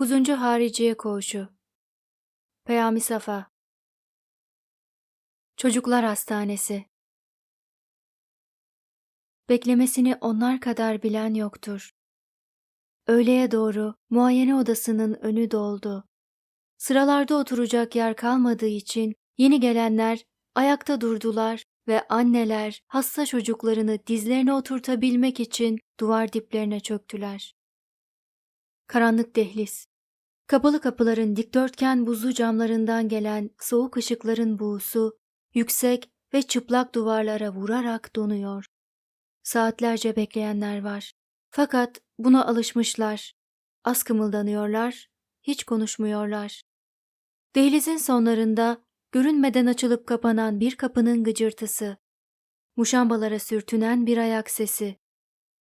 9. Hariciye Koğuşu Peyami Safa Çocuklar Hastanesi Beklemesini onlar kadar bilen yoktur. Öğleye doğru muayene odasının önü doldu. Sıralarda oturacak yer kalmadığı için yeni gelenler ayakta durdular ve anneler hasta çocuklarını dizlerine oturtabilmek için duvar diplerine çöktüler. Karanlık dehliz. Kapalı kapıların dikdörtgen buzlu camlarından gelen soğuk ışıkların buğusu yüksek ve çıplak duvarlara vurarak donuyor. Saatlerce bekleyenler var. Fakat buna alışmışlar. Az kımıldanıyorlar, hiç konuşmuyorlar. Dehlizin sonlarında görünmeden açılıp kapanan bir kapının gıcırtısı, muşambalara sürtünen bir ayak sesi,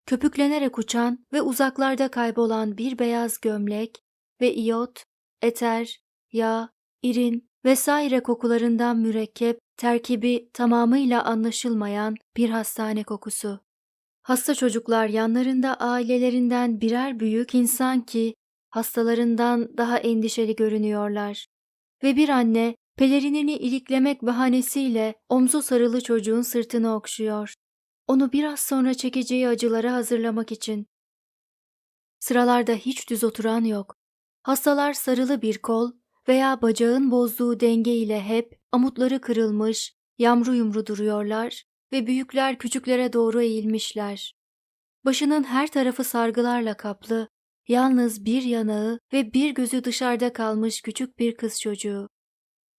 köpüklenerek uçan ve uzaklarda kaybolan bir beyaz gömlek ve iyot, eter, yağ, irin vesaire kokularından mürekkep, terkibi tamamıyla anlaşılmayan bir hastane kokusu. Hasta çocuklar yanlarında ailelerinden birer büyük insan ki hastalarından daha endişeli görünüyorlar. Ve bir anne pelerinini iliklemek bahanesiyle omzu sarılı çocuğun sırtını okşuyor. Onu biraz sonra çekeceği acılara hazırlamak için. Sıralarda hiç düz oturan yok. Hastalar sarılı bir kol veya bacağın bozduğu denge ile hep amutları kırılmış, yamru yumru duruyorlar ve büyükler küçüklere doğru eğilmişler. Başının her tarafı sargılarla kaplı, yalnız bir yanağı ve bir gözü dışarıda kalmış küçük bir kız çocuğu.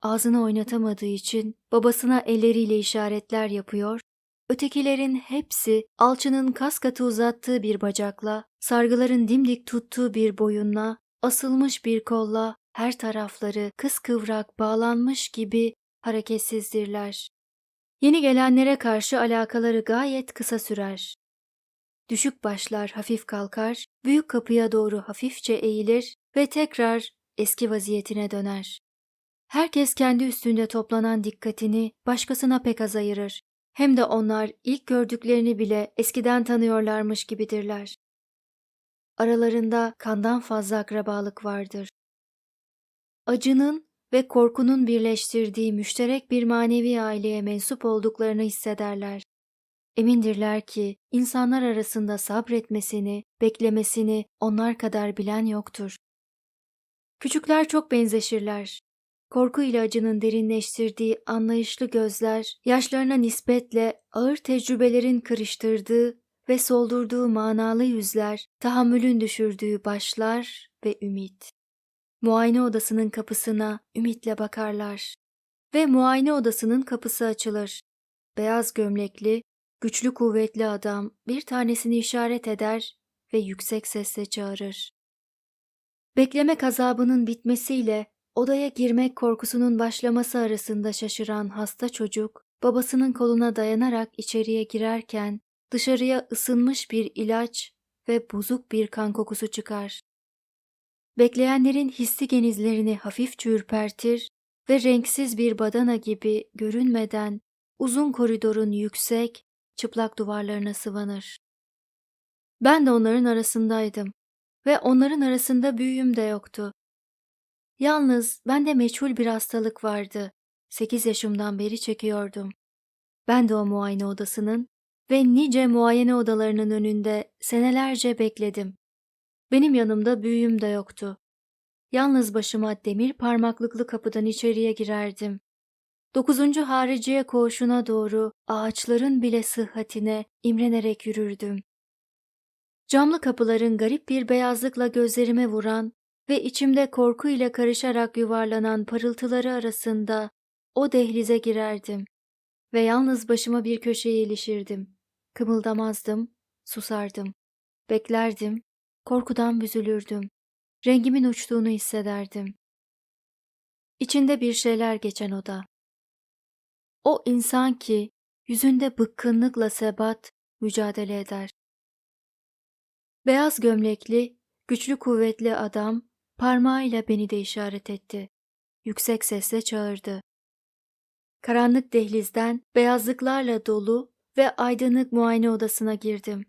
Ağzını oynatamadığı için babasına elleriyle işaretler yapıyor, ötekilerin hepsi alçının kas katı uzattığı bir bacakla, sargıların dimdik tuttuğu bir boyunla, asılmış bir kolla her tarafları kıskıvrak bağlanmış gibi hareketsizdirler. Yeni gelenlere karşı alakaları gayet kısa sürer. Düşük başlar hafif kalkar, büyük kapıya doğru hafifçe eğilir ve tekrar eski vaziyetine döner. Herkes kendi üstünde toplanan dikkatini başkasına pek az ayırır. Hem de onlar ilk gördüklerini bile eskiden tanıyorlarmış gibidirler. Aralarında kandan fazla akrabalık vardır. Acının ve korkunun birleştirdiği müşterek bir manevi aileye mensup olduklarını hissederler. Emindirler ki insanlar arasında sabretmesini, beklemesini onlar kadar bilen yoktur. Küçükler çok benzeşirler. Korku ile acının derinleştirdiği anlayışlı gözler, yaşlarına nispetle ağır tecrübelerin kırıştırdığı ve soldurduğu manalı yüzler, tahammülün düşürdüğü başlar ve ümit. Muayene odasının kapısına ümitle bakarlar. Ve muayene odasının kapısı açılır. Beyaz gömlekli, güçlü kuvvetli adam bir tanesini işaret eder ve yüksek sesle çağırır. Beklemek azabının bitmesiyle odaya girmek korkusunun başlaması arasında şaşıran hasta çocuk, babasının koluna dayanarak içeriye girerken dışarıya ısınmış bir ilaç ve bozuk bir kan kokusu çıkar. Bekleyenlerin hissi genizlerini hafifçe ürpertir ve renksiz bir badana gibi görünmeden uzun koridorun yüksek, çıplak duvarlarına sıvanır. Ben de onların arasındaydım ve onların arasında büyüğüm de yoktu. Yalnız bende meçhul bir hastalık vardı. Sekiz yaşımdan beri çekiyordum. Ben de o muayene odasının ve nice muayene odalarının önünde senelerce bekledim. Benim yanımda büyüğüm de yoktu. Yalnız başıma demir parmaklıklı kapıdan içeriye girerdim. Dokuzuncu hariciye koğuşuna doğru ağaçların bile sıhhatine imrenerek yürürdüm. Camlı kapıların garip bir beyazlıkla gözlerime vuran ve içimde korku ile karışarak yuvarlanan parıltıları arasında o dehlize girerdim ve yalnız başıma bir köşeye ilişirdim. Kımıldamazdım, susardım, beklerdim Korkudan büzülürdüm. Rengimin uçtuğunu hissederdim. İçinde bir şeyler geçen oda. O insan ki yüzünde bıkkınlıkla sebat mücadele eder. Beyaz gömlekli, güçlü kuvvetli adam parmağıyla beni de işaret etti. Yüksek sesle çağırdı. Karanlık dehlizden beyazlıklarla dolu ve aydınlık muayene odasına girdim.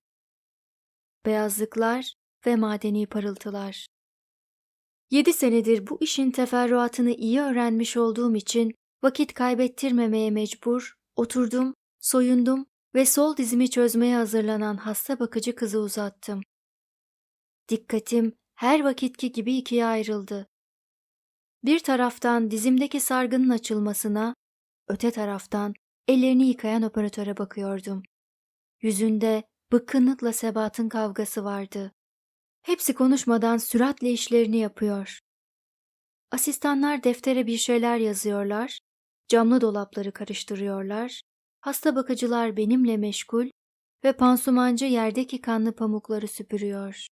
Beyazlıklar ve madeni parıltılar. Yedi senedir bu işin teferruatını iyi öğrenmiş olduğum için vakit kaybettirmemeye mecbur, oturdum, soyundum ve sol dizimi çözmeye hazırlanan hasta bakıcı kızı uzattım. Dikkatim her vakitki gibi ikiye ayrıldı. Bir taraftan dizimdeki sargının açılmasına, öte taraftan ellerini yıkayan operatöre bakıyordum. Yüzünde bıkkınlıkla Sebat'ın kavgası vardı. Hepsi konuşmadan süratle işlerini yapıyor. Asistanlar deftere bir şeyler yazıyorlar, camlı dolapları karıştırıyorlar, hasta bakıcılar benimle meşgul ve pansumancı yerdeki kanlı pamukları süpürüyor.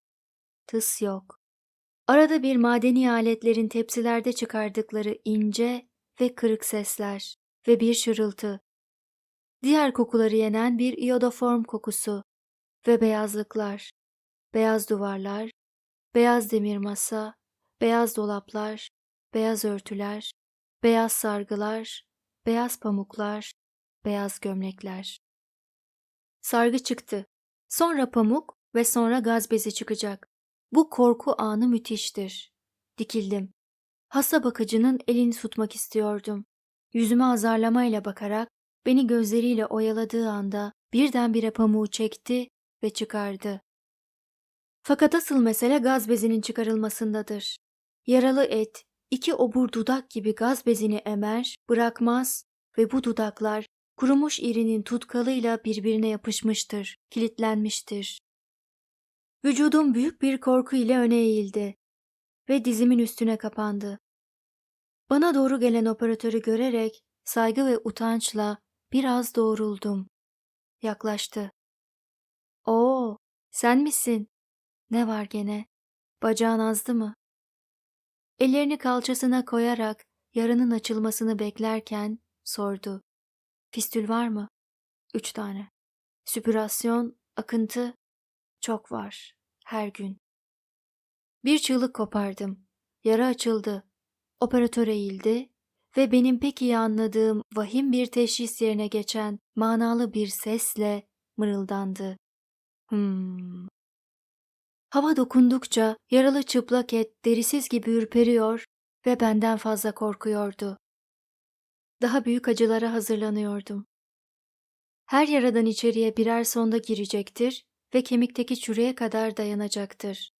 Tıs yok. Arada bir madeni aletlerin tepsilerde çıkardıkları ince ve kırık sesler ve bir şırıltı. Diğer kokuları yenen bir iodoform kokusu ve beyazlıklar, beyaz duvarlar, beyaz demir masa, beyaz dolaplar, beyaz örtüler, beyaz sargılar, beyaz pamuklar, beyaz gömlekler. Sargı çıktı. Sonra pamuk ve sonra gaz bezi çıkacak. Bu korku anı müthiştir. Dikildim. Hasta bakıcının elini tutmak istiyordum. Yüzüme azarlamayla bakarak beni gözleriyle oyaladığı anda birdenbire pamuğu çekti ve çıkardı. Fakat asıl mesele gaz bezinin çıkarılmasındadır. Yaralı et, iki obur dudak gibi gaz bezini emer, bırakmaz ve bu dudaklar kurumuş irinin tutkalıyla birbirine yapışmıştır, kilitlenmiştir. Vücudum büyük bir korku ile öne eğildi ve dizimin üstüne kapandı. Bana doğru gelen operatörü görerek saygı ve utançla biraz doğruldum. Yaklaştı. Oo, sen misin? Ne var gene? Bacağın azdı mı? Ellerini kalçasına koyarak yarının açılmasını beklerken sordu. Fistül var mı? Üç tane. Süpürasyon, akıntı çok var. Her gün. Bir çığlık kopardım. Yara açıldı. Operatör eğildi ve benim pek iyi anladığım vahim bir teşhis yerine geçen manalı bir sesle mırıldandı. Hmm. Hava dokundukça yaralı çıplak et derisiz gibi ürperiyor ve benden fazla korkuyordu. Daha büyük acılara hazırlanıyordum. Her yaradan içeriye birer sonda girecektir ve kemikteki çürüğe kadar dayanacaktır.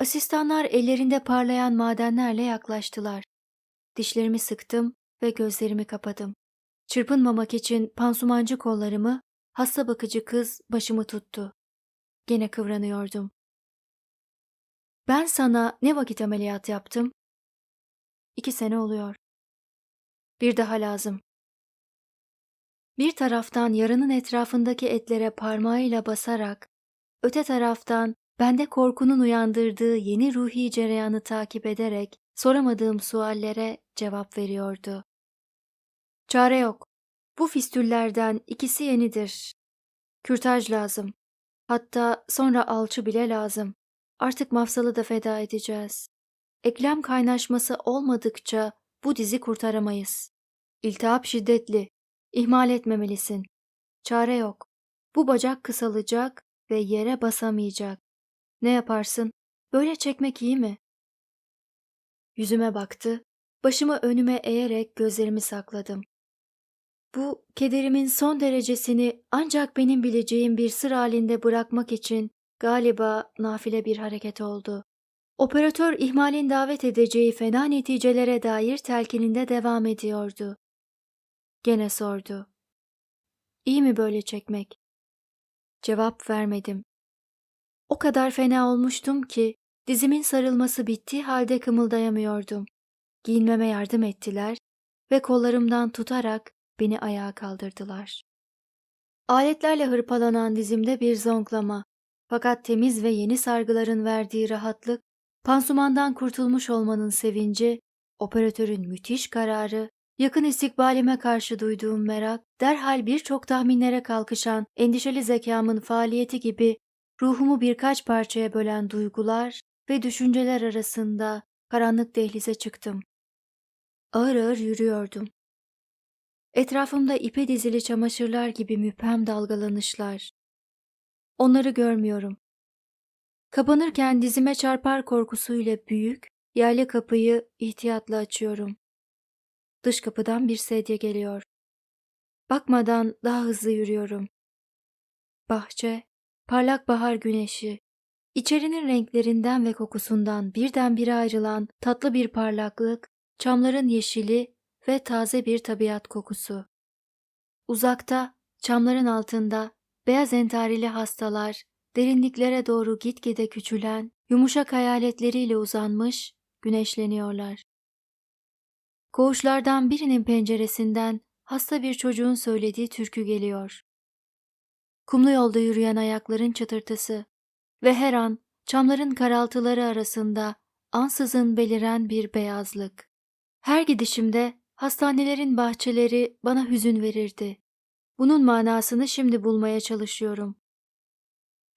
Asistanlar ellerinde parlayan madenlerle yaklaştılar. Dişlerimi sıktım ve gözlerimi kapadım. Çırpınmamak için pansumancı kollarımı, hasta bakıcı kız başımı tuttu. Gene kıvranıyordum. Ben sana ne vakit ameliyat yaptım? İki sene oluyor. Bir daha lazım. Bir taraftan yarının etrafındaki etlere parmağıyla basarak, öte taraftan bende korkunun uyandırdığı yeni ruhi cereyanı takip ederek soramadığım suallere cevap veriyordu. Çare yok. Bu fistüllerden ikisi yenidir. Kürtaj lazım. Hatta sonra alçı bile lazım. Artık mafsalı da feda edeceğiz. Eklem kaynaşması olmadıkça bu dizi kurtaramayız. İltihap şiddetli. İhmal etmemelisin. Çare yok. Bu bacak kısalacak ve yere basamayacak. Ne yaparsın? Böyle çekmek iyi mi? Yüzüme baktı. Başımı önüme eğerek gözlerimi sakladım. Bu kederimin son derecesini ancak benim bileceğim bir sır halinde bırakmak için galiba nafile bir hareket oldu. Operatör ihmalin davet edeceği fena neticelere dair telkininde devam ediyordu. Gene sordu. İyi mi böyle çekmek? Cevap vermedim. O kadar fena olmuştum ki dizimin sarılması bittiği halde kımıldayamıyordum. Giyinmeme yardım ettiler ve kollarımdan tutarak beni ayağa kaldırdılar. Aletlerle hırpalanan dizimde bir zonklama fakat temiz ve yeni sargıların verdiği rahatlık, pansumandan kurtulmuş olmanın sevinci, operatörün müthiş kararı Yakın istikbalime karşı duyduğum merak, derhal birçok tahminlere kalkışan endişeli zekamın faaliyeti gibi ruhumu birkaç parçaya bölen duygular ve düşünceler arasında karanlık dehlize çıktım. Ağır ağır yürüyordum. Etrafımda ipe dizili çamaşırlar gibi müphem dalgalanışlar. Onları görmüyorum. Kapanırken dizime çarpar korkusuyla büyük, Yerli kapıyı ihtiyatla açıyorum. Dış kapıdan bir sedye geliyor. Bakmadan daha hızlı yürüyorum. Bahçe, parlak bahar güneşi, içerinin renklerinden ve kokusundan birdenbire ayrılan tatlı bir parlaklık, çamların yeşili ve taze bir tabiat kokusu. Uzakta, çamların altında beyaz entarili hastalar derinliklere doğru gitgide küçülen, yumuşak hayaletleriyle uzanmış, güneşleniyorlar. Koğuşlardan birinin penceresinden hasta bir çocuğun söylediği türkü geliyor. Kumlu yolda yürüyen ayakların çıtırtısı ve her an çamların karaltıları arasında ansızın beliren bir beyazlık. Her gidişimde hastanelerin bahçeleri bana hüzün verirdi. Bunun manasını şimdi bulmaya çalışıyorum.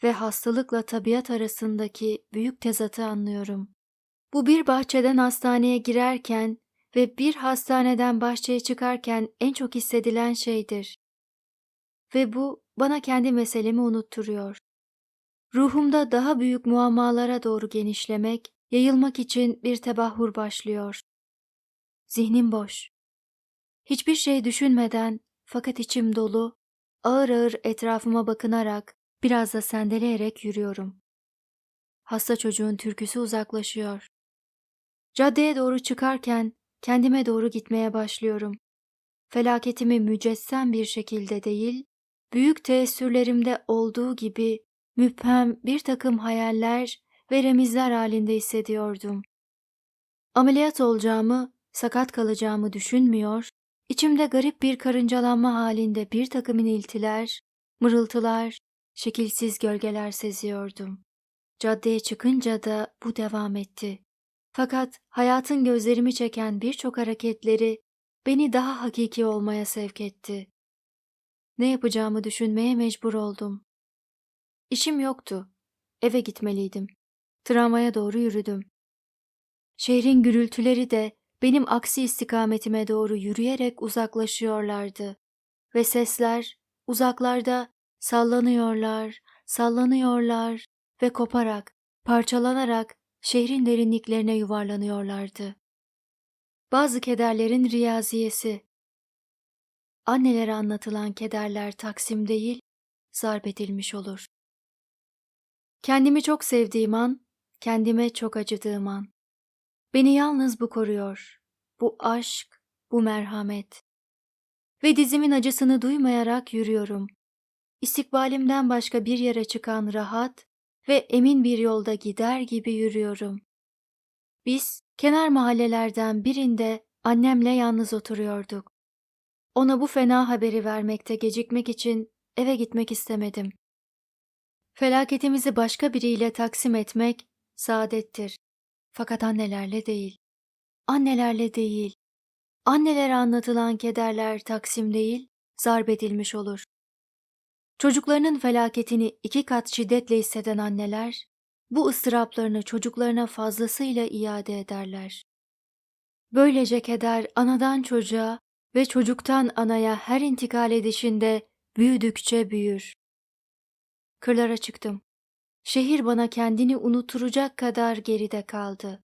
Ve hastalıkla tabiat arasındaki büyük tezatı anlıyorum. Bu bir bahçeden hastaneye girerken ve bir hastaneden bahçeye çıkarken en çok hissedilen şeydir. Ve bu bana kendi meselemi unutturuyor. Ruhumda daha büyük muammalara doğru genişlemek, yayılmak için bir tebahhur başlıyor. Zihnim boş. Hiçbir şey düşünmeden fakat içim dolu, ağır ağır etrafıma bakınarak, biraz da sendeleyerek yürüyorum. Hasta çocuğun türküsü uzaklaşıyor. Caddeye doğru çıkarken kendime doğru gitmeye başlıyorum. Felaketimi mücessem bir şekilde değil, büyük teessürlerimde olduğu gibi müphem bir takım hayaller ve remizler halinde hissediyordum. Ameliyat olacağımı, sakat kalacağımı düşünmüyor, içimde garip bir karıncalanma halinde bir takım iniltiler, mırıltılar, şekilsiz gölgeler seziyordum. Caddeye çıkınca da bu devam etti. Fakat hayatın gözlerimi çeken birçok hareketleri beni daha hakiki olmaya sevk etti. Ne yapacağımı düşünmeye mecbur oldum. İşim yoktu. Eve gitmeliydim. Tramvaya doğru yürüdüm. Şehrin gürültüleri de benim aksi istikametime doğru yürüyerek uzaklaşıyorlardı. Ve sesler uzaklarda sallanıyorlar, sallanıyorlar ve koparak, parçalanarak şehrin derinliklerine yuvarlanıyorlardı. Bazı kederlerin riyaziyesi. Annelere anlatılan kederler taksim değil, zarp edilmiş olur. Kendimi çok sevdiğim an, kendime çok acıdığım an. Beni yalnız bu koruyor. Bu aşk, bu merhamet. Ve dizimin acısını duymayarak yürüyorum. İstikbalimden başka bir yere çıkan rahat ve emin bir yolda gider gibi yürüyorum. Biz kenar mahallelerden birinde annemle yalnız oturuyorduk. Ona bu fena haberi vermekte gecikmek için eve gitmek istemedim. Felaketimizi başka biriyle taksim etmek saadettir. Fakat annelerle değil. Annelerle değil. Annelere anlatılan kederler taksim değil, zarp edilmiş olur. Çocuklarının felaketini iki kat şiddetle hisseden anneler, bu ıstıraplarını çocuklarına fazlasıyla iade ederler. Böylece keder anadan çocuğa ve çocuktan anaya her intikal edişinde büyüdükçe büyür. Kırlara çıktım. Şehir bana kendini unutturacak kadar geride kaldı.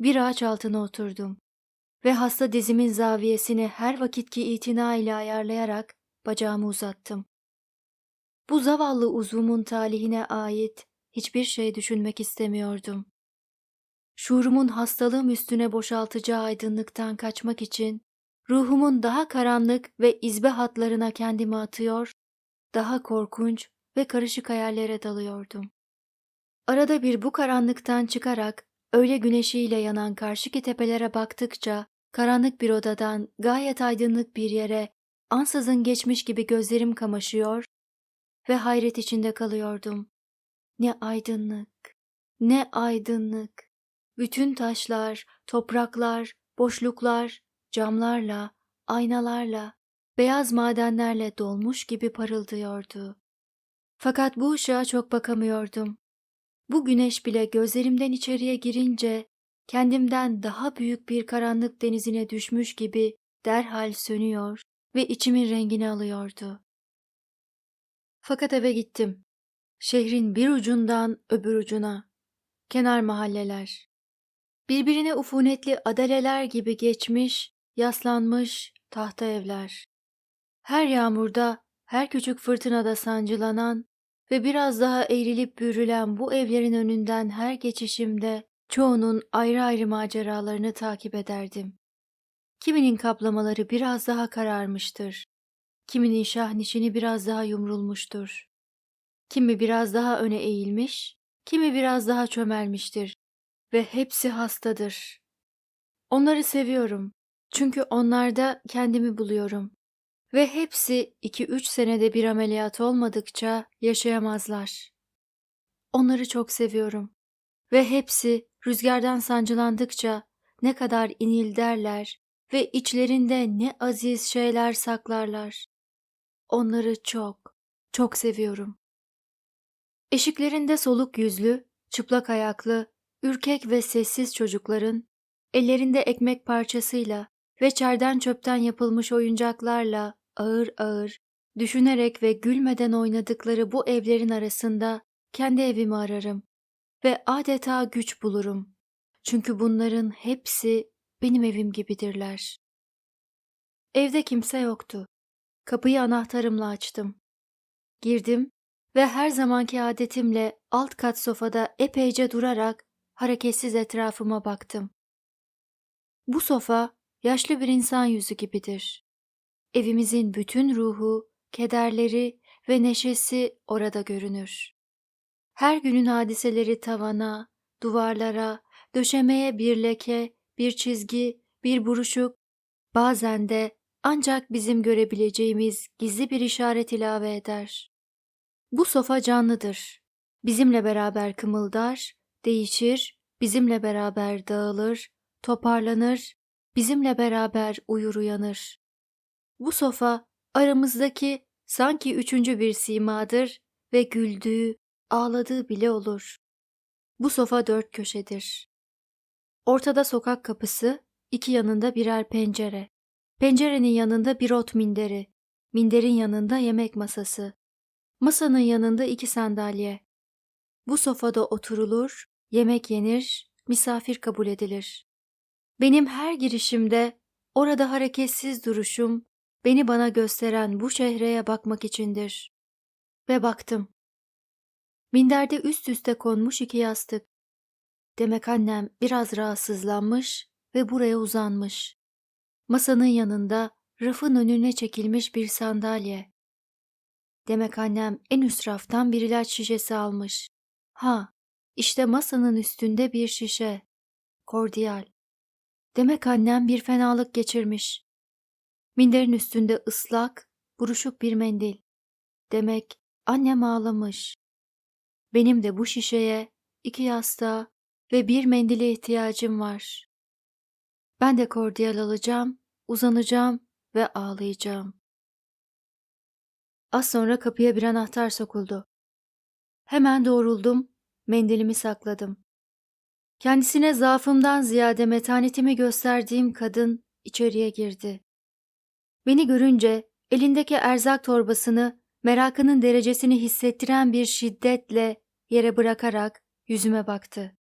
Bir ağaç altına oturdum ve hasta dizimin zaviyesini her vakitki itina ile ayarlayarak bacağımı uzattım. Bu zavallı uzvumun talihine ait hiçbir şey düşünmek istemiyordum. Şuurumun hastalığım üstüne boşaltacağı aydınlıktan kaçmak için ruhumun daha karanlık ve izbe hatlarına kendimi atıyor, daha korkunç ve karışık hayallere dalıyordum. Arada bir bu karanlıktan çıkarak öğle güneşiyle yanan karşıki tepelere baktıkça karanlık bir odadan gayet aydınlık bir yere ansızın geçmiş gibi gözlerim kamaşıyor ve hayret içinde kalıyordum. Ne aydınlık, ne aydınlık. Bütün taşlar, topraklar, boşluklar, camlarla, aynalarla, beyaz madenlerle dolmuş gibi parıldıyordu. Fakat bu ışığa çok bakamıyordum. Bu güneş bile gözlerimden içeriye girince kendimden daha büyük bir karanlık denizine düşmüş gibi derhal sönüyor ve içimin rengini alıyordu. Fakat eve gittim. Şehrin bir ucundan öbür ucuna. Kenar mahalleler. Birbirine ufunetli adaleler gibi geçmiş, yaslanmış tahta evler. Her yağmurda, her küçük fırtınada sancılanan ve biraz daha eğrilip bürülen bu evlerin önünden her geçişimde çoğunun ayrı ayrı maceralarını takip ederdim. Kiminin kaplamaları biraz daha kararmıştır. Kiminin şahnişini biraz daha yumrulmuştur. Kimi biraz daha öne eğilmiş, kimi biraz daha çömelmiştir ve hepsi hastadır. Onları seviyorum çünkü onlarda kendimi buluyorum ve hepsi iki üç senede bir ameliyat olmadıkça yaşayamazlar. Onları çok seviyorum ve hepsi rüzgardan sancılandıkça ne kadar inil derler ve içlerinde ne aziz şeyler saklarlar. Onları çok, çok seviyorum. Eşiklerinde soluk yüzlü, çıplak ayaklı, ürkek ve sessiz çocukların, ellerinde ekmek parçasıyla ve çerden çöpten yapılmış oyuncaklarla ağır ağır, düşünerek ve gülmeden oynadıkları bu evlerin arasında kendi evimi ararım ve adeta güç bulurum. Çünkü bunların hepsi benim evim gibidirler. Evde kimse yoktu. Kapıyı anahtarımla açtım. Girdim ve her zamanki adetimle alt kat sofada epeyce durarak hareketsiz etrafıma baktım. Bu sofa yaşlı bir insan yüzü gibidir. Evimizin bütün ruhu, kederleri ve neşesi orada görünür. Her günün hadiseleri tavana, duvarlara, döşemeye bir leke, bir çizgi, bir buruşuk, bazen de ancak bizim görebileceğimiz gizli bir işaret ilave eder. Bu sofa canlıdır. Bizimle beraber kımıldar, değişir, bizimle beraber dağılır, toparlanır, bizimle beraber uyur uyanır. Bu sofa aramızdaki sanki üçüncü bir simadır ve güldüğü, ağladığı bile olur. Bu sofa dört köşedir. Ortada sokak kapısı, iki yanında birer pencere. Pencerenin yanında bir ot minderi. Minderin yanında yemek masası. Masanın yanında iki sandalye. Bu sofada oturulur, yemek yenir, misafir kabul edilir. Benim her girişimde orada hareketsiz duruşum beni bana gösteren bu şehreye bakmak içindir. Ve baktım. Minderde üst üste konmuş iki yastık. Demek annem biraz rahatsızlanmış ve buraya uzanmış. Masanın yanında rafın önüne çekilmiş bir sandalye. Demek annem en üst raftan bir ilaç şişesi almış. Ha, işte masanın üstünde bir şişe. Kordiyal. Demek annem bir fenalık geçirmiş. Minderin üstünde ıslak, buruşuk bir mendil. Demek annem ağlamış. Benim de bu şişeye, iki yastığa ve bir mendile ihtiyacım var. Ben de kordiyal alacağım, uzanacağım ve ağlayacağım. Az sonra kapıya bir anahtar sokuldu. Hemen doğruldum, mendilimi sakladım. Kendisine zaafımdan ziyade metanetimi gösterdiğim kadın içeriye girdi. Beni görünce elindeki erzak torbasını merakının derecesini hissettiren bir şiddetle yere bırakarak yüzüme baktı.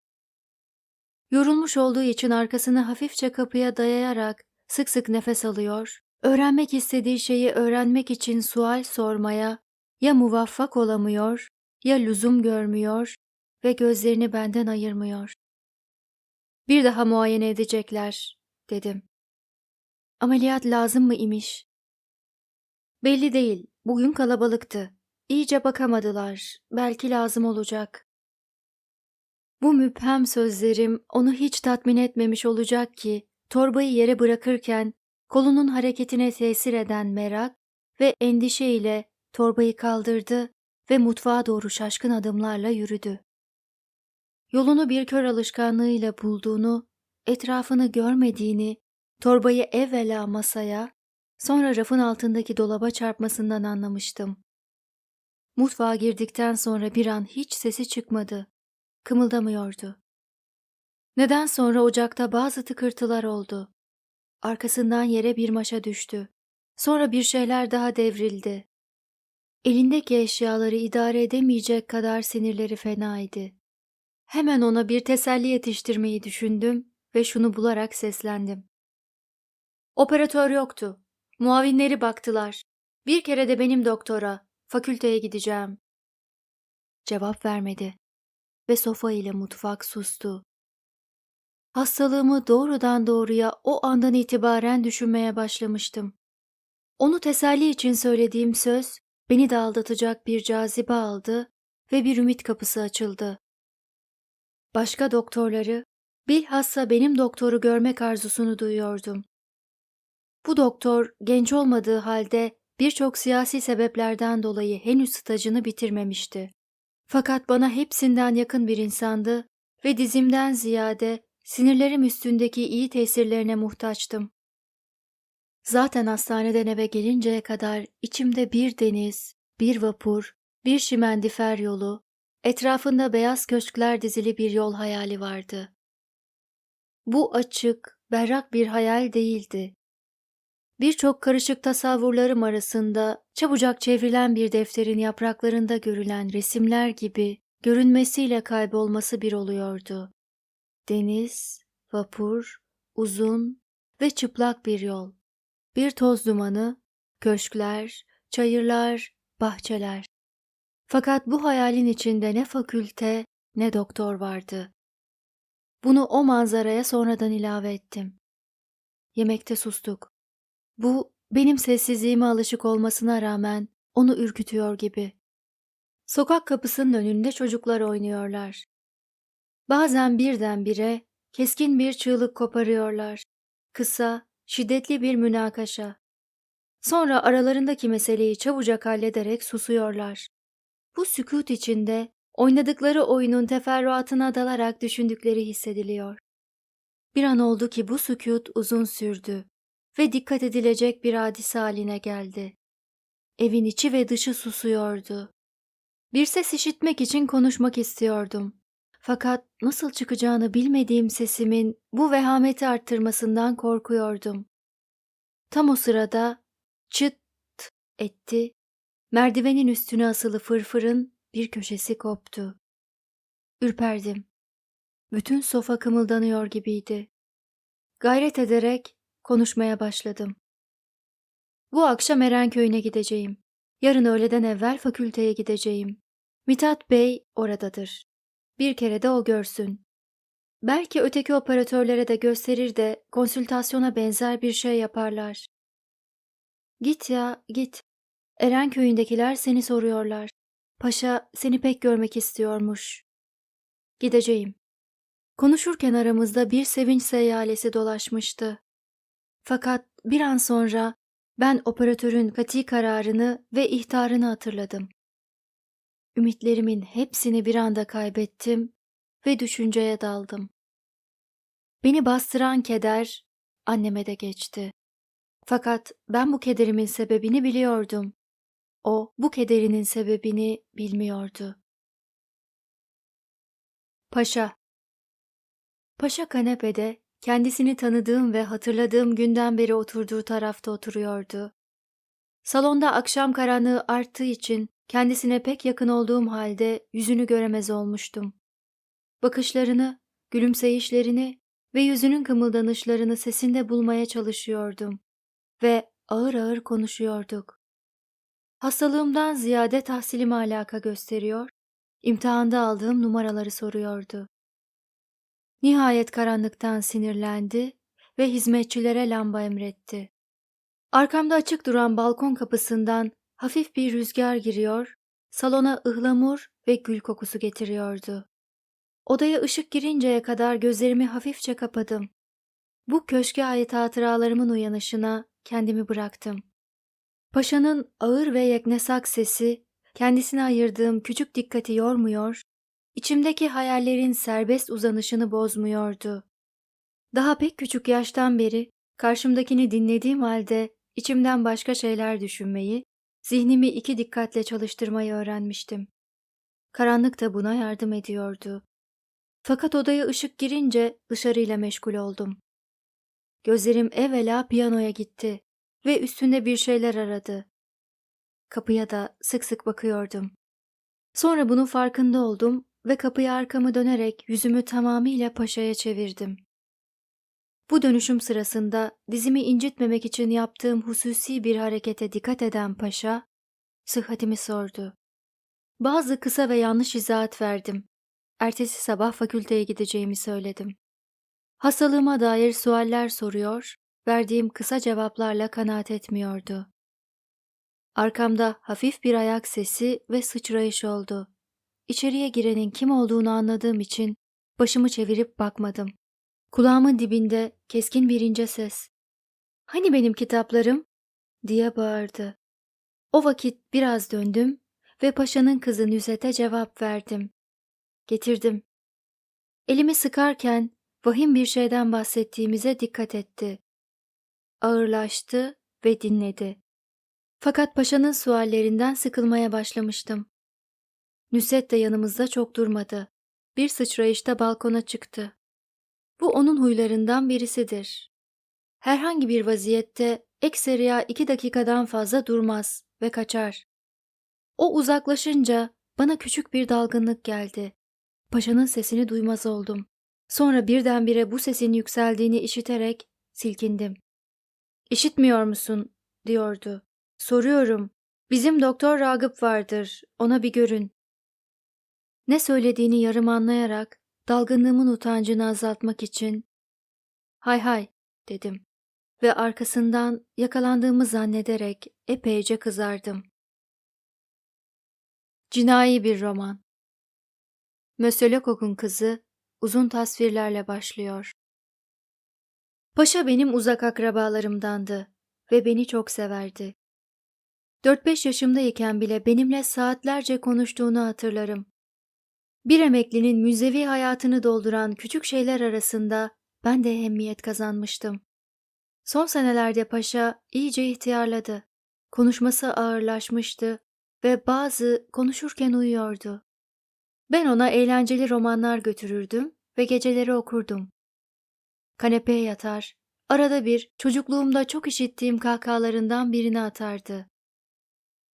Yorulmuş olduğu için arkasını hafifçe kapıya dayayarak sık sık nefes alıyor, öğrenmek istediği şeyi öğrenmek için sual sormaya ya muvaffak olamıyor ya lüzum görmüyor ve gözlerini benden ayırmıyor. Bir daha muayene edecekler, dedim. Ameliyat lazım mı imiş? Belli değil, bugün kalabalıktı. İyice bakamadılar, belki lazım olacak. Bu müphem sözlerim onu hiç tatmin etmemiş olacak ki, torbayı yere bırakırken kolunun hareketine tesir eden merak ve endişe ile torbayı kaldırdı ve mutfağa doğru şaşkın adımlarla yürüdü. Yolunu bir kör alışkanlığıyla bulduğunu, etrafını görmediğini, torbayı evvela masaya, sonra rafın altındaki dolaba çarpmasından anlamıştım. Mutfağa girdikten sonra bir an hiç sesi çıkmadı. Kımıldamıyordu. Neden sonra ocakta bazı tıkırtılar oldu. Arkasından yere bir maşa düştü. Sonra bir şeyler daha devrildi. Elindeki eşyaları idare edemeyecek kadar sinirleri fenaydı. Hemen ona bir teselli yetiştirmeyi düşündüm ve şunu bularak seslendim. Operatör yoktu. Muavinleri baktılar. Bir kere de benim doktora, fakülteye gideceğim. Cevap vermedi ve sofa ile mutfak sustu. Hastalığımı doğrudan doğruya o andan itibaren düşünmeye başlamıştım. Onu teselli için söylediğim söz beni de aldatacak bir cazibe aldı ve bir ümit kapısı açıldı. Başka doktorları, bilhassa benim doktoru görmek arzusunu duyuyordum. Bu doktor genç olmadığı halde birçok siyasi sebeplerden dolayı henüz stajını bitirmemişti. Fakat bana hepsinden yakın bir insandı ve dizimden ziyade sinirlerim üstündeki iyi tesirlerine muhtaçtım. Zaten hastaneden eve gelinceye kadar içimde bir deniz, bir vapur, bir şimendifer yolu, etrafında beyaz köşkler dizili bir yol hayali vardı. Bu açık, berrak bir hayal değildi. Birçok karışık tasavvurlarım arasında çabucak çevrilen bir defterin yapraklarında görülen resimler gibi görünmesiyle kaybolması bir oluyordu. Deniz, vapur, uzun ve çıplak bir yol. Bir toz dumanı, köşkler, çayırlar, bahçeler. Fakat bu hayalin içinde ne fakülte ne doktor vardı. Bunu o manzaraya sonradan ilave ettim. Yemekte sustuk. Bu benim sessizliğime alışık olmasına rağmen onu ürkütüyor gibi. Sokak kapısının önünde çocuklar oynuyorlar. Bazen birdenbire keskin bir çığlık koparıyorlar. Kısa, şiddetli bir münakaşa. Sonra aralarındaki meseleyi çabucak hallederek susuyorlar. Bu sükut içinde oynadıkları oyunun teferruatına dalarak düşündükleri hissediliyor. Bir an oldu ki bu sükut uzun sürdü ve dikkat edilecek bir hadise haline geldi. Evin içi ve dışı susuyordu. Bir ses işitmek için konuşmak istiyordum. Fakat nasıl çıkacağını bilmediğim sesimin bu vehameti arttırmasından korkuyordum. Tam o sırada çıt etti, merdivenin üstüne asılı fırfırın bir köşesi koptu. Ürperdim. Bütün sofa kımıldanıyor gibiydi. Gayret ederek konuşmaya başladım. Bu akşam Erenköy'üne gideceğim. Yarın öğleden evvel fakülteye gideceğim. Mithat Bey oradadır. Bir kere de o görsün. Belki öteki operatörlere de gösterir de konsültasyona benzer bir şey yaparlar. Git ya, git. Erenköy'ündekiler seni soruyorlar. Paşa seni pek görmek istiyormuş. Gideceğim. Konuşurken aramızda bir sevinç seyyalesi dolaşmıştı. Fakat bir an sonra ben operatörün kati kararını ve ihtarını hatırladım. Ümitlerimin hepsini bir anda kaybettim ve düşünceye daldım. Beni bastıran keder anneme de geçti. Fakat ben bu kederimin sebebini biliyordum. O bu kederinin sebebini bilmiyordu. Paşa Paşa kanepede kendisini tanıdığım ve hatırladığım günden beri oturduğu tarafta oturuyordu. Salonda akşam karanlığı arttığı için kendisine pek yakın olduğum halde yüzünü göremez olmuştum. Bakışlarını, gülümseyişlerini ve yüzünün kımıldanışlarını sesinde bulmaya çalışıyordum ve ağır ağır konuşuyorduk. Hastalığımdan ziyade tahsilime alaka gösteriyor, imtihanda aldığım numaraları soruyordu. Nihayet karanlıktan sinirlendi ve hizmetçilere lamba emretti. Arkamda açık duran balkon kapısından hafif bir rüzgar giriyor, salona ıhlamur ve gül kokusu getiriyordu. Odaya ışık girinceye kadar gözlerimi hafifçe kapadım. Bu köşke ait hatıralarımın uyanışına kendimi bıraktım. Paşanın ağır ve yeknesak sesi kendisine ayırdığım küçük dikkati yormuyor, içimdeki hayallerin serbest uzanışını bozmuyordu. Daha pek küçük yaştan beri karşımdakini dinlediğim halde içimden başka şeyler düşünmeyi, zihnimi iki dikkatle çalıştırmayı öğrenmiştim. Karanlık da buna yardım ediyordu. Fakat odaya ışık girince dışarıyla meşgul oldum. Gözlerim evvela piyanoya gitti ve üstünde bir şeyler aradı. Kapıya da sık sık bakıyordum. Sonra bunun farkında oldum ve kapıya arkamı dönerek yüzümü tamamıyla paşaya çevirdim. Bu dönüşüm sırasında dizimi incitmemek için yaptığım hususi bir harekete dikkat eden paşa, sıhhatimi sordu. Bazı kısa ve yanlış izahat verdim. Ertesi sabah fakülteye gideceğimi söyledim. Hastalığıma dair sualler soruyor, verdiğim kısa cevaplarla kanaat etmiyordu. Arkamda hafif bir ayak sesi ve sıçrayış oldu. İçeriye girenin kim olduğunu anladığım için başımı çevirip bakmadım. Kulağımın dibinde keskin bir ince ses. Hani benim kitaplarım? diye bağırdı. O vakit biraz döndüm ve paşanın kızı Nüzet'e cevap verdim. Getirdim. Elimi sıkarken vahim bir şeyden bahsettiğimize dikkat etti. Ağırlaştı ve dinledi. Fakat paşanın suallerinden sıkılmaya başlamıştım. Nüset de yanımızda çok durmadı. Bir sıçrayışta balkona çıktı. Bu onun huylarından birisidir. Herhangi bir vaziyette ekseriya iki dakikadan fazla durmaz ve kaçar. O uzaklaşınca bana küçük bir dalgınlık geldi. Paşanın sesini duymaz oldum. Sonra birdenbire bu sesin yükseldiğini işiterek silkindim. İşitmiyor musun? diyordu. Soruyorum. Bizim doktor Ragıp vardır. Ona bir görün. Ne söylediğini yarım anlayarak dalgınlığımın utancını azaltmak için hay hay dedim ve arkasından yakalandığımı zannederek epeyce kızardım. Cinayi bir roman. Monsieur Lecoq'un kızı uzun tasvirlerle başlıyor. Paşa benim uzak akrabalarımdandı ve beni çok severdi. 4-5 yaşımdayken bile benimle saatlerce konuştuğunu hatırlarım. Bir emeklinin müzevi hayatını dolduran küçük şeyler arasında ben de ehemmiyet kazanmıştım. Son senelerde paşa iyice ihtiyarladı. Konuşması ağırlaşmıştı ve bazı konuşurken uyuyordu. Ben ona eğlenceli romanlar götürürdüm ve geceleri okurdum. Kanepeye yatar, arada bir çocukluğumda çok işittiğim kahkahalarından birini atardı.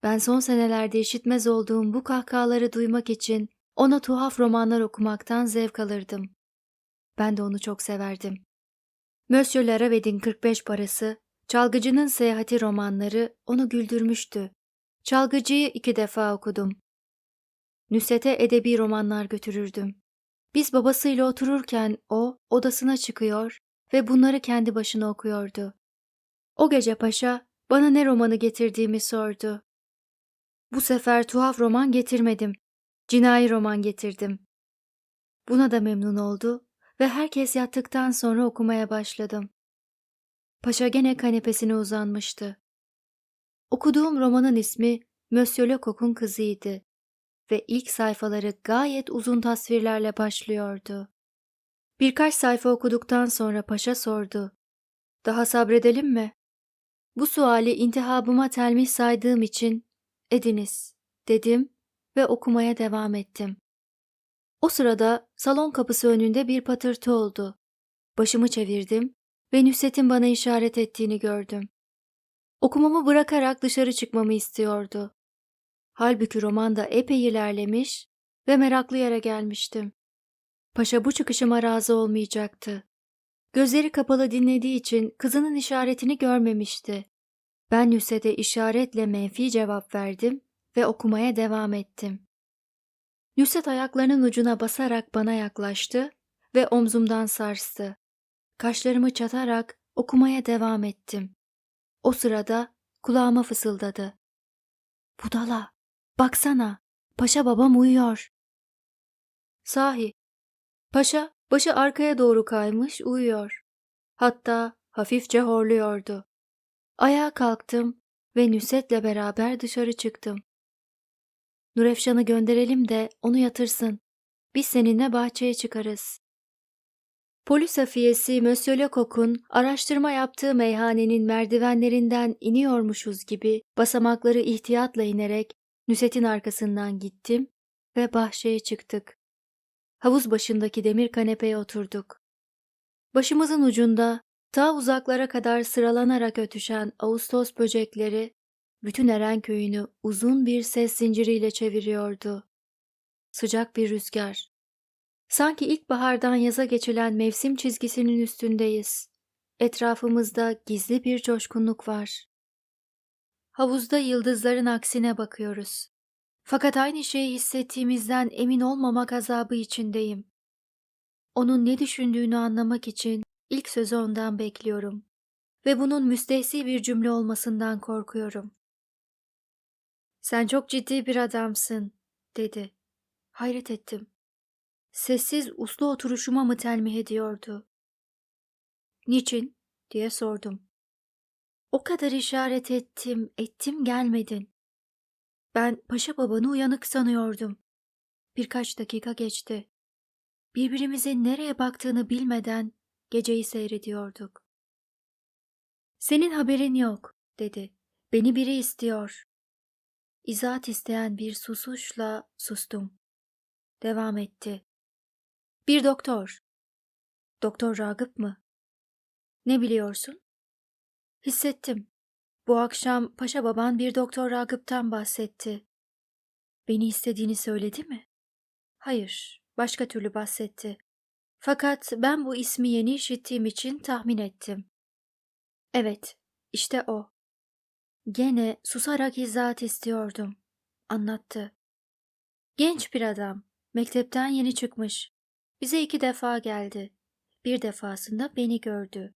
Ben son senelerde işitmez olduğum bu kahkahaları duymak için ona tuhaf romanlar okumaktan zevk alırdım. Ben de onu çok severdim. Monsieur Laraved'in 45 parası, Çalgıcının Seyahati romanları onu güldürmüştü. Çalgıcıyı iki defa okudum. Nüsete edebi romanlar götürürdüm. Biz babasıyla otururken o odasına çıkıyor ve bunları kendi başına okuyordu. O gece paşa bana ne romanı getirdiğimi sordu. Bu sefer tuhaf roman getirmedim. Cinayi roman getirdim. Buna da memnun oldu ve herkes yattıktan sonra okumaya başladım. Paşa gene kanepesine uzanmıştı. Okuduğum romanın ismi Monsieur Lecoq'un kızıydı ve ilk sayfaları gayet uzun tasvirlerle başlıyordu. Birkaç sayfa okuduktan sonra paşa sordu. Daha sabredelim mi? Bu suali intihabıma telmih saydığım için ediniz dedim ve okumaya devam ettim. O sırada salon kapısı önünde bir patırtı oldu. Başımı çevirdim ve Nüset'in bana işaret ettiğini gördüm. Okumamı bırakarak dışarı çıkmamı istiyordu. Halbuki romanda epey ilerlemiş ve meraklı yere gelmiştim. Paşa bu çıkışıma razı olmayacaktı. Gözleri kapalı dinlediği için kızının işaretini görmemişti. Ben Nüset'e işaretle menfi cevap verdim ve okumaya devam ettim. Nüset ayaklarının ucuna basarak bana yaklaştı ve omzumdan sarstı. Kaşlarımı çatarak okumaya devam ettim. O sırada kulağıma fısıldadı. Budala, baksana, paşa babam uyuyor. Sahi, paşa başı arkaya doğru kaymış uyuyor. Hatta hafifçe horluyordu. Ayağa kalktım ve Nüset'le beraber dışarı çıktım. Nurefşan'ı gönderelim de onu yatırsın. Biz seninle bahçeye çıkarız. Polis hafiyesi Monsieur Lecoq'un araştırma yaptığı meyhanenin merdivenlerinden iniyormuşuz gibi basamakları ihtiyatla inerek Nüset'in arkasından gittim ve bahçeye çıktık. Havuz başındaki demir kanepeye oturduk. Başımızın ucunda ta uzaklara kadar sıralanarak ötüşen Ağustos böcekleri bütün Eren köyünü uzun bir ses zinciriyle çeviriyordu. Sıcak bir rüzgar. Sanki ilkbahardan yaza geçilen mevsim çizgisinin üstündeyiz. Etrafımızda gizli bir coşkunluk var. Havuzda yıldızların aksine bakıyoruz. Fakat aynı şeyi hissettiğimizden emin olmamak azabı içindeyim. Onun ne düşündüğünü anlamak için ilk sözü ondan bekliyorum ve bunun müstehsi bir cümle olmasından korkuyorum. Sen çok ciddi bir adamsın, dedi. Hayret ettim. Sessiz uslu oturuşuma mı telmih ediyordu? Niçin? diye sordum. O kadar işaret ettim, ettim gelmedin. Ben paşa babanı uyanık sanıyordum. Birkaç dakika geçti. Birbirimizin nereye baktığını bilmeden geceyi seyrediyorduk. Senin haberin yok, dedi. Beni biri istiyor. İzahat isteyen bir susuşla sustum. Devam etti. Bir doktor. Doktor Ragıp mı? Ne biliyorsun? Hissettim. Bu akşam paşa baban bir doktor Ragıp'tan bahsetti. Beni istediğini söyledi mi? Hayır, başka türlü bahsetti. Fakat ben bu ismi yeni işittiğim için tahmin ettim. Evet, işte o. Gene susarak izahat istiyordum. Anlattı. Genç bir adam. Mektepten yeni çıkmış. Bize iki defa geldi. Bir defasında beni gördü.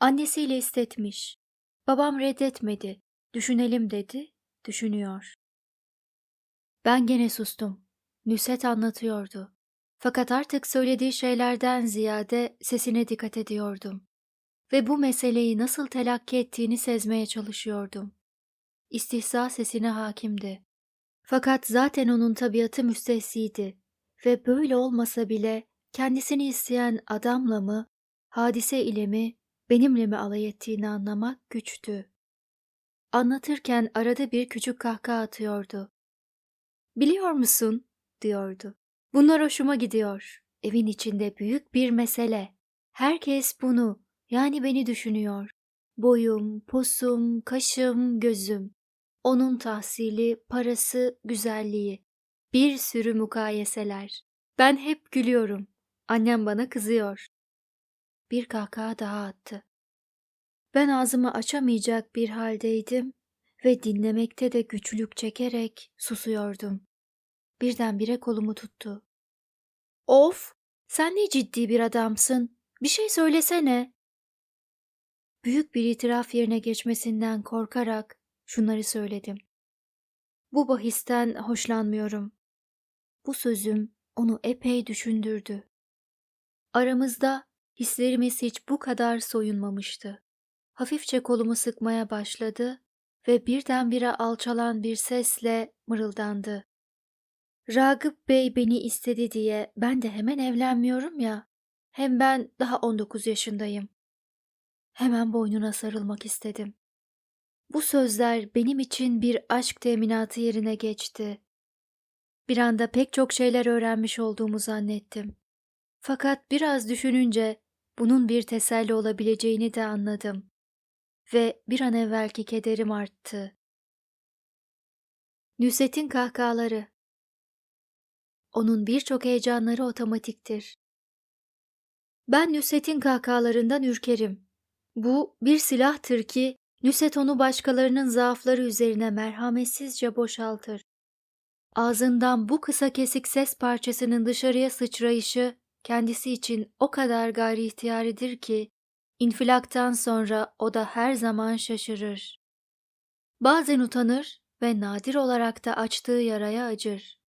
Annesiyle istetmiş. Babam reddetmedi. Düşünelim dedi. Düşünüyor. Ben gene sustum. Nüset anlatıyordu. Fakat artık söylediği şeylerden ziyade sesine dikkat ediyordum ve bu meseleyi nasıl telakki ettiğini sezmeye çalışıyordum. İstihza sesine hakimdi. Fakat zaten onun tabiatı müstehsiydi ve böyle olmasa bile kendisini isteyen adamla mı, hadise ile mi, benimle mi alay ettiğini anlamak güçtü. Anlatırken arada bir küçük kahkaha atıyordu. Biliyor musun, diyordu. Bunlar hoşuma gidiyor. Evin içinde büyük bir mesele. Herkes bunu, yani beni düşünüyor. Boyum, posum, kaşım, gözüm. Onun tahsili, parası, güzelliği. Bir sürü mukayeseler. Ben hep gülüyorum. Annem bana kızıyor. Bir kahkaha daha attı. Ben ağzımı açamayacak bir haldeydim ve dinlemekte de güçlük çekerek susuyordum. Birdenbire kolumu tuttu. Of, sen ne ciddi bir adamsın. Bir şey söylesene büyük bir itiraf yerine geçmesinden korkarak şunları söyledim. Bu bahisten hoşlanmıyorum. Bu sözüm onu epey düşündürdü. Aramızda hislerimiz hiç bu kadar soyunmamıştı. Hafifçe kolumu sıkmaya başladı ve birdenbire alçalan bir sesle mırıldandı. Ragıp Bey beni istedi diye ben de hemen evlenmiyorum ya. Hem ben daha 19 yaşındayım. Hemen boynuna sarılmak istedim. Bu sözler benim için bir aşk teminatı yerine geçti. Bir anda pek çok şeyler öğrenmiş olduğumu zannettim. Fakat biraz düşününce bunun bir teselli olabileceğini de anladım. Ve bir an evvelki kederim arttı. Nüset'in kahkahaları Onun birçok heyecanları otomatiktir. Ben Nüset'in kahkahalarından ürkerim. Bu bir silahtır ki Nüset onu başkalarının zaafları üzerine merhametsizce boşaltır. Ağzından bu kısa kesik ses parçasının dışarıya sıçrayışı kendisi için o kadar gayri ihtiyaridir ki infilaktan sonra o da her zaman şaşırır. Bazen utanır ve nadir olarak da açtığı yaraya acır.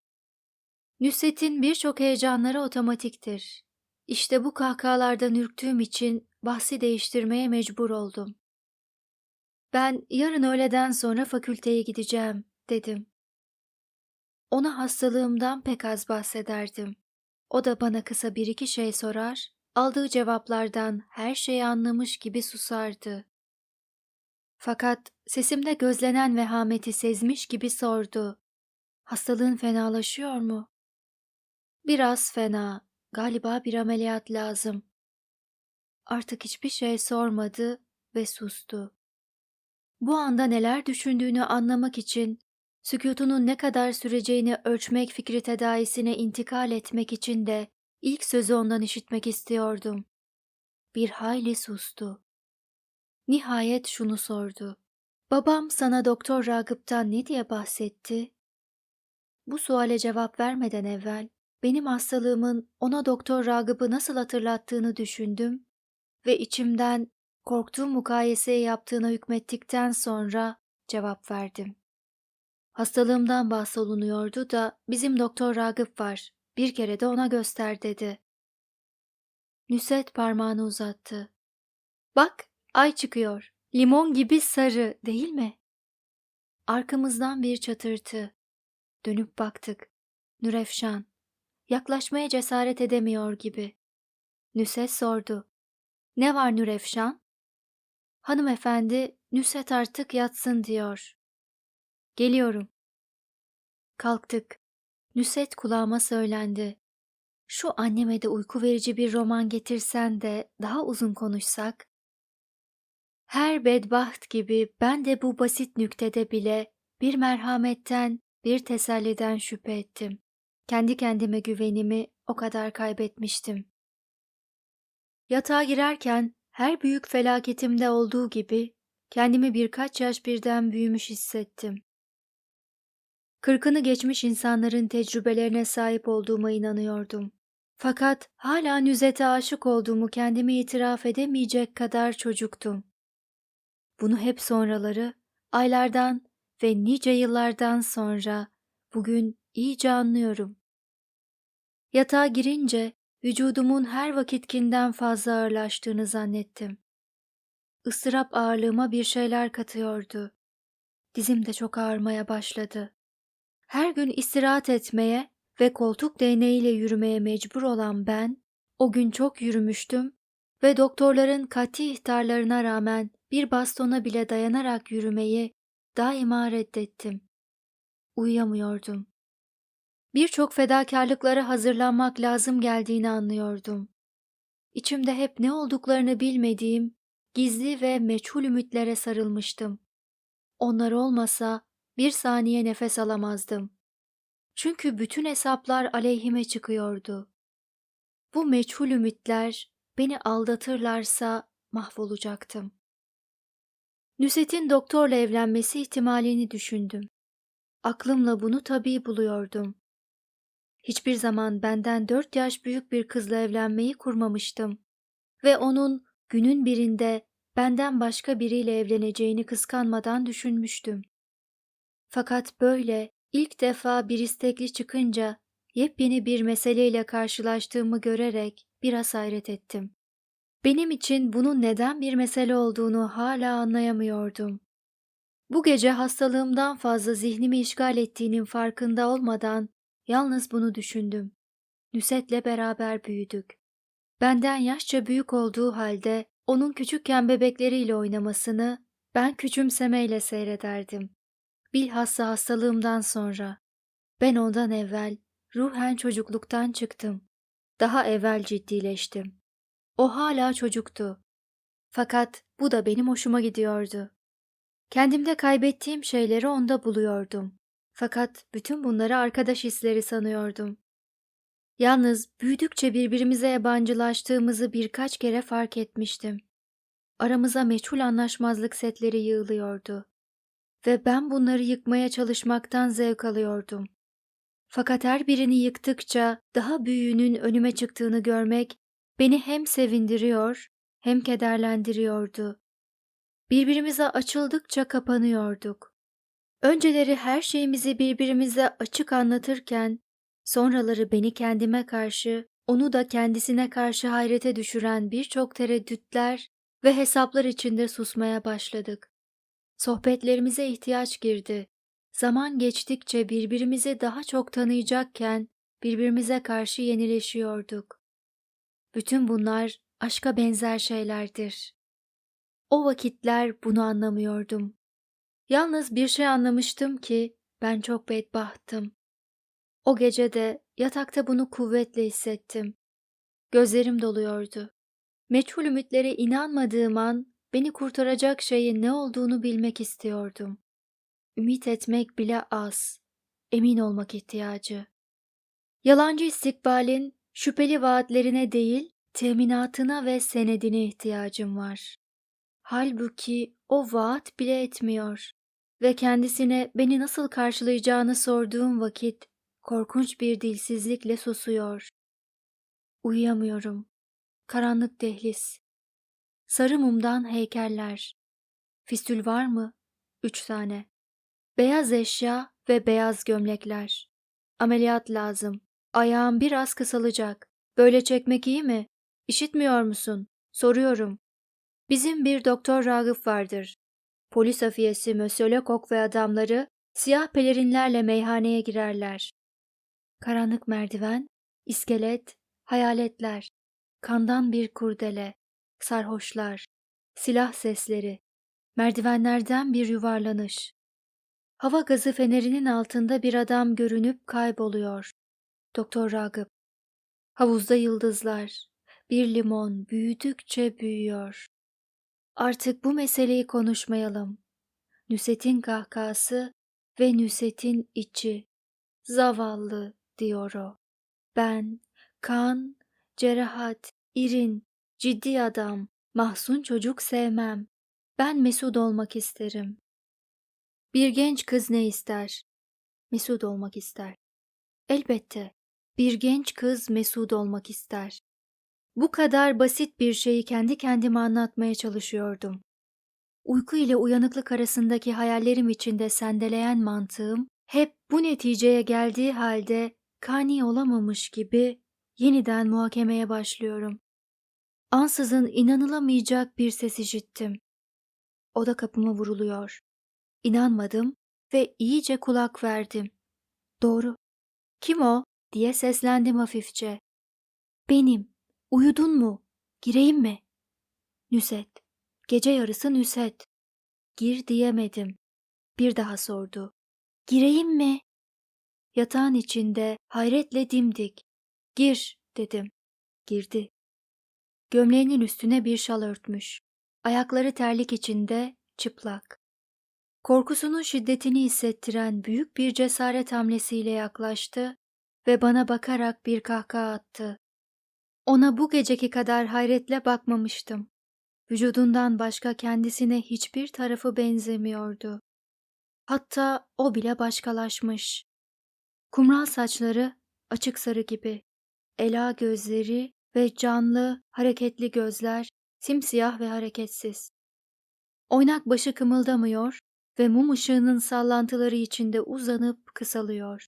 Nüset'in birçok heyecanları otomatiktir. İşte bu kahkahalardan ürktüğüm için bahsi değiştirmeye mecbur oldum. Ben yarın öğleden sonra fakülteye gideceğim, dedim. Ona hastalığımdan pek az bahsederdim. O da bana kısa bir iki şey sorar, aldığı cevaplardan her şeyi anlamış gibi susardı. Fakat sesimde gözlenen vehameti sezmiş gibi sordu. Hastalığın fenalaşıyor mu? Biraz fena. Galiba bir ameliyat lazım. Artık hiçbir şey sormadı ve sustu. Bu anda neler düşündüğünü anlamak için, sükutunun ne kadar süreceğini ölçmek fikri tedaisine intikal etmek için de ilk sözü ondan işitmek istiyordum. bir hayli sustu. Nihayet şunu sordu. Babam sana Doktor Ragıp'tan ne diye bahsetti? Bu suale cevap vermeden evvel benim hastalığımın ona Doktor Ragıp'ı nasıl hatırlattığını düşündüm ve içimden korktuğum mukayeseye yaptığına hükmettikten sonra cevap verdim. Hastalığımdan bahsolunuyordu da bizim Doktor Ragıp var. Bir kere de ona göster dedi. Nüset parmağını uzattı. Bak, ay çıkıyor. Limon gibi sarı, değil mi? Arkamızdan bir çatırtı. Dönüp baktık. Nürefşan. Yaklaşmaya cesaret edemiyor gibi. Nüset sordu. Ne var Nürefşan? Hanımefendi, Nüset artık yatsın diyor. Geliyorum. Kalktık. Nüset kulağıma söylendi. Şu anneme de uyku verici bir roman getirsen de daha uzun konuşsak. Her bedbaht gibi ben de bu basit nüktede bile bir merhametten, bir teselliden şüphe ettim. Kendi kendime güvenimi o kadar kaybetmiştim. Yatağa girerken her büyük felaketimde olduğu gibi kendimi birkaç yaş birden büyümüş hissettim. Kırkını geçmiş insanların tecrübelerine sahip olduğuma inanıyordum. Fakat hala Nüzet'e aşık olduğumu kendime itiraf edemeyecek kadar çocuktum. Bunu hep sonraları, aylardan ve nice yıllardan sonra bugün iyice anlıyorum. Yatağa girince vücudumun her vakitkinden fazla ağırlaştığını zannettim. Istırap ağırlığıma bir şeyler katıyordu. Dizim de çok ağırmaya başladı. Her gün istirahat etmeye ve koltuk değneğiyle yürümeye mecbur olan ben, o gün çok yürümüştüm ve doktorların katı ihtarlarına rağmen bir bastona bile dayanarak yürümeyi daima reddettim. Uyuyamıyordum. Birçok fedakarlıklara hazırlanmak lazım geldiğini anlıyordum. İçimde hep ne olduklarını bilmediğim, gizli ve meçhul ümitlere sarılmıştım. Onlar olmasa bir saniye nefes alamazdım. Çünkü bütün hesaplar aleyhime çıkıyordu. Bu meçhul ümitler beni aldatırlarsa mahvolacaktım. Nüset'in doktorla evlenmesi ihtimalini düşündüm. Aklımla bunu tabii buluyordum. Hiçbir zaman benden dört yaş büyük bir kızla evlenmeyi kurmamıştım. Ve onun günün birinde benden başka biriyle evleneceğini kıskanmadan düşünmüştüm. Fakat böyle ilk defa bir istekli çıkınca yepyeni bir meseleyle karşılaştığımı görerek biraz hayret ettim. Benim için bunun neden bir mesele olduğunu hala anlayamıyordum. Bu gece hastalığımdan fazla zihnimi işgal ettiğinin farkında olmadan yalnız bunu düşündüm. Nüset'le beraber büyüdük. Benden yaşça büyük olduğu halde onun küçükken bebekleriyle oynamasını ben küçümsemeyle seyrederdim. Bilhassa hastalığımdan sonra. Ben ondan evvel ruhen çocukluktan çıktım. Daha evvel ciddileştim. O hala çocuktu. Fakat bu da benim hoşuma gidiyordu. Kendimde kaybettiğim şeyleri onda buluyordum. Fakat bütün bunları arkadaş hisleri sanıyordum. Yalnız büyüdükçe birbirimize yabancılaştığımızı birkaç kere fark etmiştim. Aramıza meçhul anlaşmazlık setleri yığılıyordu. Ve ben bunları yıkmaya çalışmaktan zevk alıyordum. Fakat her birini yıktıkça daha büyüğünün önüme çıktığını görmek beni hem sevindiriyor hem kederlendiriyordu. Birbirimize açıldıkça kapanıyorduk. Önceleri her şeyimizi birbirimize açık anlatırken, sonraları beni kendime karşı, onu da kendisine karşı hayrete düşüren birçok tereddütler ve hesaplar içinde susmaya başladık. Sohbetlerimize ihtiyaç girdi. Zaman geçtikçe birbirimizi daha çok tanıyacakken birbirimize karşı yenileşiyorduk. Bütün bunlar aşka benzer şeylerdir. O vakitler bunu anlamıyordum. Yalnız bir şey anlamıştım ki ben çok bedbahtım. O gece de yatakta bunu kuvvetle hissettim. Gözlerim doluyordu. Meçhul ümitlere inanmadığım an beni kurtaracak şeyin ne olduğunu bilmek istiyordum. Ümit etmek bile az. Emin olmak ihtiyacı. Yalancı istikbalin şüpheli vaatlerine değil, teminatına ve senedine ihtiyacım var. Halbuki o vaat bile etmiyor ve kendisine beni nasıl karşılayacağını sorduğum vakit korkunç bir dilsizlikle susuyor. Uyuyamıyorum. Karanlık dehliz. Sarı mumdan heykeller. Fistül var mı? Üç tane. Beyaz eşya ve beyaz gömlekler. Ameliyat lazım. Ayağım biraz kısalacak. Böyle çekmek iyi mi? İşitmiyor musun? Soruyorum. Bizim bir doktor Ragıp vardır. Polis afiyesi Monsieur Lecoq ve adamları siyah pelerinlerle meyhaneye girerler. Karanlık merdiven, iskelet, hayaletler, kandan bir kurdele, sarhoşlar, silah sesleri, merdivenlerden bir yuvarlanış. Hava gazı fenerinin altında bir adam görünüp kayboluyor. Doktor Ragıp. Havuzda yıldızlar. Bir limon büyüdükçe büyüyor. Artık bu meseleyi konuşmayalım. Nüset'in kahkası ve Nüset'in içi. Zavallı diyor o. Ben, kan, cerahat, irin, ciddi adam, mahzun çocuk sevmem. Ben mesut olmak isterim. Bir genç kız ne ister? Mesut olmak ister. Elbette. Bir genç kız mesut olmak ister. Bu kadar basit bir şeyi kendi kendime anlatmaya çalışıyordum. Uyku ile uyanıklık arasındaki hayallerim içinde sendeleyen mantığım hep bu neticeye geldiği halde kani olamamış gibi yeniden muhakemeye başlıyorum. Ansızın inanılamayacak bir ses işittim. Oda kapıma vuruluyor. İnanmadım ve iyice kulak verdim. Doğru. Kim o? diye seslendim hafifçe. Benim. Uyudun mu? Gireyim mi? Nüset. Gece yarısı Nüset. Gir diyemedim. Bir daha sordu. Gireyim mi? Yatağın içinde hayretle dimdik. Gir dedim. Girdi. Gömleğinin üstüne bir şal örtmüş. Ayakları terlik içinde, çıplak. Korkusunun şiddetini hissettiren büyük bir cesaret hamlesiyle yaklaştı ve bana bakarak bir kahkaha attı. Ona bu geceki kadar hayretle bakmamıştım. Vücudundan başka kendisine hiçbir tarafı benzemiyordu. Hatta o bile başkalaşmış. Kumral saçları açık sarı gibi, ela gözleri ve canlı, hareketli gözler simsiyah ve hareketsiz. Oynak başı kımıldamıyor ve mum ışığının sallantıları içinde uzanıp kısalıyor.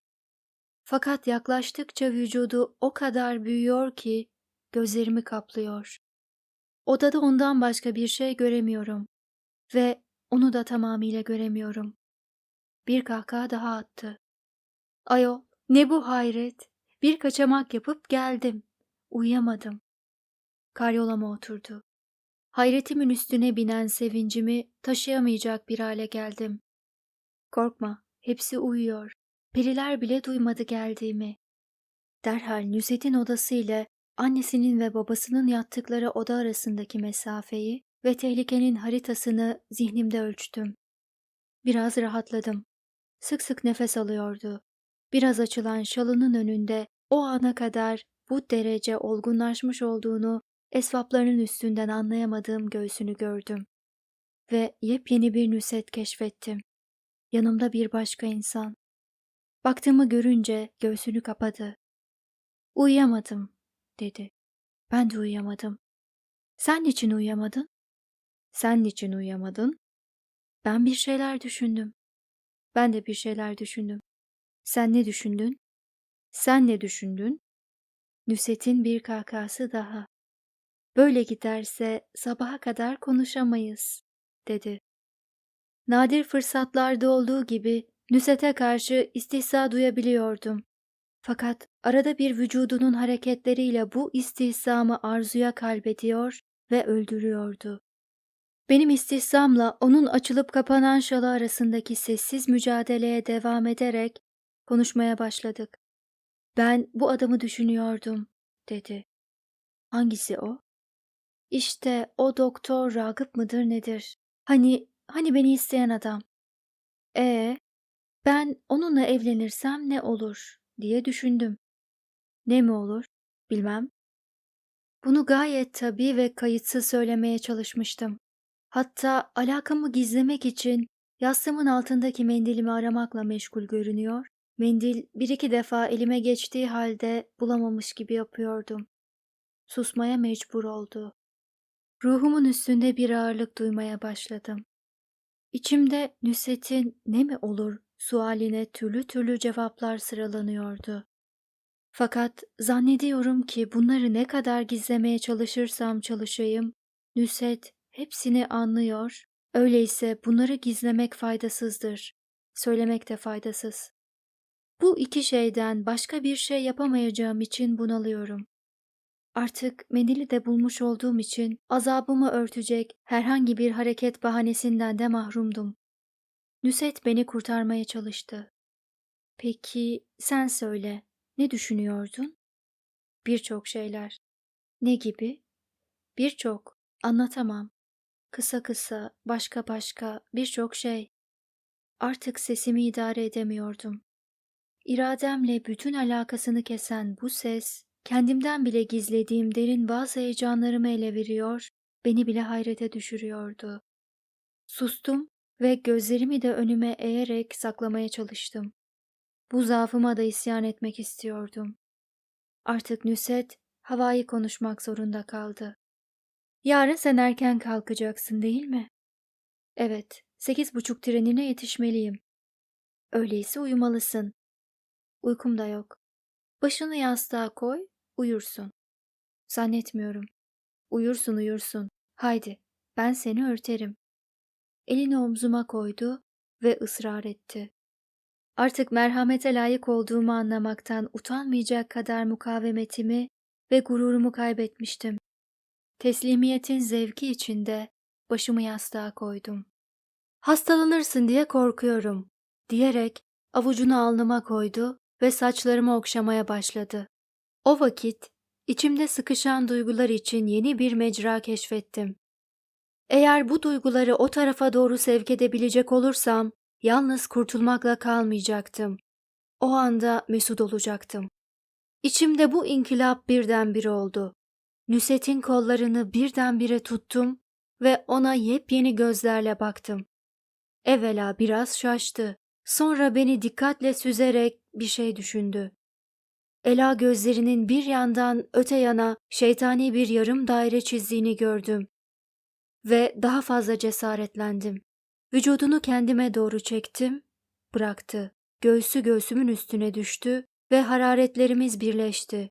Fakat yaklaştıkça vücudu o kadar büyüyor ki gözlerimi kaplıyor. Odada ondan başka bir şey göremiyorum ve onu da tamamıyla göremiyorum. Bir kahkaha daha attı. Ayol, ne bu hayret? Bir kaçamak yapıp geldim. Uyuyamadım. Karyolama oturdu. Hayretimin üstüne binen sevincimi taşıyamayacak bir hale geldim. Korkma, hepsi uyuyor. Periler bile duymadı geldiğimi. Derhal Nüset'in odası ile annesinin ve babasının yattıkları oda arasındaki mesafeyi ve tehlikenin haritasını zihnimde ölçtüm. Biraz rahatladım. Sık sık nefes alıyordu. Biraz açılan şalının önünde o ana kadar bu derece olgunlaşmış olduğunu esvaplarının üstünden anlayamadığım göğsünü gördüm. Ve yepyeni bir nüset keşfettim. Yanımda bir başka insan. Baktığımı görünce göğsünü kapadı. Uyuyamadım, dedi. Ben de uyuyamadım. Sen niçin uyuyamadın? Sen niçin uyuyamadın? Ben bir şeyler düşündüm. Ben de bir şeyler düşündüm. Sen ne düşündün? Sen ne düşündün? Nüset'in bir kakası daha. Böyle giderse sabaha kadar konuşamayız, dedi. Nadir fırsatlarda olduğu gibi Nüset'e karşı istihza duyabiliyordum. Fakat arada bir vücudunun hareketleriyle bu istihzamı arzuya kalbediyor ve öldürüyordu. Benim istihzamla onun açılıp kapanan şalı arasındaki sessiz mücadeleye devam ederek konuşmaya başladık. Ben bu adamı düşünüyordum, dedi. Hangisi o? İşte o doktor Ragıp mıdır nedir? Hani, hani beni isteyen adam. E, ben onunla evlenirsem ne olur diye düşündüm. Ne mi olur? Bilmem. Bunu gayet tabii ve kayıtsız söylemeye çalışmıştım. Hatta alakamı gizlemek için yastığımın altındaki mendilimi aramakla meşgul görünüyor, mendil bir iki defa elime geçtiği halde bulamamış gibi yapıyordum. Susmaya mecbur oldu. Ruhumun üstünde bir ağırlık duymaya başladım. İçimde Nusret'in ne mi olur sualine türlü türlü cevaplar sıralanıyordu. Fakat zannediyorum ki bunları ne kadar gizlemeye çalışırsam çalışayım, Nusret hepsini anlıyor, öyleyse bunları gizlemek faydasızdır, söylemek de faydasız. Bu iki şeyden başka bir şey yapamayacağım için bunalıyorum. Artık mendili de bulmuş olduğum için azabımı örtecek herhangi bir hareket bahanesinden de mahrumdum. Nusret beni kurtarmaya çalıştı. Peki sen söyle, ne düşünüyordun? Birçok şeyler. Ne gibi? Birçok, anlatamam. Kısa kısa, başka başka, birçok şey. Artık sesimi idare edemiyordum. İrademle bütün alakasını kesen bu ses, kendimden bile gizlediğim derin bazı heyecanlarımı ele veriyor, beni bile hayrete düşürüyordu. Sustum ve gözlerimi de önüme eğerek saklamaya çalıştım. Bu zaafıma da isyan etmek istiyordum. Artık Nüset, havayı konuşmak zorunda kaldı. Yarın sen erken kalkacaksın değil mi? Evet, sekiz buçuk trenine yetişmeliyim. Öyleyse uyumalısın. Uykum da yok. Başını yastığa koy, uyursun. Zannetmiyorum. Uyursun uyursun. Haydi, ben seni örterim. Elini omzuma koydu ve ısrar etti. Artık merhamete layık olduğumu anlamaktan utanmayacak kadar mukavemetimi ve gururumu kaybetmiştim. Teslimiyetin zevki içinde başımı yastığa koydum. Hastalanırsın diye korkuyorum, diyerek avucunu alnıma koydu ve saçlarımı okşamaya başladı. O vakit içimde sıkışan duygular için yeni bir mecra keşfettim. Eğer bu duyguları o tarafa doğru sevk edebilecek olursam, yalnız kurtulmakla kalmayacaktım. O anda mesut olacaktım. İçimde bu inkılap birdenbire oldu. Nüset'in kollarını birdenbire tuttum ve ona yepyeni gözlerle baktım. Evvela biraz şaştı. Sonra beni dikkatle süzerek bir şey düşündü. Ela gözlerinin bir yandan öte yana şeytani bir yarım daire çizdiğini gördüm. Ve daha fazla cesaretlendim. Vücudunu kendime doğru çektim, bıraktı. Göğsü göğsümün üstüne düştü ve hararetlerimiz birleşti.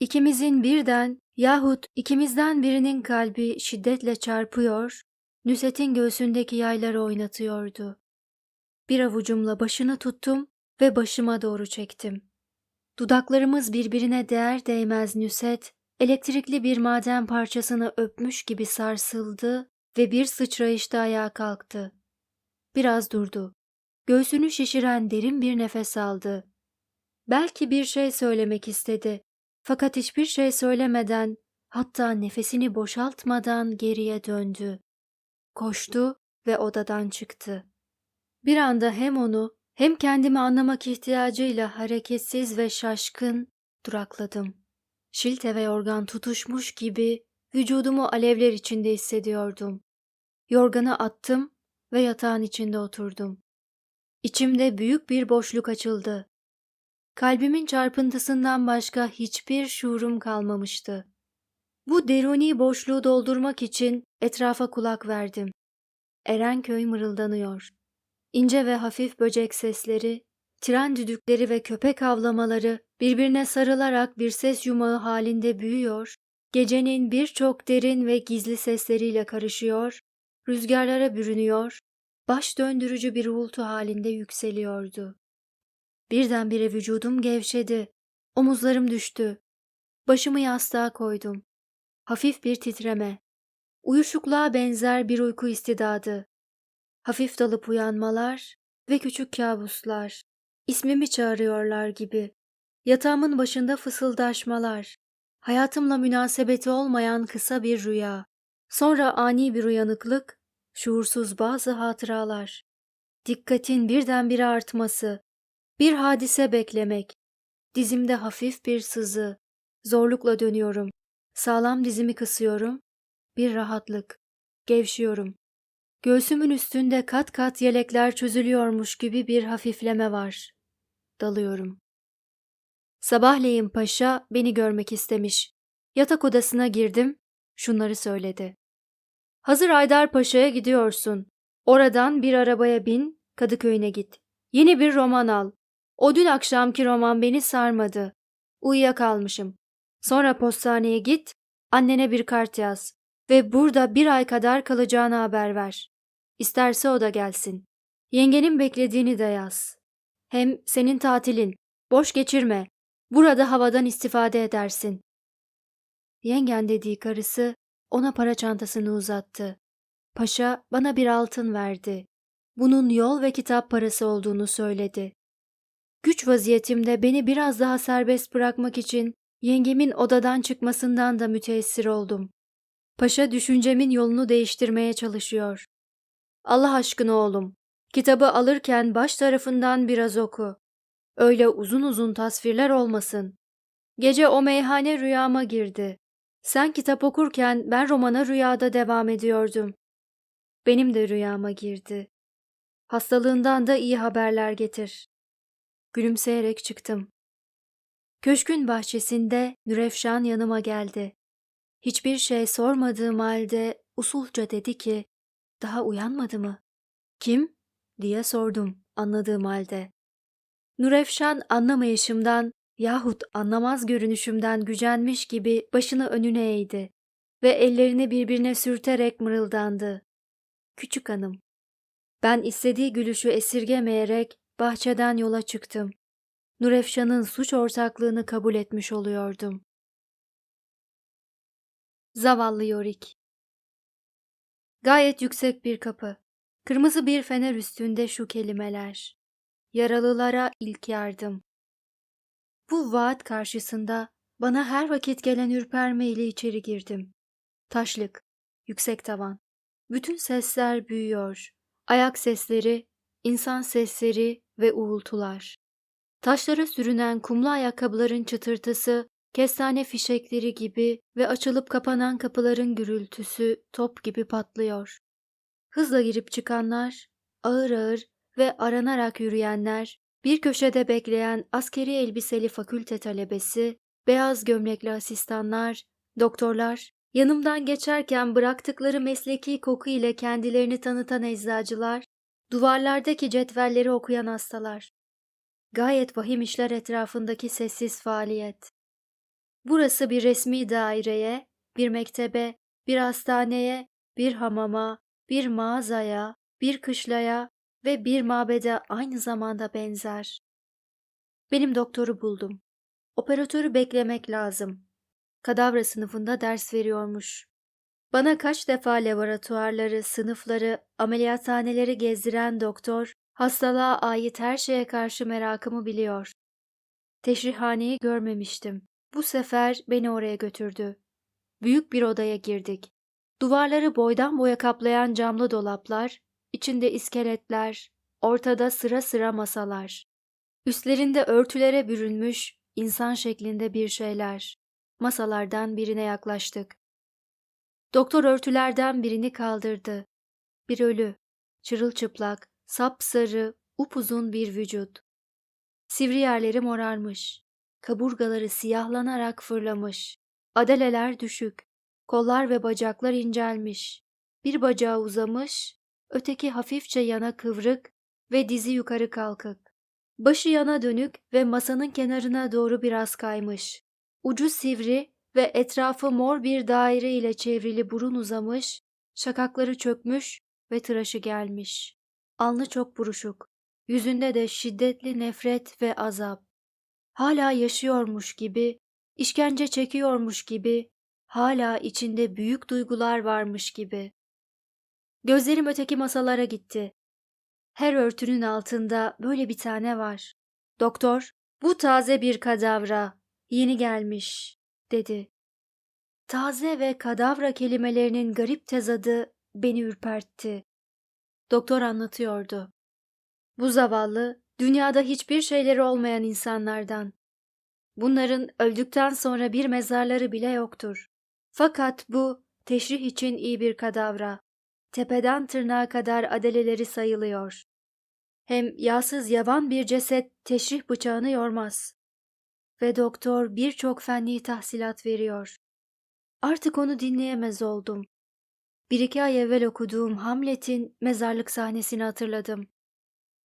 İkimizin birden yahut ikimizden birinin kalbi şiddetle çarpıyor, Nüset'in göğsündeki yayları oynatıyordu. Bir avucumla başını tuttum ve başıma doğru çektim. Dudaklarımız birbirine değer değmez Nüset, elektrikli bir maden parçasını öpmüş gibi sarsıldı ve bir sıçrayışta ayağa kalktı. Biraz durdu. Göğsünü şişiren derin bir nefes aldı. Belki bir şey söylemek istedi. Fakat hiçbir şey söylemeden, hatta nefesini boşaltmadan geriye döndü. Koştu ve odadan çıktı. Bir anda hem onu hem kendimi anlamak ihtiyacıyla hareketsiz ve şaşkın durakladım. Şilte ve yorgan tutuşmuş gibi vücudumu alevler içinde hissediyordum. Yorganı attım ve yatağın içinde oturdum. İçimde büyük bir boşluk açıldı. Kalbimin çarpıntısından başka hiçbir şuurum kalmamıştı. Bu deruni boşluğu doldurmak için etrafa kulak verdim. Erenköy mırıldanıyor. İnce ve hafif böcek sesleri, tren düdükleri ve köpek avlamaları birbirine sarılarak bir ses yumağı halinde büyüyor, gecenin birçok derin ve gizli sesleriyle karışıyor, rüzgarlara bürünüyor, baş döndürücü bir uğultu halinde yükseliyordu. Birdenbire vücudum gevşedi, omuzlarım düştü. Başımı yastığa koydum. Hafif bir titreme. Uyuşukluğa benzer bir uyku istidadı. Hafif dalıp uyanmalar ve küçük kabuslar. İsmimi çağırıyorlar gibi. Yatağımın başında fısıldaşmalar. Hayatımla münasebeti olmayan kısa bir rüya. Sonra ani bir uyanıklık, şuursuz bazı hatıralar. Dikkatin birdenbire artması. Bir hadise beklemek. Dizimde hafif bir sızı. Zorlukla dönüyorum. Sağlam dizimi kısıyorum. Bir rahatlık. Gevşiyorum. Göğsümün üstünde kat kat yelekler çözülüyormuş gibi bir hafifleme var. Dalıyorum. Sabahleyin paşa beni görmek istemiş. Yatak odasına girdim. Şunları söyledi. Hazır Aydar Paşa'ya gidiyorsun. Oradan bir arabaya bin, Kadıköy'üne git. Yeni bir roman al. O dün akşamki roman beni sarmadı. Uyuyakalmışım. Sonra postaneye git, annene bir kart yaz ve burada bir ay kadar kalacağını haber ver. İsterse o da gelsin. Yengenin beklediğini de yaz. Hem senin tatilin. Boş geçirme. Burada havadan istifade edersin. Yengen dediği karısı ona para çantasını uzattı. Paşa bana bir altın verdi. Bunun yol ve kitap parası olduğunu söyledi. Güç vaziyetimde beni biraz daha serbest bırakmak için yengemin odadan çıkmasından da müteessir oldum. Paşa düşüncemin yolunu değiştirmeye çalışıyor. Allah aşkına oğlum, kitabı alırken baş tarafından biraz oku. Öyle uzun uzun tasvirler olmasın. Gece o meyhane rüyama girdi. Sen kitap okurken ben romana rüyada devam ediyordum. Benim de rüyama girdi. Hastalığından da iyi haberler getir. Gülümseyerek çıktım. Köşkün bahçesinde Nürefşan yanıma geldi. Hiçbir şey sormadığım halde usulca dedi ki, daha uyanmadı mı? Kim? Diye sordum anladığım halde. Nurefşan anlamayışımdan yahut anlamaz görünüşümden gücenmiş gibi başını önüne eğdi ve ellerini birbirine sürterek mırıldandı. Küçük hanım. Ben istediği gülüşü esirgemeyerek bahçeden yola çıktım. Nurefşan'ın suç ortaklığını kabul etmiş oluyordum. Zavallı Yorik Gayet yüksek bir kapı. Kırmızı bir fener üstünde şu kelimeler. Yaralılara ilk yardım. Bu vaat karşısında bana her vakit gelen ürperme ile içeri girdim. Taşlık, yüksek tavan. Bütün sesler büyüyor. Ayak sesleri, insan sesleri ve uğultular. Taşlara sürünen kumlu ayakkabıların çıtırtısı, kestane fişekleri gibi ve açılıp kapanan kapıların gürültüsü top gibi patlıyor. Hızla girip çıkanlar, ağır ağır ve aranarak yürüyenler, bir köşede bekleyen askeri elbiseli fakülte talebesi, beyaz gömlekli asistanlar, doktorlar, yanımdan geçerken bıraktıkları mesleki koku ile kendilerini tanıtan eczacılar, duvarlardaki cetvelleri okuyan hastalar. Gayet vahim işler etrafındaki sessiz faaliyet. Burası bir resmi daireye, bir mektebe, bir hastaneye, bir hamama, bir mağazaya, bir kışlaya ve bir mabede aynı zamanda benzer. Benim doktoru buldum. Operatörü beklemek lazım. Kadavra sınıfında ders veriyormuş. Bana kaç defa laboratuvarları, sınıfları, ameliyathaneleri gezdiren doktor, hastalığa ait her şeye karşı merakımı biliyor. Teşrihhaneyi görmemiştim. Bu sefer beni oraya götürdü. Büyük bir odaya girdik. Duvarları boydan boya kaplayan camlı dolaplar, içinde iskeletler, ortada sıra sıra masalar. Üstlerinde örtülere bürünmüş insan şeklinde bir şeyler. Masalardan birine yaklaştık. Doktor örtülerden birini kaldırdı. Bir ölü, çırılçıplak, sapsarı, upuzun bir vücut. Sivri yerleri morarmış. Kaburgaları siyahlanarak fırlamış. Adaleler düşük. Kollar ve bacaklar incelmiş. Bir bacağı uzamış, öteki hafifçe yana kıvrık ve dizi yukarı kalkık. Başı yana dönük ve masanın kenarına doğru biraz kaymış. Ucu sivri ve etrafı mor bir daire ile çevrili burun uzamış, şakakları çökmüş ve tıraşı gelmiş. Alnı çok buruşuk, yüzünde de şiddetli nefret ve azap. Hala yaşıyormuş gibi, işkence çekiyormuş gibi, hala içinde büyük duygular varmış gibi. Gözlerim öteki masalara gitti. Her örtünün altında böyle bir tane var. Doktor, bu taze bir kadavra, yeni gelmiş, dedi. Taze ve kadavra kelimelerinin garip tezadı beni ürpertti. Doktor anlatıyordu. Bu zavallı, dünyada hiçbir şeyleri olmayan insanlardan. Bunların öldükten sonra bir mezarları bile yoktur. Fakat bu teşrih için iyi bir kadavra. Tepeden tırnağa kadar adeleleri sayılıyor. Hem yağsız yavan bir ceset teşrih bıçağını yormaz. Ve doktor birçok fenli tahsilat veriyor. Artık onu dinleyemez oldum. Bir iki ay evvel okuduğum Hamlet'in mezarlık sahnesini hatırladım.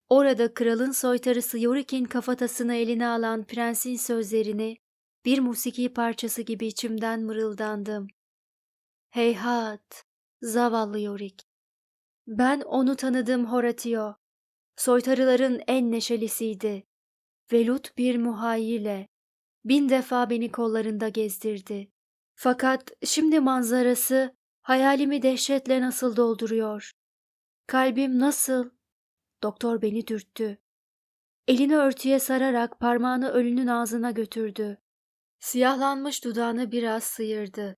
Orada kralın soytarısı Yorik'in kafatasını eline alan prensin sözlerini bir musiki parçası gibi içimden mırıldandım. Heyhat, zavallı Yorik. Ben onu tanıdım Horatio. Soytarıların en neşelisiydi. Velut bir muhayyile. Bin defa beni kollarında gezdirdi. Fakat şimdi manzarası hayalimi dehşetle nasıl dolduruyor. Kalbim nasıl? Doktor beni dürttü. Elini örtüye sararak parmağını ölünün ağzına götürdü. Siyahlanmış dudağını biraz sıyırdı.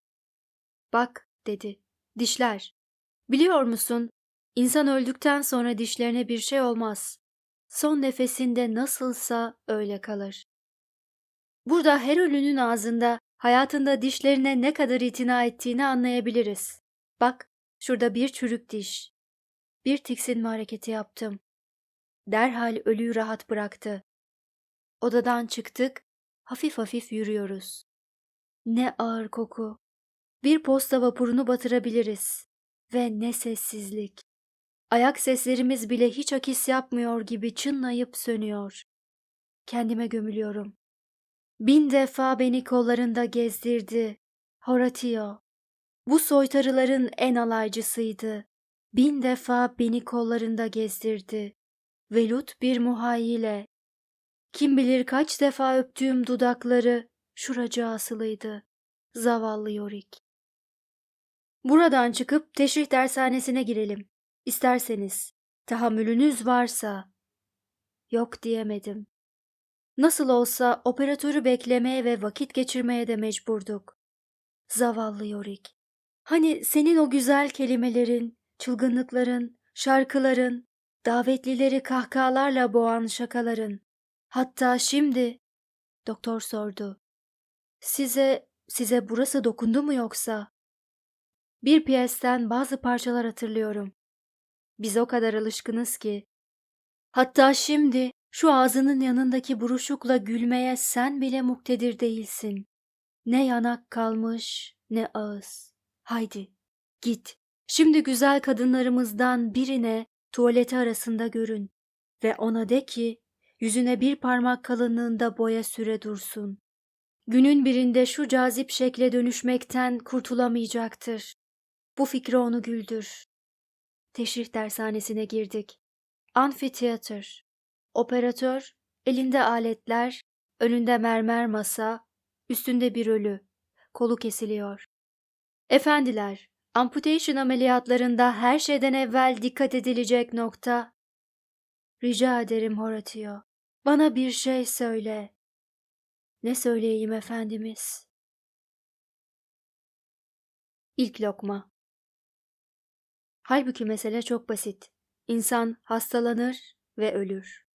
Bak, dedi. Dişler. Biliyor musun, insan öldükten sonra dişlerine bir şey olmaz. Son nefesinde nasılsa öyle kalır. Burada her ölünün ağzında hayatında dişlerine ne kadar itina ettiğini anlayabiliriz. Bak, şurada bir çürük diş. Bir tiksinme hareketi yaptım. Derhal ölüyü rahat bıraktı. Odadan çıktık, hafif hafif yürüyoruz. Ne ağır koku. Bir posta vapurunu batırabiliriz. Ve ne sessizlik. Ayak seslerimiz bile hiç akis yapmıyor gibi çınlayıp sönüyor. Kendime gömülüyorum. Bin defa beni kollarında gezdirdi. Horatio. Bu soytarıların en alaycısıydı. Bin defa beni kollarında gezdirdi. Velut bir muhayyile. Kim bilir kaç defa öptüğüm dudakları şuracı asılıydı. Zavallı Yorik. Buradan çıkıp teşrih dershanesine girelim. İsterseniz. Tahammülünüz varsa. Yok diyemedim. Nasıl olsa operatörü beklemeye ve vakit geçirmeye de mecburduk. Zavallı Yorik. Hani senin o güzel kelimelerin, çılgınlıkların, şarkıların, davetlileri kahkahalarla boğan şakaların. Hatta şimdi, doktor sordu. Size, size burası dokundu mu yoksa? Bir piyesten bazı parçalar hatırlıyorum. Biz o kadar alışkınız ki. Hatta şimdi şu ağzının yanındaki buruşukla gülmeye sen bile muktedir değilsin. Ne yanak kalmış, ne ağız. Haydi, git. Şimdi güzel kadınlarımızdan birine tuvaleti arasında görün ve ona de ki yüzüne bir parmak kalınlığında boya süre dursun. Günün birinde şu cazip şekle dönüşmekten kurtulamayacaktır. Bu fikri onu güldür. Teşrih dershanesine girdik. Amfiteyatr. Operatör, elinde aletler, önünde mermer masa, üstünde bir ölü. Kolu kesiliyor. Efendiler, amputation ameliyatlarında her şeyden evvel dikkat edilecek nokta. Rica ederim Horatio. Bana bir şey söyle. Ne söyleyeyim efendimiz? İlk lokma. Halbuki mesele çok basit. İnsan hastalanır ve ölür.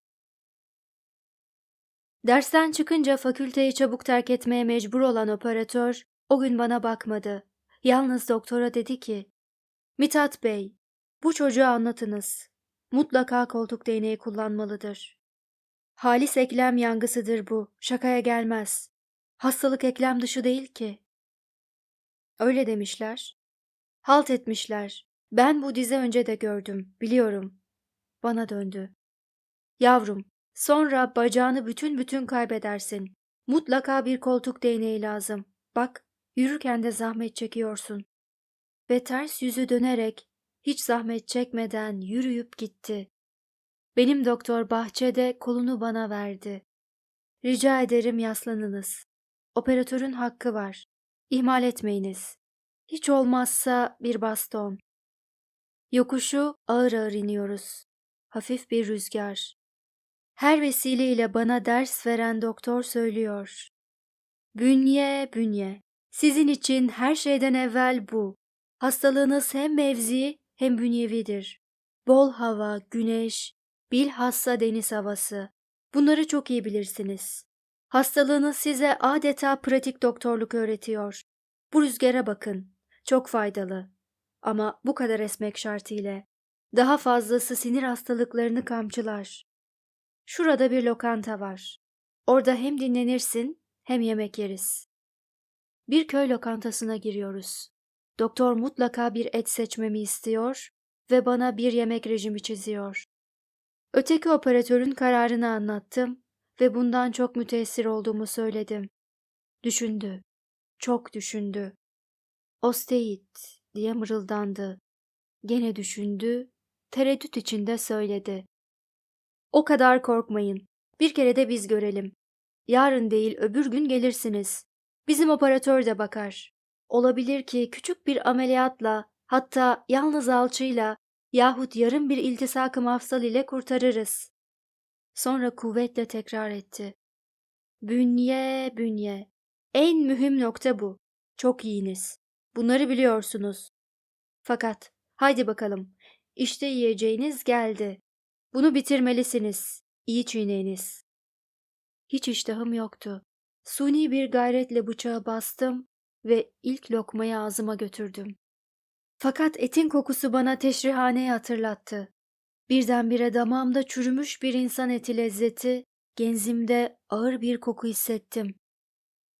Dersten çıkınca fakülteyi çabuk terk etmeye mecbur olan operatör o gün bana bakmadı. Yalnız doktora dedi ki, Mithat Bey, bu çocuğa anlatınız. Mutlaka koltuk değneği kullanmalıdır. Halis eklem yangısıdır bu, şakaya gelmez. Hastalık eklem dışı değil ki. Öyle demişler. Halt etmişler. Ben bu dize önce de gördüm, biliyorum. Bana döndü. Yavrum, sonra bacağını bütün bütün kaybedersin. Mutlaka bir koltuk değneği lazım. Bak, yürürken de zahmet çekiyorsun. Ve ters yüzü dönerek, hiç zahmet çekmeden yürüyüp gitti. Benim doktor bahçede kolunu bana verdi. Rica ederim yaslanınız. Operatörün hakkı var. İhmal etmeyiniz. Hiç olmazsa bir baston. Yokuşu ağır ağır iniyoruz. Hafif bir rüzgar. Her vesileyle bana ders veren doktor söylüyor. Bünye, bünye. Sizin için her şeyden evvel bu. Hastalığınız hem mevzi hem bünyevidir. Bol hava, güneş, bilhassa deniz havası. Bunları çok iyi bilirsiniz. Hastalığınız size adeta pratik doktorluk öğretiyor. Bu rüzgara bakın. Çok faydalı. Ama bu kadar esmek şartıyla. Daha fazlası sinir hastalıklarını kamçılar. Şurada bir lokanta var. Orada hem dinlenirsin hem yemek yeriz. Bir köy lokantasına giriyoruz. Doktor mutlaka bir et seçmemi istiyor ve bana bir yemek rejimi çiziyor. Öteki operatörün kararını anlattım ve bundan çok müteessir olduğumu söyledim. Düşündü. Çok düşündü. Osteit diye mırıldandı. Gene düşündü. Tereddüt içinde söyledi. O kadar korkmayın. Bir kere de biz görelim. Yarın değil öbür gün gelirsiniz. Bizim operatör de bakar. Olabilir ki küçük bir ameliyatla, hatta yalnız alçıyla yahut yarım bir iltisak-ı mafsal ile kurtarırız. Sonra kuvvetle tekrar etti. Bünye, bünye. En mühim nokta bu. Çok iyiniz. Bunları biliyorsunuz. Fakat haydi bakalım. İşte yiyeceğiniz geldi. Bunu bitirmelisiniz. İyi çiğneyiniz. Hiç iştahım yoktu. Suni bir gayretle bıçağı bastım ve ilk lokmayı ağzıma götürdüm. Fakat etin kokusu bana teşrihaneyi hatırlattı. Birdenbire damağımda çürümüş bir insan eti lezzeti, genzimde ağır bir koku hissettim.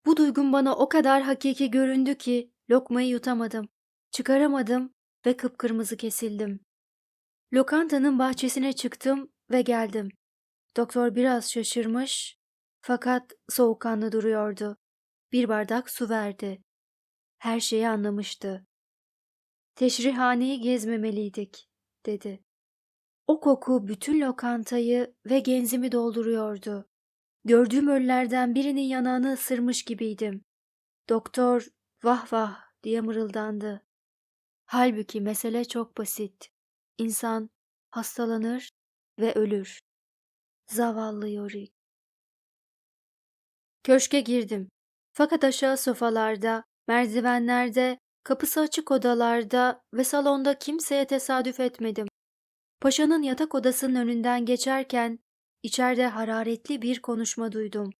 Bu duygum bana o kadar hakiki göründü ki lokmayı yutamadım, çıkaramadım ve kıpkırmızı kesildim. Lokantanın bahçesine çıktım ve geldim. Doktor biraz şaşırmış fakat soğukkanlı duruyordu. Bir bardak su verdi. Her şeyi anlamıştı. Teşrihaneyi gezmemeliydik, dedi. O koku bütün lokantayı ve genzimi dolduruyordu. Gördüğüm ölülerden birinin yanağını ısırmış gibiydim. Doktor vah vah diye mırıldandı. Halbuki mesele çok basit. İnsan hastalanır ve ölür. Zavallı Yorik. Köşke girdim. Fakat aşağı sofalarda, merdivenlerde, kapısı açık odalarda ve salonda kimseye tesadüf etmedim. Paşanın yatak odasının önünden geçerken içeride hararetli bir konuşma duydum.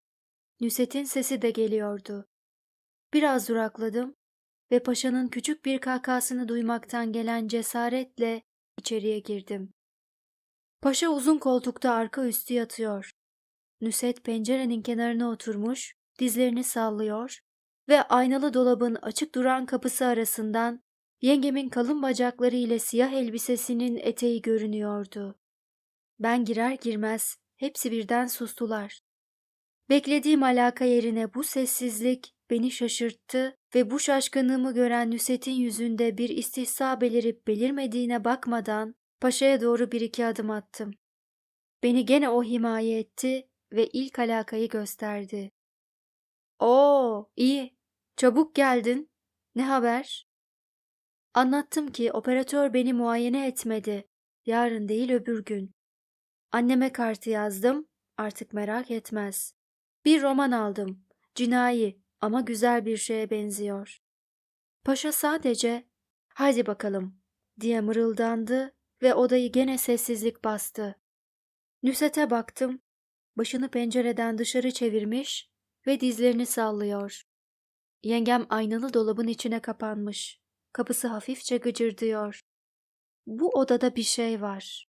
Nüset'in sesi de geliyordu. Biraz durakladım ve paşanın küçük bir kahkasını duymaktan gelen cesaretle içeriye girdim. Paşa uzun koltukta arka üstü yatıyor. Nüset pencerenin kenarına oturmuş, dizlerini sallıyor ve aynalı dolabın açık duran kapısı arasından yengemin kalın bacakları ile siyah elbisesinin eteği görünüyordu. Ben girer girmez hepsi birden sustular. Beklediğim alaka yerine bu sessizlik beni şaşırttı ve bu şaşkınlığımı gören Nüset'in yüzünde bir istihsa belirip belirmediğine bakmadan paşaya doğru bir iki adım attım. Beni gene o himaye etti ve ilk alakayı gösterdi. Oo, iyi. Çabuk geldin. Ne haber? Anlattım ki operatör beni muayene etmedi. Yarın değil öbür gün. Anneme kartı yazdım. Artık merak etmez. Bir roman aldım. Cinayi ama güzel bir şeye benziyor. Paşa sadece haydi bakalım diye mırıldandı ve odayı gene sessizlik bastı. Nüset'e baktım. Başını pencereden dışarı çevirmiş ve dizlerini sallıyor. Yengem aynalı dolabın içine kapanmış. Kapısı hafifçe gıcırdıyor. Bu odada bir şey var.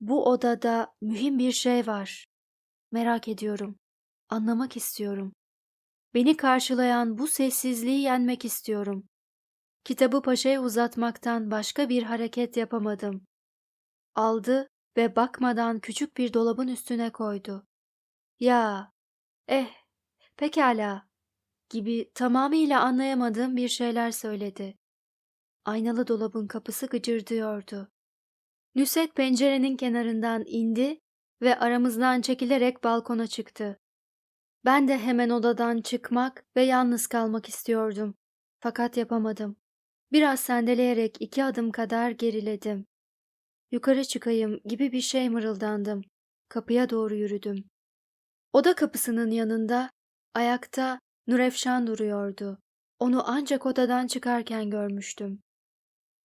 Bu odada mühim bir şey var. Merak ediyorum. Anlamak istiyorum. Beni karşılayan bu sessizliği yenmek istiyorum. Kitabı paşaya uzatmaktan başka bir hareket yapamadım. Aldı ve bakmadan küçük bir dolabın üstüne koydu. Ya, eh, pekala gibi tamamıyla anlayamadığım bir şeyler söyledi. Aynalı dolabın kapısı gıcırdıyordu. Nüset pencerenin kenarından indi ve aramızdan çekilerek balkona çıktı. Ben de hemen odadan çıkmak ve yalnız kalmak istiyordum. Fakat yapamadım. Biraz sendeleyerek iki adım kadar geriledim. Yukarı çıkayım gibi bir şey mırıldandım. Kapıya doğru yürüdüm. Oda kapısının yanında, ayakta Nurefşan duruyordu. Onu ancak odadan çıkarken görmüştüm.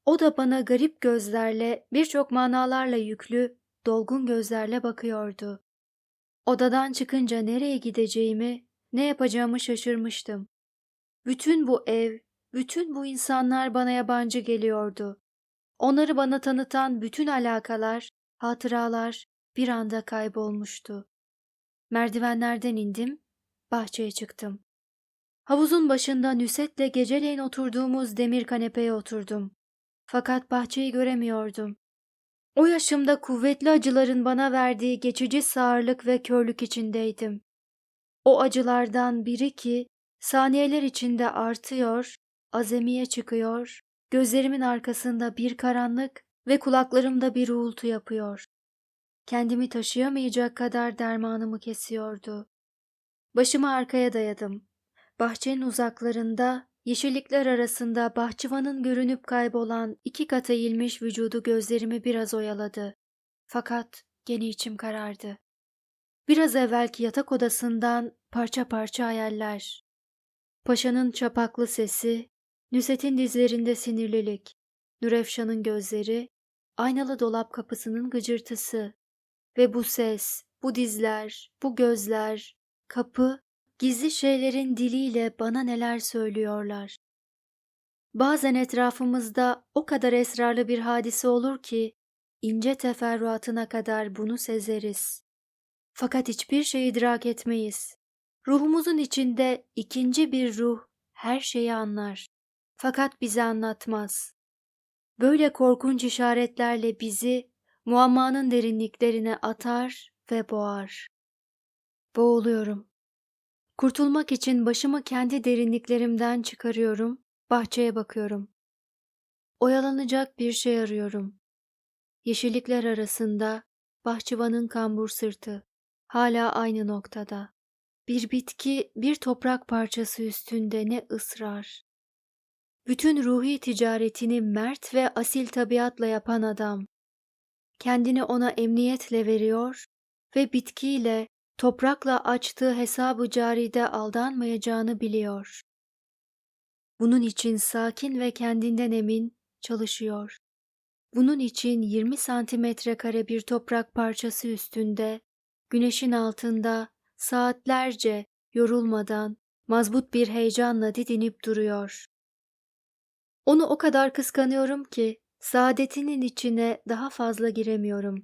O da bana garip gözlerle, birçok manalarla yüklü, dolgun gözlerle bakıyordu. Odadan çıkınca nereye gideceğimi, ne yapacağımı şaşırmıştım. Bütün bu ev, Bütün bu insanlar bana yabancı geliyordu. Onları bana tanıtan bütün alakalar, hatıralar bir anda kaybolmuştu. Merdivenlerden indim, bahçeye çıktım. Havuzun başında Nüset'le geceleyin oturduğumuz demir kanepeye oturdum. Fakat bahçeyi göremiyordum. O yaşımda kuvvetli acıların bana verdiği geçici sağırlık ve körlük içindeydim. O acılardan biri ki saniyeler içinde artıyor, azemiye çıkıyor, gözlerimin arkasında bir karanlık ve kulaklarımda bir uğultu yapıyor. Kendimi taşıyamayacak kadar dermanımı kesiyordu. Başımı arkaya dayadım. Bahçenin uzaklarında, yeşillikler arasında bahçıvanın görünüp kaybolan iki kat eğilmiş vücudu gözlerimi biraz oyaladı. Fakat gene içim karardı. Biraz evvelki yatak odasından parça parça hayaller. Paşanın çapaklı sesi, Nüset'in dizlerinde sinirlilik, Nürefşan'ın gözleri, aynalı dolap kapısının gıcırtısı ve bu ses, bu dizler, bu gözler, kapı, gizli şeylerin diliyle bana neler söylüyorlar. Bazen etrafımızda o kadar esrarlı bir hadise olur ki, ince teferruatına kadar bunu sezeriz. Fakat hiçbir şey idrak etmeyiz. Ruhumuzun içinde ikinci bir ruh her şeyi anlar. Fakat bize anlatmaz. Böyle korkunç işaretlerle bizi muammanın derinliklerine atar ve boğar. Boğuluyorum. Kurtulmak için başımı kendi derinliklerimden çıkarıyorum, bahçeye bakıyorum. Oyalanacak bir şey arıyorum. Yeşillikler arasında bahçıvanın kambur sırtı hala aynı noktada. Bir bitki, bir toprak parçası üstünde ne ısrar. Bütün ruhi ticaretini mert ve asil tabiatla yapan adam, kendini ona emniyetle veriyor ve bitkiyle, toprakla açtığı hesabı caride aldanmayacağını biliyor. Bunun için sakin ve kendinden emin çalışıyor. Bunun için 20 santimetre kare bir toprak parçası üstünde, güneşin altında saatlerce yorulmadan, mazbut bir heyecanla didinip duruyor. Onu o kadar kıskanıyorum ki saadetinin içine daha fazla giremiyorum.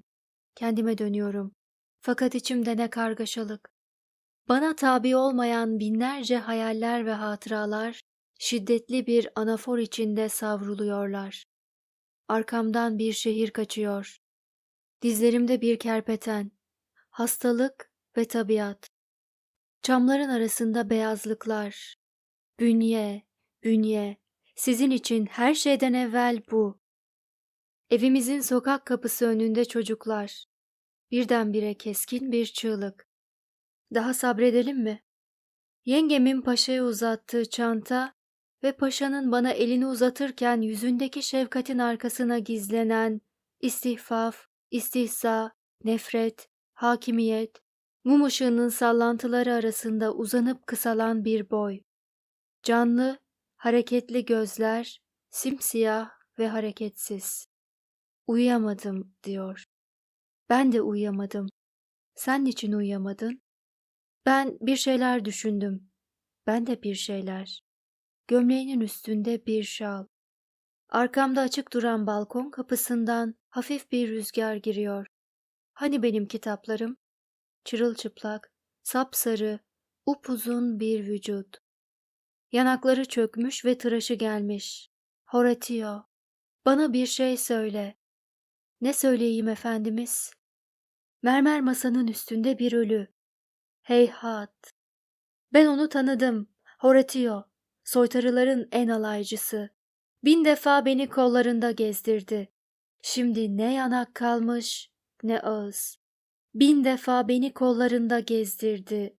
Kendime dönüyorum. Fakat içimde ne kargaşalık. Bana tabi olmayan binlerce hayaller ve hatıralar şiddetli bir anafor içinde savruluyorlar. Arkamdan bir şehir kaçıyor. Dizlerimde bir kerpeten, hastalık ve tabiat. Çamların arasında beyazlıklar. Bünye, bünye, sizin için her şeyden evvel bu. Evimizin sokak kapısı önünde çocuklar. Birdenbire keskin bir çığlık. Daha sabredelim mi? Yengemin paşaya uzattığı çanta ve paşanın bana elini uzatırken yüzündeki şefkatin arkasına gizlenen istihfaf, istihza, nefret, hakimiyet, mum ışığının sallantıları arasında uzanıp kısalan bir boy. Canlı, hareketli gözler, simsiyah ve hareketsiz. Uyuyamadım diyor. Ben de uyuyamadım. Sen niçin uyuyamadın? Ben bir şeyler düşündüm. Ben de bir şeyler. Gömleğinin üstünde bir şal. Arkamda açık duran balkon kapısından hafif bir rüzgar giriyor. Hani benim kitaplarım? Çırılçıplak, sapsarı, upuzun bir vücut. Yanakları çökmüş ve tıraşı gelmiş. Horatio, bana bir şey söyle. Ne söyleyeyim efendimiz? Mermer masanın üstünde bir ölü. Heyhat. Ben onu tanıdım. Horatio, soytarıların en alaycısı. Bin defa beni kollarında gezdirdi. Şimdi ne yanak kalmış ne ağız. Bin defa beni kollarında gezdirdi.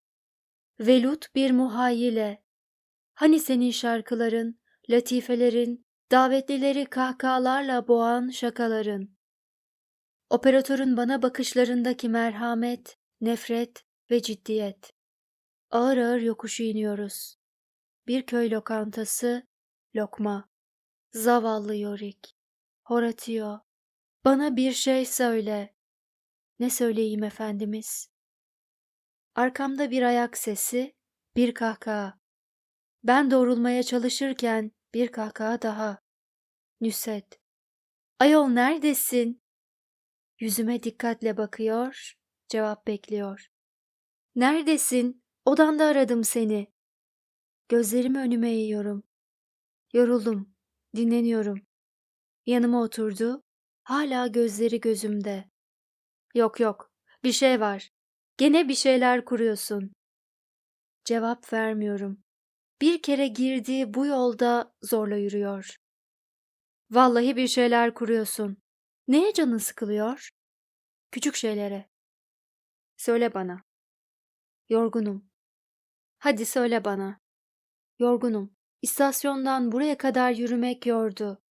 Velut bir muhayyile. Hani senin şarkıların, latifelerin, davetlileri kahkahalarla boğan şakaların. Operatörün bana bakışlarındaki merhamet, nefret ve ciddiyet. Ağır ağır yokuşu iniyoruz. Bir köy lokantası, lokma. Zavallı Yorik. Horatio, bana bir şey söyle. Ne söyleyeyim efendimiz? Arkamda bir ayak sesi, bir kahkaha. Ben doğrulmaya çalışırken Bir kahkaha daha. Nüset. Ayol neredesin? Yüzüme dikkatle bakıyor, cevap bekliyor. Neredesin? Odanda aradım seni. Gözlerimi önüme eğiyorum. Yoruldum, dinleniyorum. Yanıma oturdu, hala gözleri gözümde. Yok yok, bir şey var. Gene bir şeyler kuruyorsun. Cevap vermiyorum. Bir kere girdiği bu yolda zorla yürüyor. Vallahi bir şeyler kuruyorsun. Neye canın sıkılıyor? Küçük şeylere. Söyle bana. Yorgunum. Hadi söyle bana. Yorgunum. İstasyondan buraya kadar yürümek yordu.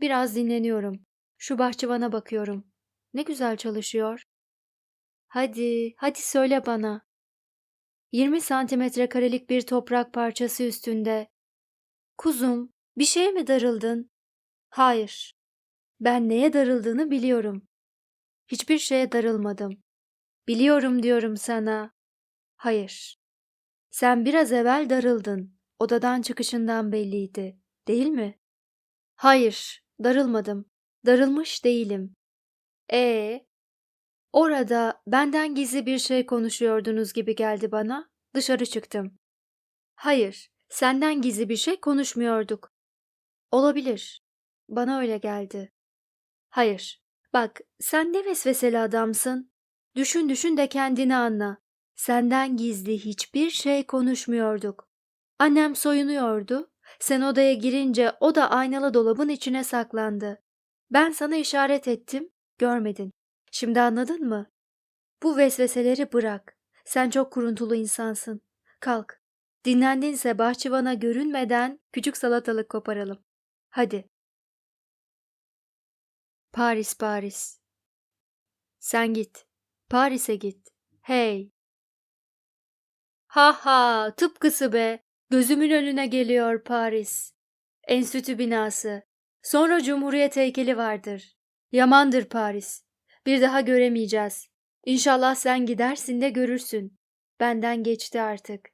Biraz dinleniyorum. Şu bahçıvana bakıyorum. Ne güzel çalışıyor. Hadi, hadi söyle bana. 20 santimetre karelik bir toprak parçası üstünde. Kuzum, bir şeye mi darıldın? Hayır. Ben neye darıldığını biliyorum. Hiçbir şeye darılmadım. Biliyorum diyorum sana. Hayır. Sen biraz evvel darıldın. Odadan çıkışından belliydi. Değil mi? Hayır, darılmadım. Darılmış değilim. E Orada benden gizli bir şey konuşuyordunuz gibi geldi bana. Dışarı çıktım. Hayır, senden gizli bir şey konuşmuyorduk. Olabilir. Bana öyle geldi. Hayır. Bak, sen ne vesveseli adamsın. Düşün düşün de kendini anla. Senden gizli hiçbir şey konuşmuyorduk. Annem soyunuyordu. Sen odaya girince o da aynalı dolabın içine saklandı. Ben sana işaret ettim, görmedin. Şimdi anladın mı? Bu vesveseleri bırak. Sen çok kuruntulu insansın. Kalk. Dinlendinse bahçıvana görünmeden küçük salatalık koparalım. Hadi. Paris, Paris. Sen git. Paris'e git. Hey. Ha ha, tıpkısı be. Gözümün önüne geliyor Paris. Enstitü binası. Sonra Cumhuriyet heykeli vardır. Yamandır Paris. Bir daha göremeyeceğiz. İnşallah sen gidersin de görürsün. Benden geçti artık.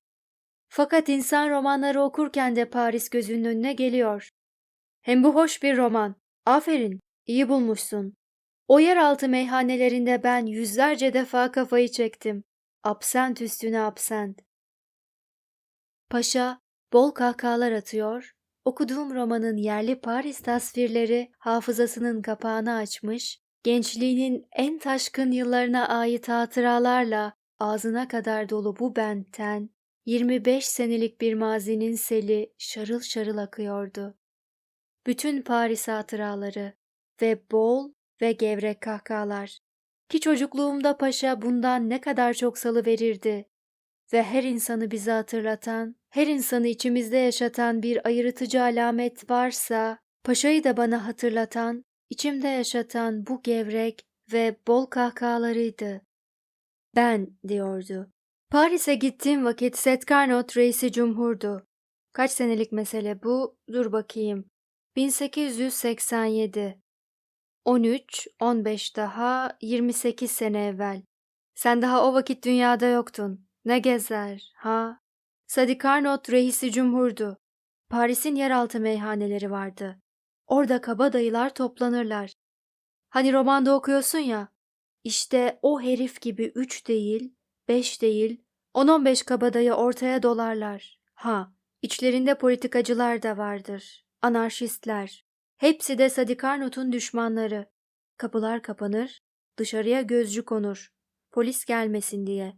Fakat insan romanları okurken de Paris gözünün önüne geliyor. Hem bu hoş bir roman. Aferin, iyi bulmuşsun. O yeraltı meyhanelerinde ben yüzlerce defa kafayı çektim. Absent üstüne absent. Paşa bol kahkahalar atıyor, okuduğum romanın yerli Paris tasvirleri hafızasının kapağını açmış, gençliğinin en taşkın yıllarına ait hatıralarla ağzına kadar dolu bu bentten 25 senelik bir mazinin seli şarıl şarıl akıyordu. Bütün Paris hatıraları ve bol ve gevrek kahkahalar. Ki çocukluğumda paşa bundan ne kadar çok salı verirdi ve her insanı bize hatırlatan, her insanı içimizde yaşatan bir ayırtıcı alamet varsa, paşayı da bana hatırlatan, içimde yaşatan bu gevrek ve bol kahkahalarıydı. Ben, diyordu. Paris'e gittiğim vakit Seth Carnot reisi cumhurdu. Kaç senelik mesele bu? Dur bakayım. 1887. 13, 15 daha, 28 sene evvel. Sen daha o vakit dünyada yoktun. Ne gezer, ha? Sadi Carnot reisi cumhurdu. Paris'in yeraltı meyhaneleri vardı. Orada kabadayılar toplanırlar. Hani romanda okuyorsun ya, işte o herif gibi üç değil, beş değil, on on beş kabadayı ortaya dolarlar. Ha, içlerinde politikacılar da vardır, anarşistler. Hepsi de Sadikarnot'un düşmanları. Kapılar kapanır, dışarıya gözcü konur. Polis gelmesin diye.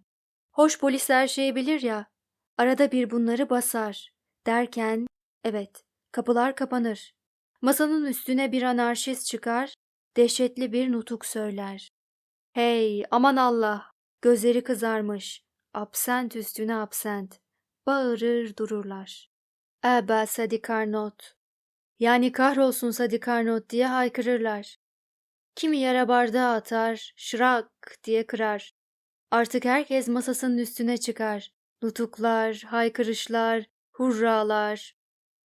Hoş polis her şeyi bilir ya. Arada bir bunları basar. Derken, evet, kapılar kapanır. Masanın üstüne bir anarşist çıkar, dehşetli bir nutuk söyler. Hey, aman Allah! Gözleri kızarmış. Absent üstüne absent. Bağırır dururlar. Eba Sadikarnot. Yani kahrolsun Sadikarnot diye haykırırlar. Kimi yere bardağı atar, şırak diye kırar. Artık herkes masasının üstüne çıkar. Nutuklar, haykırışlar, hurralar.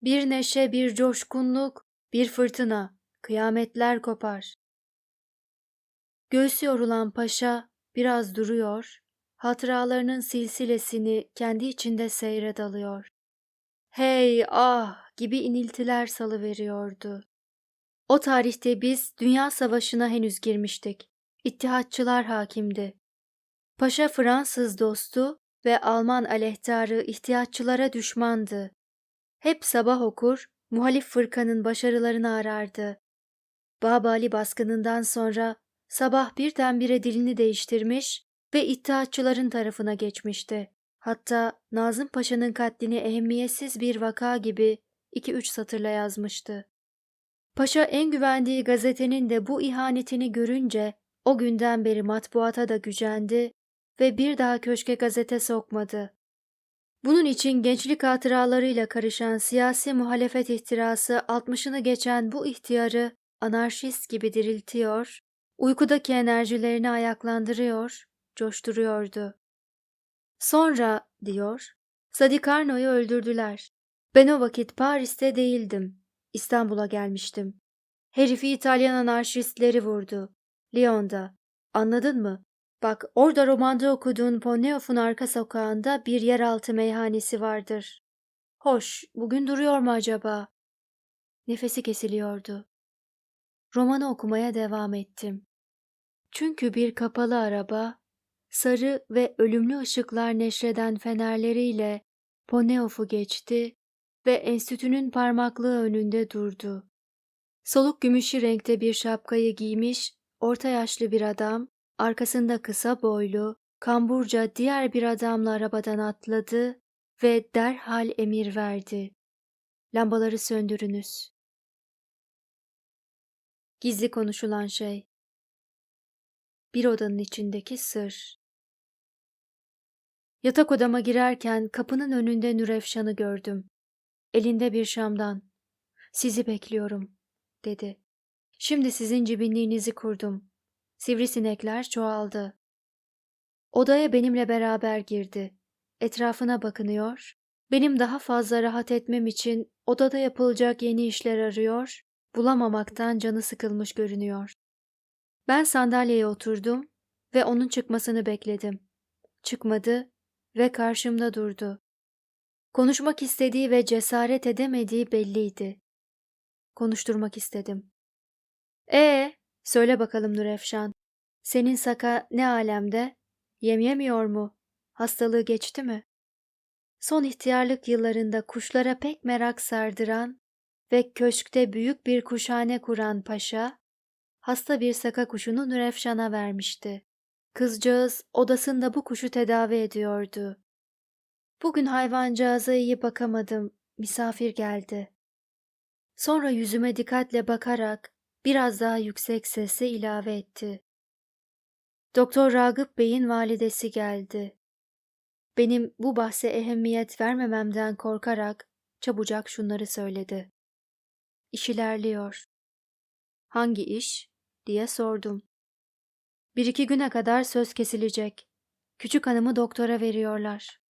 Bir neşe, bir coşkunluk, bir fırtına, kıyametler kopar. Göğsü yorulan paşa biraz duruyor, hatıralarının silsilesini kendi içinde seyre dalıyor. Hey ah gibi iniltiler salıveriyordu. O tarihte biz Dünya Savaşı'na henüz girmiştik. İttihatçılar hakimdi. Paşa Fransız dostu ve Alman aleyhtarı ihtiyatçılara düşmandı. Hep sabah okur, muhalif fırkanın başarılarını arardı. Babali baskınından sonra sabah birdenbire dilini değiştirmiş ve iddiatçıların tarafına geçmişti. Hatta Nazım Paşa'nın katlini ehemmiyetsiz bir vaka gibi iki üç satırla yazmıştı. Paşa en güvendiği gazetenin de bu ihanetini görünce o günden beri matbuata da gücendi ve bir daha köşke gazete sokmadı. Bunun için gençlik hatıralarıyla karışan siyasi muhalefet ihtirası altmışını geçen bu ihtiyarı anarşist gibi diriltiyor, uykudaki enerjilerini ayaklandırıyor, coşturuyordu. Sonra, diyor, Sadikarno'yu öldürdüler. Ben o vakit Paris'te değildim. İstanbul'a gelmiştim. Herifi İtalyan anarşistleri vurdu. Lyon'da. Anladın mı? Bak orada romanda okuduğun Ponneoff'un arka sokağında bir yeraltı meyhanesi vardır. Hoş, bugün duruyor mu acaba? Nefesi kesiliyordu. Romanı okumaya devam ettim. Çünkü bir kapalı araba, sarı ve ölümlü ışıklar neşreden fenerleriyle Ponneoff'u geçti ve enstitünün parmaklığı önünde durdu. Soluk gümüşü renkte bir şapkayı giymiş, orta yaşlı bir adam, arkasında kısa boylu, kamburca diğer bir adamla arabadan atladı ve derhal emir verdi. Lambaları söndürünüz. Gizli konuşulan şey. Bir odanın içindeki sır. Yatak odama girerken kapının önünde Nürefşan'ı gördüm. Elinde bir şamdan. Sizi bekliyorum, dedi. Şimdi sizin cibinliğinizi kurdum. Sivrisinekler çoğaldı. Odaya benimle beraber girdi. Etrafına bakınıyor, benim daha fazla rahat etmem için odada yapılacak yeni işler arıyor, bulamamaktan canı sıkılmış görünüyor. Ben sandalyeye oturdum ve onun çıkmasını bekledim. Çıkmadı ve karşımda durdu. Konuşmak istediği ve cesaret edemediği belliydi. Konuşturmak istedim. Ee, söyle bakalım Nurefşan. Senin Saka ne alemde? Yem yemiyor mu? Hastalığı geçti mi? Son ihtiyarlık yıllarında kuşlara pek merak sardıran ve köşkte büyük bir kuşhane kuran paşa, hasta bir saka kuşunu Nurefşan'a vermişti. Kızcağız odasında bu kuşu tedavi ediyordu. Bugün hayvancağıza iyi bakamadım, misafir geldi. Sonra yüzüme dikkatle bakarak biraz daha yüksek sesle ilave etti. Doktor Ragıp Bey'in validesi geldi. Benim bu bahse ehemmiyet vermememden korkarak çabucak şunları söyledi. İş ilerliyor. Hangi iş? Diye sordum. Bir iki güne kadar söz kesilecek. Küçük hanımı doktora veriyorlar.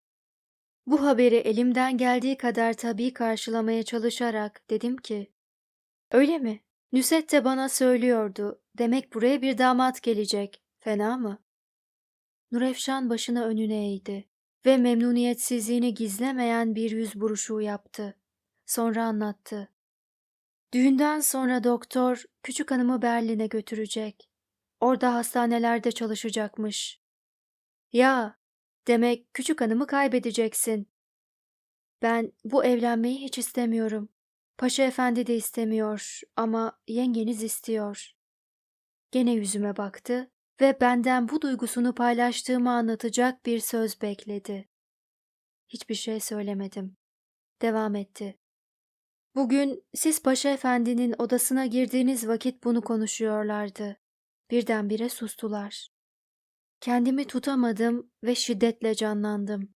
Bu haberi elimden geldiği kadar tabii karşılamaya çalışarak dedim ki, öyle mi? Nüset de bana söylüyordu. Demek buraya bir damat gelecek. Fena mı? Nurefşan başını önüne eğdi ve memnuniyetsizliğini gizlemeyen bir yüz buruşuğu yaptı. Sonra anlattı. Düğünden sonra doktor küçük hanımı Berlin'e götürecek. Orada hastanelerde çalışacakmış. Ya, demek küçük hanımı kaybedeceksin. Ben bu evlenmeyi hiç istemiyorum. Paşa efendi de istemiyor ama yengeniz istiyor. Gene yüzüme baktı ve benden bu duygusunu paylaştığımı anlatacak bir söz bekledi. Hiçbir şey söylemedim. Devam etti. Bugün siz Paşa Efendi'nin odasına girdiğiniz vakit bunu konuşuyorlardı. Birdenbire sustular. Kendimi tutamadım ve şiddetle canlandım.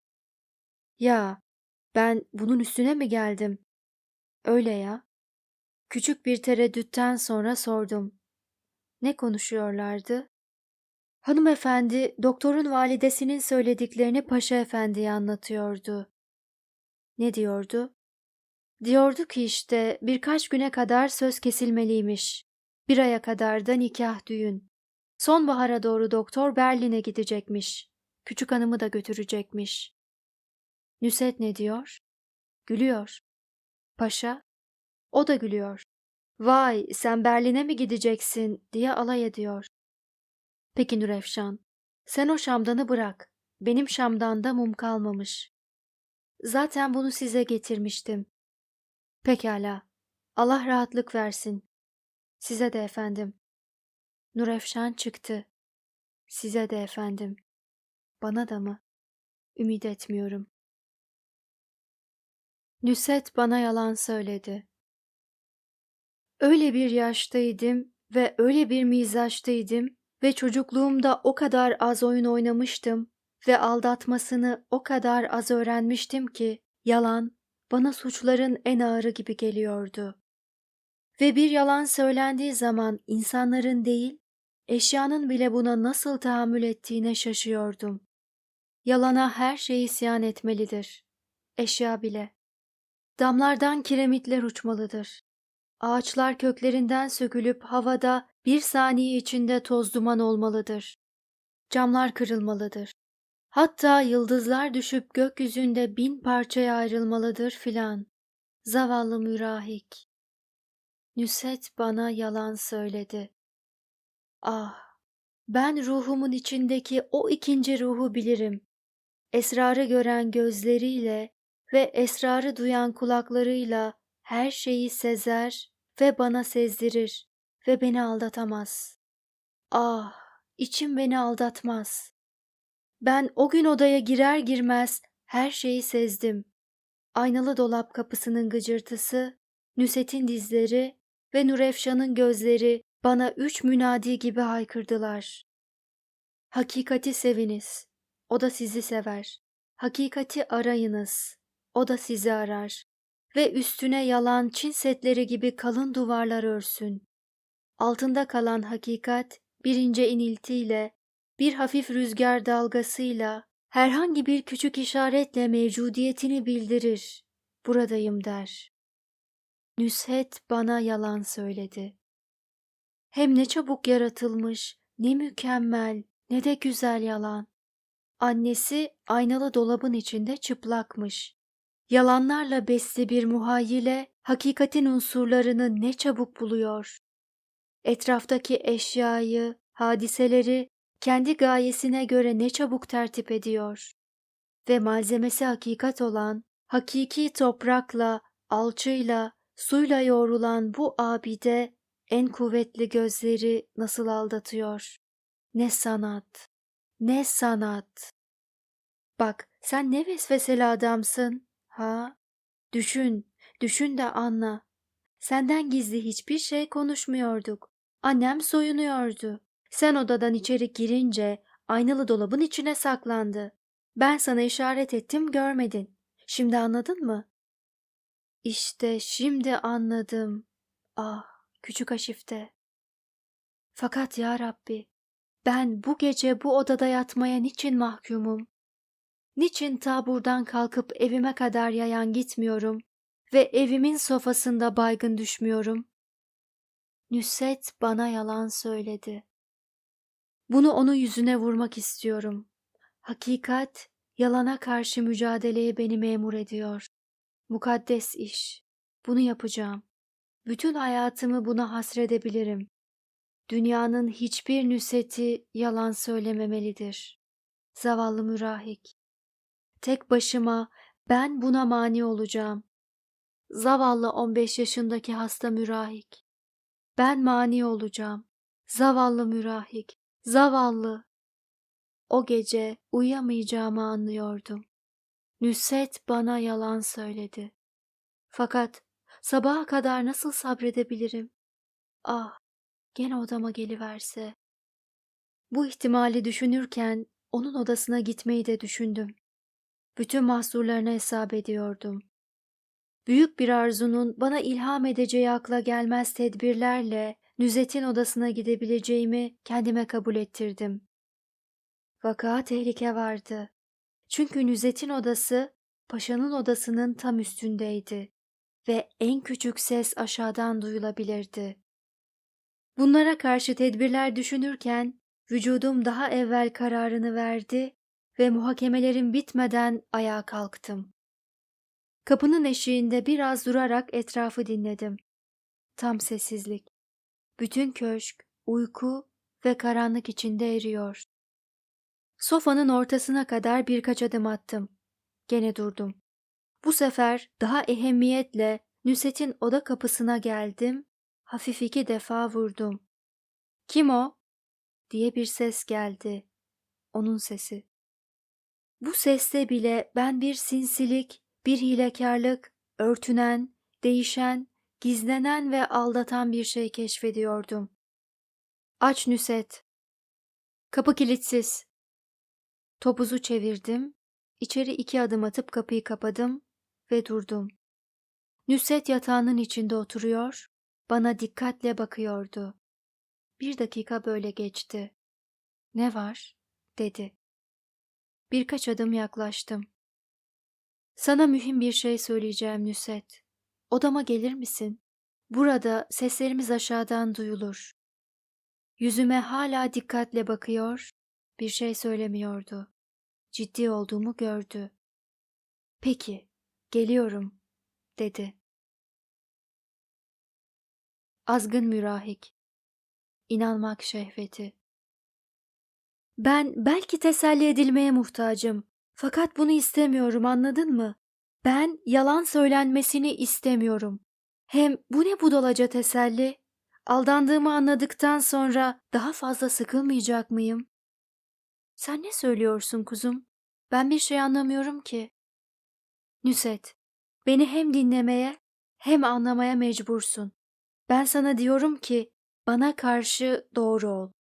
Ya, ben bunun üstüne mi geldim? Öyle ya. Küçük bir tereddütten sonra sordum. Ne konuşuyorlardı? Hanımefendi, doktorun validesinin söylediklerini Paşa Efendi'ye anlatıyordu. Ne diyordu? Diyordu ki işte birkaç güne kadar söz kesilmeliymiş. Bir aya kadar da nikah düğün. Sonbahara doğru doktor Berlin'e gidecekmiş. Küçük hanımı da götürecekmiş. Nüset ne diyor? Gülüyor. Paşa? O da gülüyor. Vay sen Berlin'e mi gideceksin diye alay ediyor. Peki Nurefşan, sen o şamdanı bırak. Benim şamdanda mum kalmamış. Zaten bunu size getirmiştim. Pekala. Allah rahatlık versin. Size de efendim. Nurefşan çıktı. Size de efendim. Bana da mı? Ümit etmiyorum. Nüset bana yalan söyledi. Öyle bir yaştaydım ve öyle bir mizaçtaydım ve çocukluğumda o kadar az oyun oynamıştım ve aldatmasını o kadar az öğrenmiştim ki yalan bana suçların en ağırı gibi geliyordu. Ve bir yalan söylendiği zaman insanların değil, eşyanın bile buna nasıl tahammül ettiğine şaşıyordum. Yalana her şey isyan etmelidir. Eşya bile. Damlardan kiremitler uçmalıdır. Ağaçlar köklerinden sökülüp havada bir saniye içinde toz duman olmalıdır. Camlar kırılmalıdır. Hatta yıldızlar düşüp gökyüzünde bin parçaya ayrılmalıdır filan. Zavallı mürahik. Nüset bana yalan söyledi. Ah, ben ruhumun içindeki o ikinci ruhu bilirim. Esrarı gören gözleriyle ve esrarı duyan kulaklarıyla her şeyi sezer ve bana sezdirir ve beni aldatamaz. Ah, içim beni aldatmaz. Ben o gün odaya girer girmez her şeyi sezdim. Aynalı dolap kapısının gıcırtısı, Nüset'in dizleri ve Nurefşan'ın gözleri bana üç münadi gibi haykırdılar. Hakikati seviniz, o da sizi sever. Hakikati arayınız, o da sizi arar. Ve üstüne yalan Çin setleri gibi kalın duvarlar örsün. Altında kalan hakikat bir ince iniltiyle, bir hafif rüzgar dalgasıyla, herhangi bir küçük işaretle mevcudiyetini bildirir. Buradayım der. Nüshet bana yalan söyledi. Hem ne çabuk yaratılmış, ne mükemmel, ne de güzel yalan. Annesi aynalı dolabın içinde çıplakmış. Yalanlarla besli bir muhayyile hakikatin unsurlarını ne çabuk buluyor. Etraftaki eşyayı, hadiseleri kendi gayesine göre ne çabuk tertip ediyor. Ve malzemesi hakikat olan, hakiki toprakla, alçıyla, suyla yoğrulan bu abide en kuvvetli gözleri nasıl aldatıyor. Ne sanat, ne sanat. Bak sen ne vesveseli adamsın. Ha? Düşün, düşün de anla. Senden gizli hiçbir şey konuşmuyorduk. Annem soyunuyordu. Sen odadan içeri girince aynalı dolabın içine saklandı. Ben sana işaret ettim görmedin. Şimdi anladın mı? İşte şimdi anladım. Ah, küçük Aşifte. Fakat ya Rabbi, ben bu gece bu odada yatmaya niçin mahkumum? Niçin taburdan kalkıp evime kadar yayan gitmiyorum ve evimin sofasında baygın düşmüyorum? Nüset bana yalan söyledi. Bunu onun yüzüne vurmak istiyorum. Hakikat, yalana karşı mücadeleye beni memur ediyor. Mukaddes iş. Bunu yapacağım. Bütün hayatımı buna hasredebilirim. Dünyanın hiçbir nüseti yalan söylememelidir. Zavallı mürahik. Tek başıma ben buna mani olacağım. Zavallı 15 yaşındaki hasta mürahik. Ben mani olacağım. Zavallı mürahik. Zavallı. O gece uyuyamayacağımı anlıyordum. Nüset bana yalan söyledi. Fakat sabaha kadar nasıl sabredebilirim? Ah, gene odama geliverse. Bu ihtimali düşünürken onun odasına gitmeyi de düşündüm. Bütün mahsurlarını hesap ediyordum. Büyük bir arzunun bana ilham edeceği akla gelmez tedbirlerle Nüzet'in odasına gidebileceğimi kendime kabul ettirdim. Vaka tehlike vardı. Çünkü Nüzet'in odası paşanın odasının tam üstündeydi ve en küçük ses aşağıdan duyulabilirdi. Bunlara karşı tedbirler düşünürken vücudum daha evvel kararını verdi ve muhakemelerim bitmeden ayağa kalktım. Kapının eşiğinde biraz durarak etrafı dinledim. Tam sessizlik. Bütün köşk, uyku ve karanlık içinde eriyor. Sofanın ortasına kadar birkaç adım attım. Gene durdum. Bu sefer daha ehemmiyetle Nüset'in oda kapısına geldim, hafif iki defa vurdum. Kim o? diye bir ses geldi. Onun sesi. Bu seste bile ben bir sinsilik, bir hilekarlık, örtünen, değişen, gizlenen ve aldatan bir şey keşfediyordum. Aç Nüset. Kapı kilitsiz. Topuzu çevirdim, içeri iki adım atıp kapıyı kapadım ve durdum. Nüset yatağının içinde oturuyor, bana dikkatle bakıyordu. Bir dakika böyle geçti. Ne var? dedi. Birkaç adım yaklaştım. Sana mühim bir şey söyleyeceğim Nüset. Odama gelir misin? Burada seslerimiz aşağıdan duyulur. Yüzüme hala dikkatle bakıyor, bir şey söylemiyordu. Ciddi olduğumu gördü. Peki, geliyorum, dedi. Azgın mürahik. İnanmak şehveti. Ben belki teselli edilmeye muhtacım. Fakat bunu istemiyorum anladın mı? Ben yalan söylenmesini istemiyorum. Hem bu ne budalaca teselli? Aldandığımı anladıktan sonra daha fazla sıkılmayacak mıyım? Sen ne söylüyorsun kuzum? Ben bir şey anlamıyorum ki. Nüset, beni hem dinlemeye hem anlamaya mecbursun. Ben sana diyorum ki bana karşı doğru ol.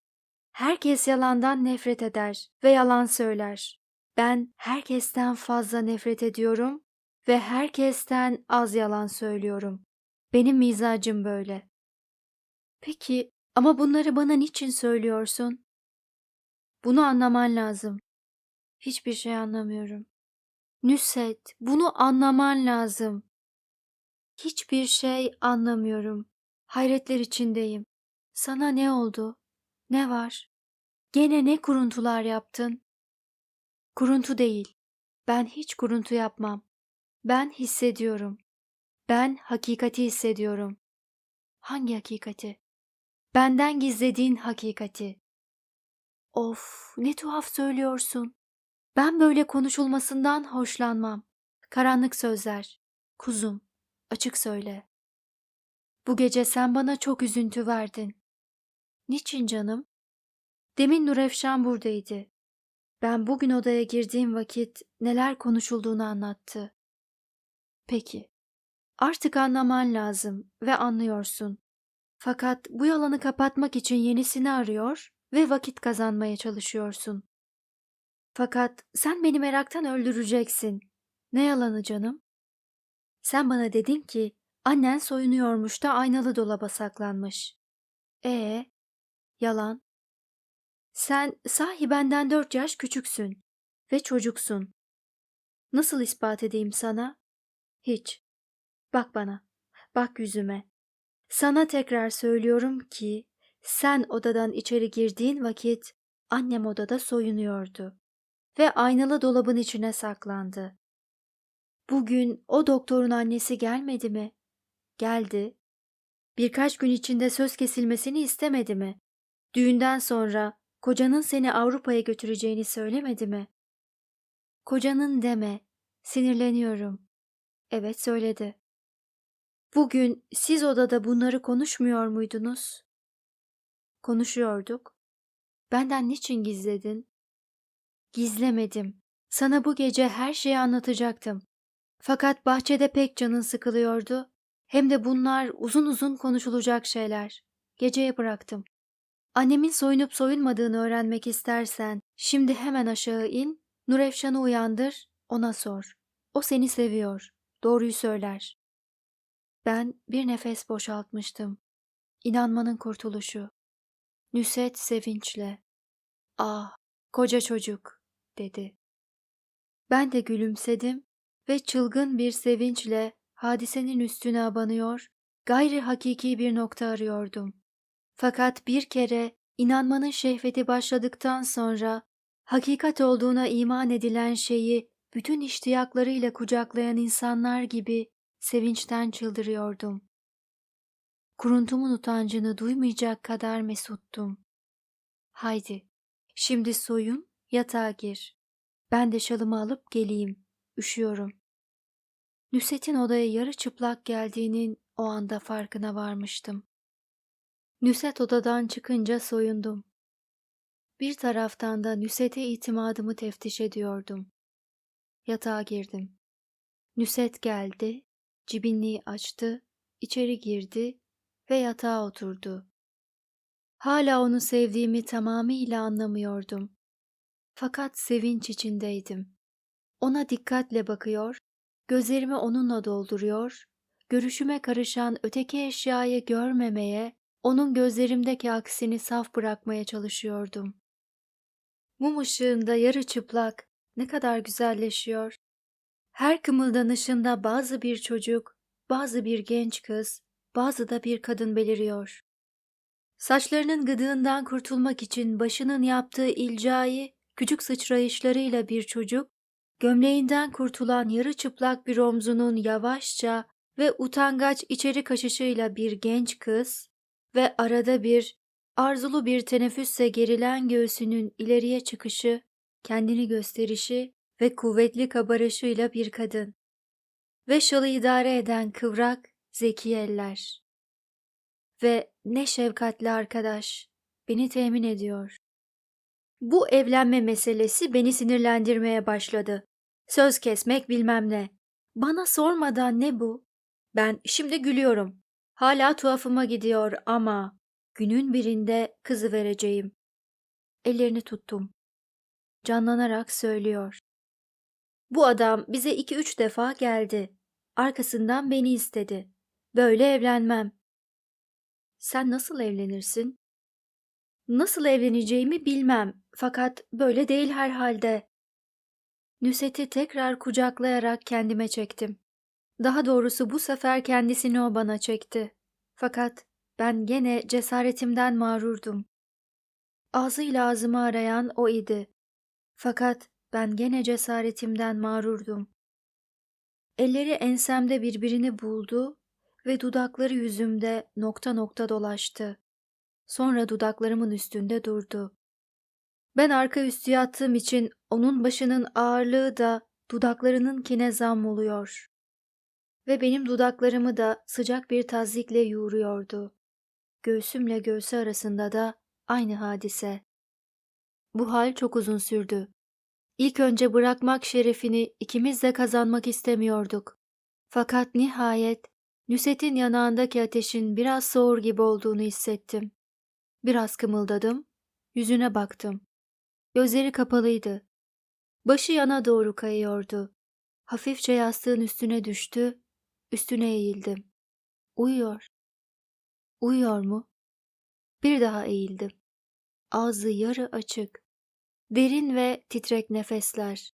Herkes yalandan nefret eder ve yalan söyler. Ben herkesten fazla nefret ediyorum ve herkesten az yalan söylüyorum. Benim mizacım böyle. Peki ama bunları bana niçin söylüyorsun? Bunu anlaman lazım. Hiçbir şey anlamıyorum. Nüset, bunu anlaman lazım. Hiçbir şey anlamıyorum. Hayretler içindeyim. Sana ne oldu? Ne var? Gene ne kuruntular yaptın? Kuruntu değil. Ben hiç kuruntu yapmam. Ben hissediyorum. Ben hakikati hissediyorum. Hangi hakikati? Benden gizlediğin hakikati. Of, ne tuhaf söylüyorsun. Ben böyle konuşulmasından hoşlanmam. Karanlık sözler. Kuzum, açık söyle. Bu gece sen bana çok üzüntü verdin. Niçin canım? Demin Nurefşan buradaydı. Ben bugün odaya girdiğim vakit neler konuşulduğunu anlattı. Peki. Artık anlaman lazım ve anlıyorsun. Fakat bu yalanı kapatmak için yenisini arıyor ve vakit kazanmaya çalışıyorsun. Fakat sen beni meraktan öldüreceksin. Ne yalanı canım? Sen bana dedin ki annen soyunuyormuş da aynalı dolaba saklanmış. E yalan. Sen sahi benden dört yaş küçüksün ve çocuksun. Nasıl ispat edeyim sana? Hiç. Bak bana, bak yüzüme. Sana tekrar söylüyorum ki sen odadan içeri girdiğin vakit annem odada soyunuyordu ve aynalı dolabın içine saklandı. Bugün o doktorun annesi gelmedi mi? Geldi. Birkaç gün içinde söz kesilmesini istemedi mi? Düğünden sonra kocanın seni Avrupa'ya götüreceğini söylemedi mi? Kocanın deme, sinirleniyorum. Evet söyledi. Bugün siz odada bunları konuşmuyor muydunuz? Konuşuyorduk. Benden niçin gizledin? Gizlemedim. Sana bu gece her şeyi anlatacaktım. Fakat bahçede pek canın sıkılıyordu. Hem de bunlar uzun uzun konuşulacak şeyler. Geceye bıraktım. Annemin soyunup soyunmadığını öğrenmek istersen şimdi hemen aşağı in, Nurefşan'ı uyandır, ona sor. O seni seviyor. Doğruyu söyler. Ben bir nefes boşaltmıştım. İnanmanın kurtuluşu. Nüset sevinçle. Ah, koca çocuk, dedi. Ben de gülümsedim ve çılgın bir sevinçle hadisenin üstüne abanıyor, gayri hakiki bir nokta arıyordum. Fakat bir kere inanmanın şehveti başladıktan sonra hakikat olduğuna iman edilen şeyi bütün iştiyaklarıyla kucaklayan insanlar gibi sevinçten çıldırıyordum. Kuruntumun utancını duymayacak kadar mesuttum. Haydi, şimdi soyun, yatağa gir. Ben de şalımı alıp geleyim, üşüyorum. Nüset'in odaya yarı çıplak geldiğinin o anda farkına varmıştım. Nüset odadan çıkınca soyundum. Bir taraftan da Nüset'e itimadımı teftiş ediyordum. Yatağa girdim. Nüset geldi, cibinliği açtı, içeri girdi ve yatağa oturdu. Hala onu sevdiğimi tamamıyla anlamıyordum. Fakat sevinç içindeydim. Ona dikkatle bakıyor, gözlerimi onunla dolduruyor, görüşüme karışan öteki eşyayı görmemeye, onun gözlerimdeki aksini saf bırakmaya çalışıyordum. Mum ışığında yarı çıplak, ne kadar güzelleşiyor. Her kımıldanışında bazı bir çocuk, bazı bir genç kız, bazı da bir kadın beliriyor. Saçlarının gıdığından kurtulmak için başının yaptığı ilcayı küçük sıçrayışlarıyla bir çocuk, gömleğinden kurtulan yarı çıplak bir omzunun yavaşça ve utangaç içeri kaşışıyla bir genç kız ve arada bir arzulu bir teneffüsse gerilen göğsünün ileriye çıkışı, kendini gösterişi ve kuvvetli kabarışıyla bir kadın ve şalı idare eden kıvrak, zeki eller. Ve ne şefkatli arkadaş, beni temin ediyor. Bu evlenme meselesi beni sinirlendirmeye başladı. Söz kesmek bilmem ne. Bana sormadan ne bu? Ben şimdi gülüyorum. Hala tuhafıma gidiyor ama günün birinde kızı vereceğim. Ellerini tuttum. Canlanarak söylüyor. Bu adam bize iki üç defa geldi. Arkasından beni istedi. Böyle evlenmem. Sen nasıl evlenirsin? Nasıl evleneceğimi bilmem fakat böyle değil herhalde. Nüset'i tekrar kucaklayarak kendime çektim. Daha doğrusu bu sefer kendisini o bana çekti. Fakat ben gene cesaretimden mağrurdum. Ağzıyla ağzımı arayan o idi. Fakat ben gene cesaretimden mağrurdum. Elleri ensemde birbirini buldu ve dudakları yüzümde nokta nokta dolaştı. Sonra dudaklarımın üstünde durdu. Ben arka üstü yattığım için onun başının ağırlığı da dudaklarının kine zam oluyor. Ve benim dudaklarımı da sıcak bir tazikle yoğuruyordu. Göğsümle göğsü arasında da aynı hadise. Bu hal çok uzun sürdü. İlk önce bırakmak şerefini ikimiz de kazanmak istemiyorduk. Fakat nihayet Nüset'in yanağındaki ateşin biraz soğur gibi olduğunu hissettim. Biraz kımıldadım, yüzüne baktım. Gözleri kapalıydı. Başı yana doğru kayıyordu. Hafifçe yastığın üstüne düştü, üstüne eğildim. Uyuyor. Uyuyor mu? Bir daha eğildim. Ağzı yarı açık. Derin ve titrek nefesler.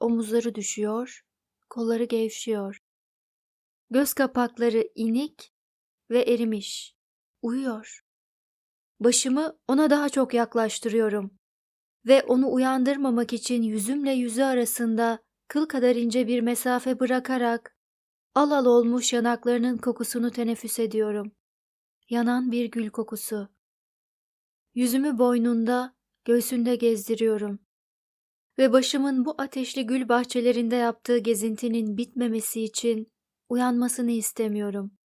Omuzları düşüyor, kolları gevşiyor. Göz kapakları inik ve erimiş. Uyuyor. Başımı ona daha çok yaklaştırıyorum ve onu uyandırmamak için yüzümle yüzü arasında kıl kadar ince bir mesafe bırakarak al al olmuş yanaklarının kokusunu teneffüs ediyorum. Yanan bir gül kokusu. Yüzümü boynunda, göğsünde gezdiriyorum. Ve başımın bu ateşli gül bahçelerinde yaptığı gezintinin bitmemesi için uyanmasını istemiyorum.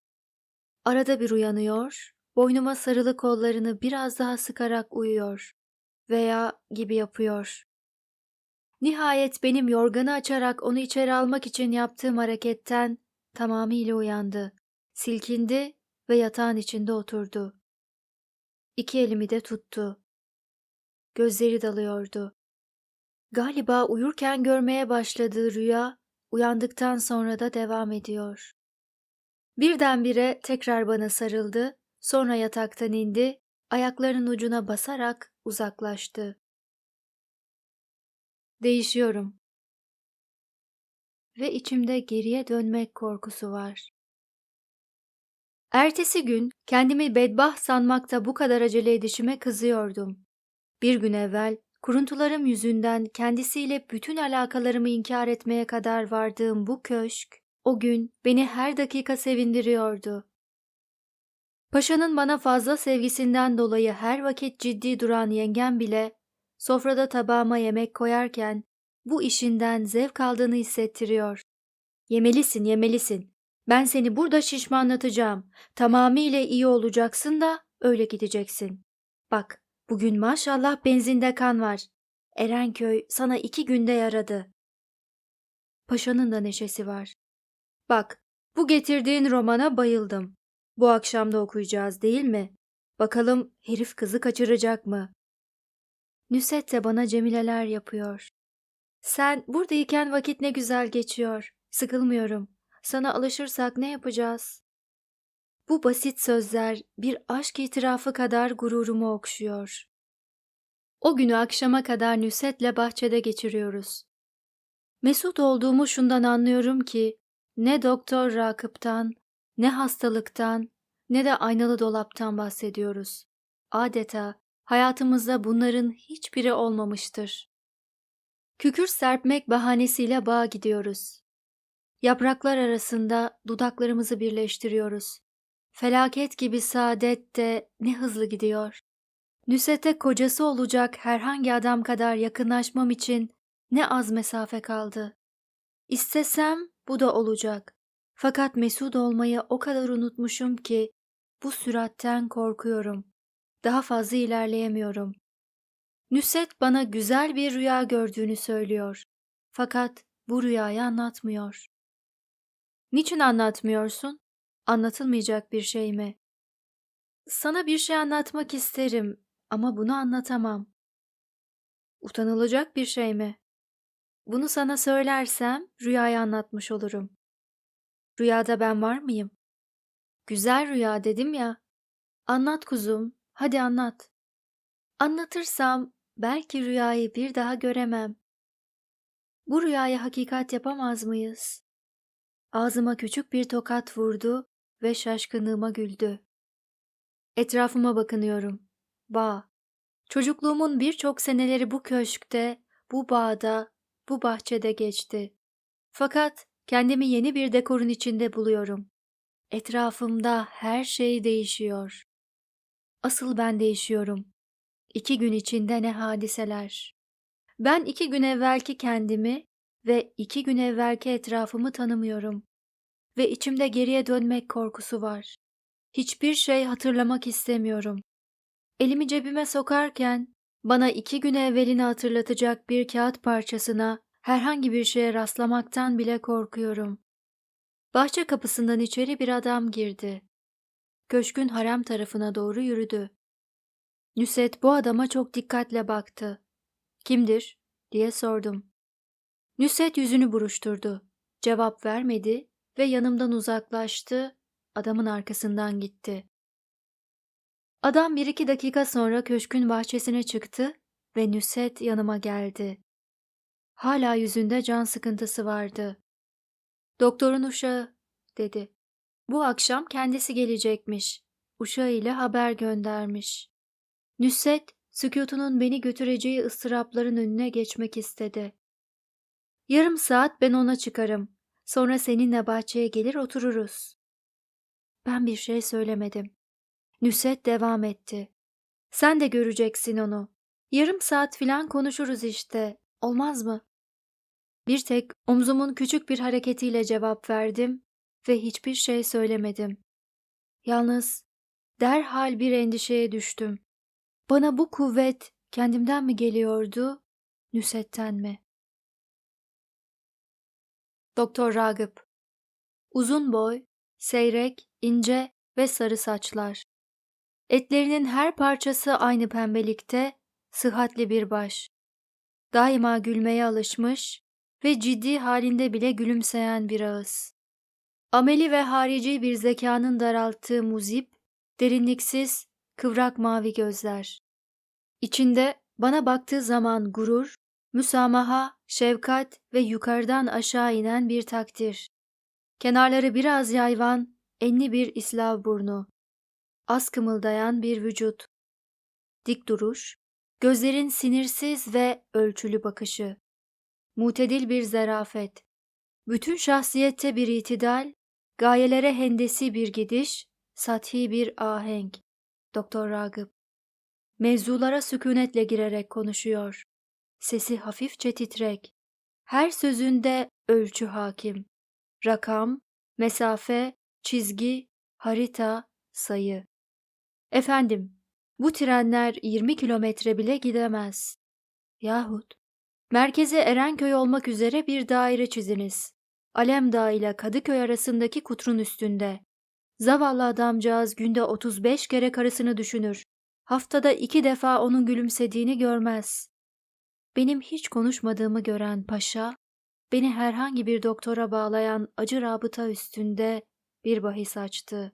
Arada bir uyanıyor, boynuma sarılı kollarını biraz daha sıkarak uyuyor veya gibi yapıyor. Nihayet benim yorganı açarak onu içeri almak için yaptığım hareketten tamamıyla uyandı. Silkindi ve yatağın içinde oturdu. İki elimi de tuttu. Gözleri dalıyordu. Galiba uyurken görmeye başladığı rüya uyandıktan sonra da devam ediyor. Birdenbire tekrar bana sarıldı, sonra yataktan indi, ayaklarının ucuna basarak uzaklaştı. Değişiyorum. Ve içimde geriye dönmek korkusu var. Ertesi gün kendimi bedbaht sanmakta bu kadar acele edişime kızıyordum. Bir gün evvel kuruntularım yüzünden kendisiyle bütün alakalarımı inkar etmeye kadar vardığım bu köşk, o gün beni her dakika sevindiriyordu. Paşanın bana fazla sevgisinden dolayı her vakit ciddi duran yengem bile, sofrada tabağıma yemek koyarken bu işinden zevk aldığını hissettiriyor. Yemelisin, yemelisin. Ben seni burada şişmanlatacağım. Tamamıyla iyi olacaksın da öyle gideceksin. Bak, bugün maşallah benzinde kan var. Erenköy sana iki günde yaradı. Paşanın da neşesi var. Bak, bu getirdiğin romana bayıldım. Bu akşam da okuyacağız değil mi? Bakalım herif kızı kaçıracak mı? Nüset de bana cemileler yapıyor. Sen buradayken vakit ne güzel geçiyor. Sıkılmıyorum. Sana alışırsak ne yapacağız? Bu basit sözler bir aşk itirafı kadar gururumu okşuyor. O günü akşama kadar Nüset'le bahçede geçiriyoruz. Mesut olduğumu şundan anlıyorum ki ne doktor Rakıp'tan, ne hastalıktan, ne de aynalı dolaptan bahsediyoruz. Adeta hayatımızda bunların hiçbiri olmamıştır. Kükür serpmek bahanesiyle bağa gidiyoruz. Yapraklar arasında dudaklarımızı birleştiriyoruz. Felaket gibi saadet de ne hızlı gidiyor. Nüsete kocası olacak herhangi adam kadar yakınlaşmam için ne az mesafe kaldı. İstesem bu da olacak. Fakat mesut olmayı o kadar unutmuşum ki bu süratten korkuyorum. Daha fazla ilerleyemiyorum. Nüset bana güzel bir rüya gördüğünü söylüyor. Fakat bu rüyayı anlatmıyor. Niçin anlatmıyorsun? Anlatılmayacak bir şey mi? Sana bir şey anlatmak isterim ama bunu anlatamam. Utanılacak bir şey mi? Bunu sana söylersem rüyayı anlatmış olurum. Rüyada ben var mıyım? Güzel rüya dedim ya. Anlat kuzum, hadi anlat. Anlatırsam belki rüyayı bir daha göremem. Bu rüyayı hakikat yapamaz mıyız? Ağzıma küçük bir tokat vurdu ve şaşkınlığıma güldü. Etrafıma bakınıyorum. Bağ. Çocukluğumun birçok seneleri bu köşkte, bu bağda, bu bahçede geçti. Fakat kendimi yeni bir dekorun içinde buluyorum. Etrafımda her şey değişiyor. Asıl ben değişiyorum. İki gün içinde ne hadiseler. Ben iki gün evvelki kendimi ve iki gün evvelki etrafımı tanımıyorum. Ve içimde geriye dönmek korkusu var. Hiçbir şey hatırlamak istemiyorum. Elimi cebime sokarken bana iki gün evvelini hatırlatacak bir kağıt parçasına herhangi bir şeye rastlamaktan bile korkuyorum. Bahçe kapısından içeri bir adam girdi. Köşkün harem tarafına doğru yürüdü. Nüset bu adama çok dikkatle baktı. Kimdir? diye sordum. Nüset yüzünü buruşturdu. Cevap vermedi ve yanımdan uzaklaştı, adamın arkasından gitti. Adam bir iki dakika sonra köşkün bahçesine çıktı ve Nüset yanıma geldi. Hala yüzünde can sıkıntısı vardı. Doktorun uşağı, dedi. Bu akşam kendisi gelecekmiş. Uşağı ile haber göndermiş. Nüsret, sükutunun beni götüreceği ıstırapların önüne geçmek istedi. Yarım saat ben ona çıkarım. Sonra seninle bahçeye gelir otururuz. Ben bir şey söylemedim. Nüset devam etti. Sen de göreceksin onu. Yarım saat filan konuşuruz işte. Olmaz mı? Bir tek omzumun küçük bir hareketiyle cevap verdim ve hiçbir şey söylemedim. Yalnız derhal bir endişeye düştüm. Bana bu kuvvet kendimden mi geliyordu, Nüset'ten mi? Doktor Ragıp Uzun boy, seyrek, ince ve sarı saçlar. Etlerinin her parçası aynı pembelikte, sıhhatli bir baş. Daima gülmeye alışmış ve ciddi halinde bile gülümseyen bir ağız. Ameli ve harici bir zekanın daralttığı muzip, derinliksiz, kıvrak mavi gözler. İçinde bana baktığı zaman gurur, müsamaha, şefkat ve yukarıdan aşağı inen bir takdir. Kenarları biraz yayvan, enli bir islav burnu. Az kımıldayan bir vücut. Dik duruş, Gözlerin sinirsiz ve ölçülü bakışı. Mutedil bir zarafet. Bütün şahsiyette bir itidal, gayelere hendesi bir gidiş, sathi bir ahenk. Doktor Ragıp. Mevzulara sükunetle girerek konuşuyor. Sesi hafifçe titrek. Her sözünde ölçü hakim. Rakam, mesafe, çizgi, harita, sayı. Efendim, bu trenler 20 kilometre bile gidemez. Yahut, merkeze Erenköy olmak üzere bir daire çiziniz. Alemdağ ile Kadıköy arasındaki kutrun üstünde. Zavallı adamcağız günde 35 kere karısını düşünür. Haftada iki defa onun gülümsediğini görmez. Benim hiç konuşmadığımı gören paşa, beni herhangi bir doktora bağlayan acı rabıta üstünde bir bahis açtı.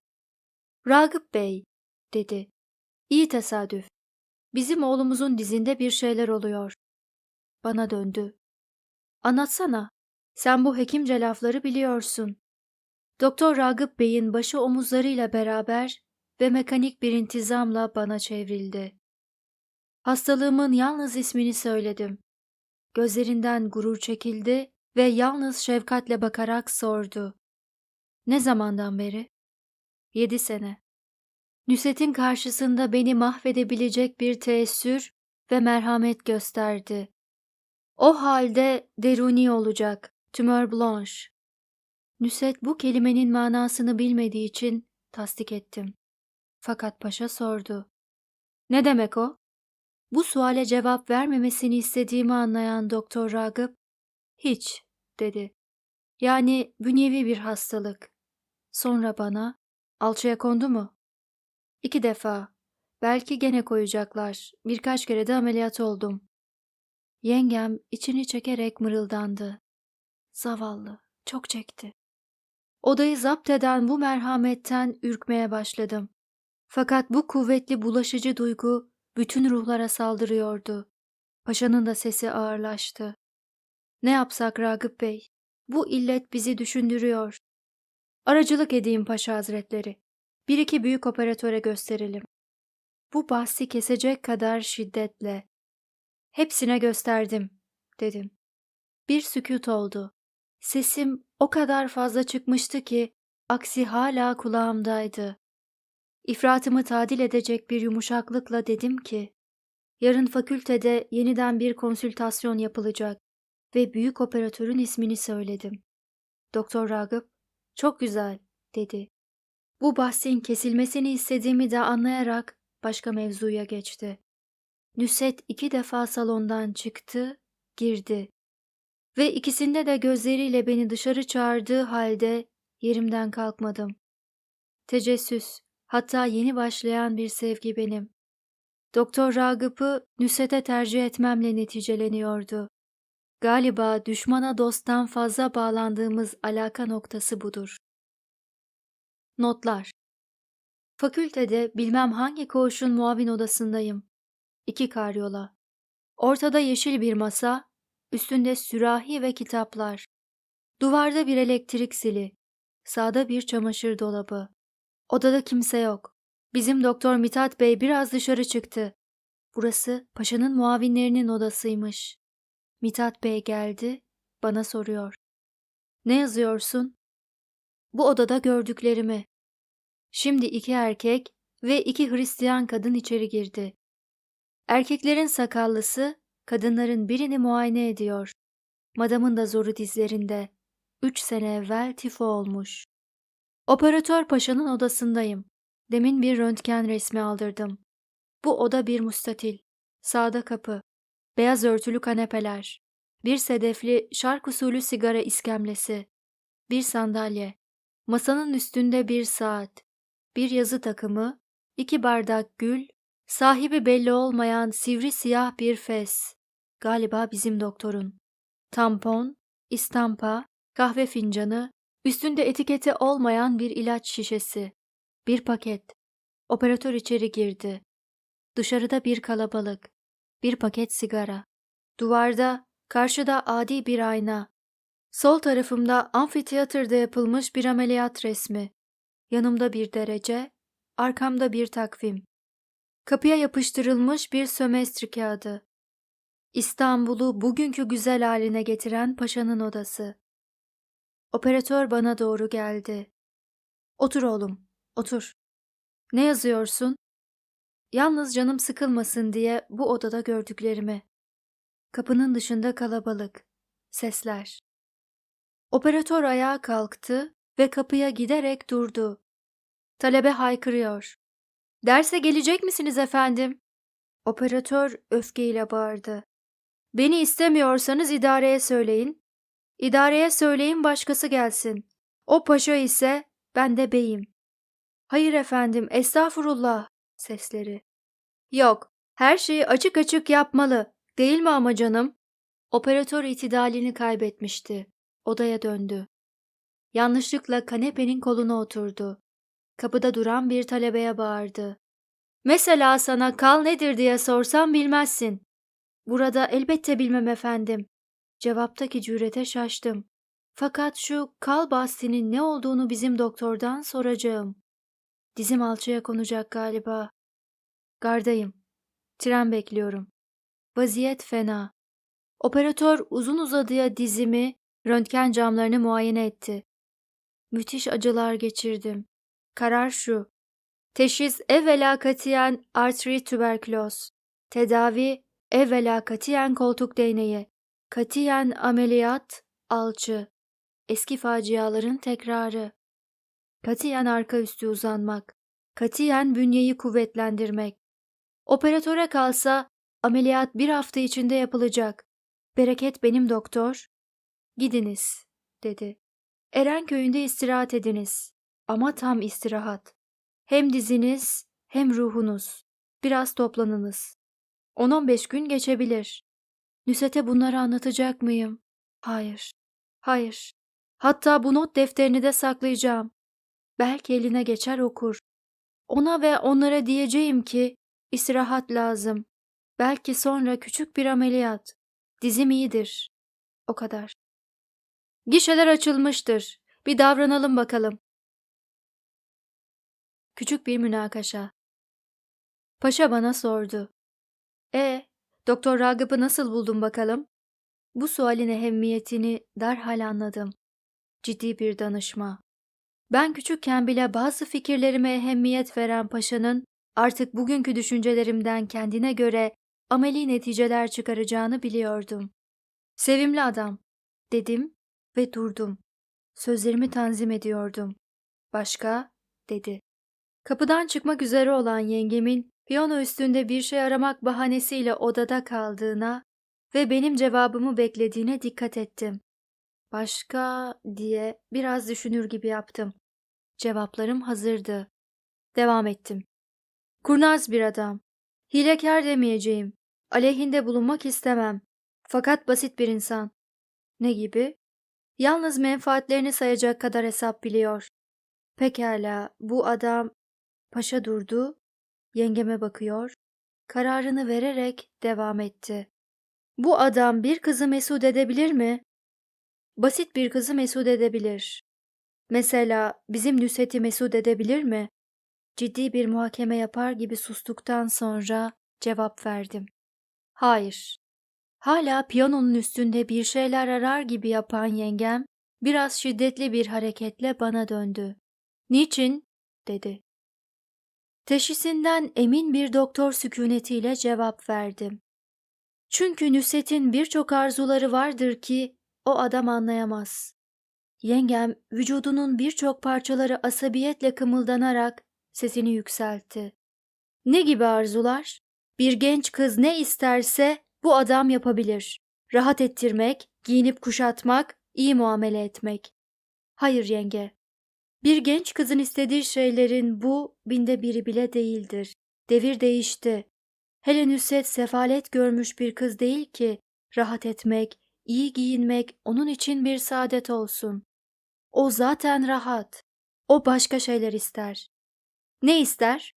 Ragıp Bey, dedi. İyi tesadüf. Bizim oğlumuzun dizinde bir şeyler oluyor. Bana döndü. Anlatsana. Sen bu hekimce lafları biliyorsun. Doktor Ragıp Bey'in başı omuzlarıyla beraber ve mekanik bir intizamla bana çevrildi. Hastalığımın yalnız ismini söyledim. Gözlerinden gurur çekildi ve yalnız şefkatle bakarak sordu. Ne zamandan beri? Yedi sene. Nüset'in karşısında beni mahvedebilecek bir teessür ve merhamet gösterdi. O halde deruni olacak, tümör blanche. Nüset bu kelimenin manasını bilmediği için tasdik ettim. Fakat paşa sordu. Ne demek o? Bu suale cevap vermemesini istediğimi anlayan Doktor Ragıp, hiç, dedi. Yani bünyevi bir hastalık. Sonra bana, alçıya kondu mu? İki defa. Belki gene koyacaklar. Birkaç kere de ameliyat oldum. Yengem içini çekerek mırıldandı. Zavallı, çok çekti. Odayı zapt eden bu merhametten ürkmeye başladım. Fakat bu kuvvetli bulaşıcı duygu bütün ruhlara saldırıyordu. Paşanın da sesi ağırlaştı. Ne yapsak Ragıp Bey? Bu illet bizi düşündürüyor. Aracılık edeyim Paşa Hazretleri. Bir iki büyük operatöre gösterelim. Bu bahsi kesecek kadar şiddetle. Hepsine gösterdim, dedim. Bir sükut oldu. Sesim o kadar fazla çıkmıştı ki aksi hala kulağımdaydı. İfratımı tadil edecek bir yumuşaklıkla dedim ki, yarın fakültede yeniden bir konsültasyon yapılacak ve büyük operatörün ismini söyledim. Doktor Ragıp, çok güzel, dedi. Bu bahsin kesilmesini istediğimi de anlayarak başka mevzuya geçti. Nüset iki defa salondan çıktı, girdi. Ve ikisinde de gözleriyle beni dışarı çağırdığı halde yerimden kalkmadım. Tecessüs, hatta yeni başlayan bir sevgi benim. Doktor Ragıp'ı Nüset'e tercih etmemle neticeleniyordu. Galiba düşmana dosttan fazla bağlandığımız alaka noktası budur. Notlar Fakültede bilmem hangi koğuşun muavin odasındayım. İki karyola. Ortada yeşil bir masa, üstünde sürahi ve kitaplar. Duvarda bir elektrik sili. Sağda bir çamaşır dolabı. Odada kimse yok. Bizim doktor Mithat Bey biraz dışarı çıktı. Burası paşanın muavinlerinin odasıymış. Mithat Bey geldi, bana soruyor. Ne yazıyorsun? Bu odada gördüklerimi. Şimdi iki erkek ve iki Hristiyan kadın içeri girdi. Erkeklerin sakallısı, kadınların birini muayene ediyor. Madamın da zoru dizlerinde. Üç sene evvel tifo olmuş. Operatör paşanın odasındayım. Demin bir röntgen resmi aldırdım. Bu oda bir mustatil. Sağda kapı. Beyaz örtülü kanepeler. Bir sedefli şark usulü sigara iskemlesi. Bir sandalye. Masanın üstünde bir saat. Bir yazı takımı. iki bardak gül. Sahibi belli olmayan sivri siyah bir fes. Galiba bizim doktorun. Tampon, istampa, kahve fincanı, üstünde etiketi olmayan bir ilaç şişesi. Bir paket. Operatör içeri girdi. Dışarıda bir kalabalık. Bir paket sigara. Duvarda, karşıda adi bir ayna. Sol tarafımda amfiteyatrda yapılmış bir ameliyat resmi. Yanımda bir derece, arkamda bir takvim. Kapıya yapıştırılmış bir sömestr kağıdı. İstanbul'u bugünkü güzel haline getiren paşanın odası. Operatör bana doğru geldi. Otur oğlum, otur. Ne yazıyorsun? Yalnız canım sıkılmasın diye bu odada gördüklerimi. Kapının dışında kalabalık. Sesler. Operatör ayağa kalktı ve kapıya giderek durdu. Talebe haykırıyor. Derse gelecek misiniz efendim? Operatör öfkeyle bağırdı. Beni istemiyorsanız idareye söyleyin. İdareye söyleyin başkası gelsin. O paşa ise ben de beyim. Hayır efendim, estağfurullah sesleri. Yok, her şeyi açık açık yapmalı. Değil mi ama canım? Operatör itidalini kaybetmişti. Odaya döndü. Yanlışlıkla kanepenin koluna oturdu. Kapıda duran bir talebeye bağırdı. Mesela sana kal nedir diye sorsam bilmezsin. Burada elbette bilmem efendim. Cevaptaki cürete şaştım. Fakat şu kal bahsinin ne olduğunu bizim doktordan soracağım. Dizim alçıya konacak galiba. Gardayım. Tren bekliyorum. Vaziyet fena. Operatör uzun uzadıya dizimi, röntgen camlarını muayene etti. Müthiş acılar geçirdim. Karar şu. Teşhis evvela katiyen artri tüberküloz. Tedavi evvela katiyen koltuk değneği. Katiyen ameliyat, alçı. Eski faciaların tekrarı. Katiyen arka üstü uzanmak. Katiyen bünyeyi kuvvetlendirmek. Operatöre kalsa ameliyat bir hafta içinde yapılacak. Bereket benim doktor. Gidiniz, dedi. Erenköy'ünde istirahat ediniz. Ama tam istirahat. Hem diziniz hem ruhunuz. Biraz toplanınız. 10-15 gün geçebilir. Nüsete bunları anlatacak mıyım? Hayır. Hayır. Hatta bu not defterini de saklayacağım. Belki eline geçer okur. Ona ve onlara diyeceğim ki istirahat lazım. Belki sonra küçük bir ameliyat. Dizim iyidir. O kadar. Gişeler açılmıştır. Bir davranalım bakalım. Küçük bir münakaşa. Paşa bana sordu. E, Doktor Ragıp'ı nasıl buldun bakalım? Bu sualin ehemmiyetini derhal anladım. Ciddi bir danışma. Ben küçükken bile bazı fikirlerime ehemmiyet veren paşanın artık bugünkü düşüncelerimden kendine göre ameli neticeler çıkaracağını biliyordum. Sevimli adam, dedim ve durdum. Sözlerimi tanzim ediyordum. Başka, dedi. Kapıdan çıkmak üzere olan yengemin piyano üstünde bir şey aramak bahanesiyle odada kaldığına ve benim cevabımı beklediğine dikkat ettim. Başka diye biraz düşünür gibi yaptım. Cevaplarım hazırdı. Devam ettim. Kurnaz bir adam. Hilekar demeyeceğim. Aleyhinde bulunmak istemem. Fakat basit bir insan. Ne gibi? Yalnız menfaatlerini sayacak kadar hesap biliyor. Pekala, bu adam... Paşa durdu, yengeme bakıyor, kararını vererek devam etti. Bu adam bir kızı mesut edebilir mi? Basit bir kızı mesut edebilir. Mesela bizim Nüset'i mesut edebilir mi? Ciddi bir muhakeme yapar gibi sustuktan sonra cevap verdim. Hayır. Hala piyanonun üstünde bir şeyler arar gibi yapan yengem biraz şiddetli bir hareketle bana döndü. Niçin? dedi. Teşhisinden emin bir doktor sükunetiyle cevap verdim. Çünkü Nüset'in birçok arzuları vardır ki o adam anlayamaz. Yengem vücudunun birçok parçaları asabiyetle kımıldanarak sesini yükseltti. Ne gibi arzular? Bir genç kız ne isterse bu adam yapabilir. Rahat ettirmek, giyinip kuşatmak, iyi muamele etmek. Hayır yenge. Bir genç kızın istediği şeylerin bu binde biri bile değildir. Devir değişti. Hele Nüset sefalet görmüş bir kız değil ki rahat etmek, iyi giyinmek onun için bir saadet olsun. O zaten rahat. O başka şeyler ister. Ne ister?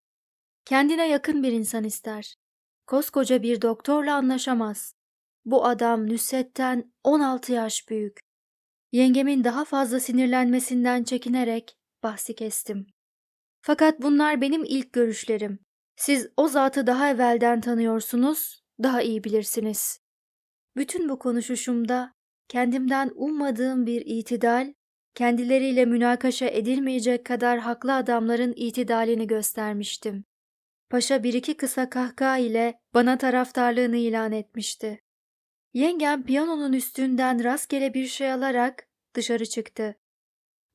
Kendine yakın bir insan ister. Koskoca bir doktorla anlaşamaz. Bu adam Nüset'ten 16 yaş büyük. Yengemin daha fazla sinirlenmesinden çekinerek bahsi kestim. Fakat bunlar benim ilk görüşlerim. Siz o zatı daha evvelden tanıyorsunuz, daha iyi bilirsiniz. Bütün bu konuşuşumda kendimden ummadığım bir itidal, kendileriyle münakaşa edilmeyecek kadar haklı adamların itidalini göstermiştim. Paşa bir iki kısa kahkaha ile bana taraftarlığını ilan etmişti. Yengem piyanonun üstünden rastgele bir şey alarak dışarı çıktı.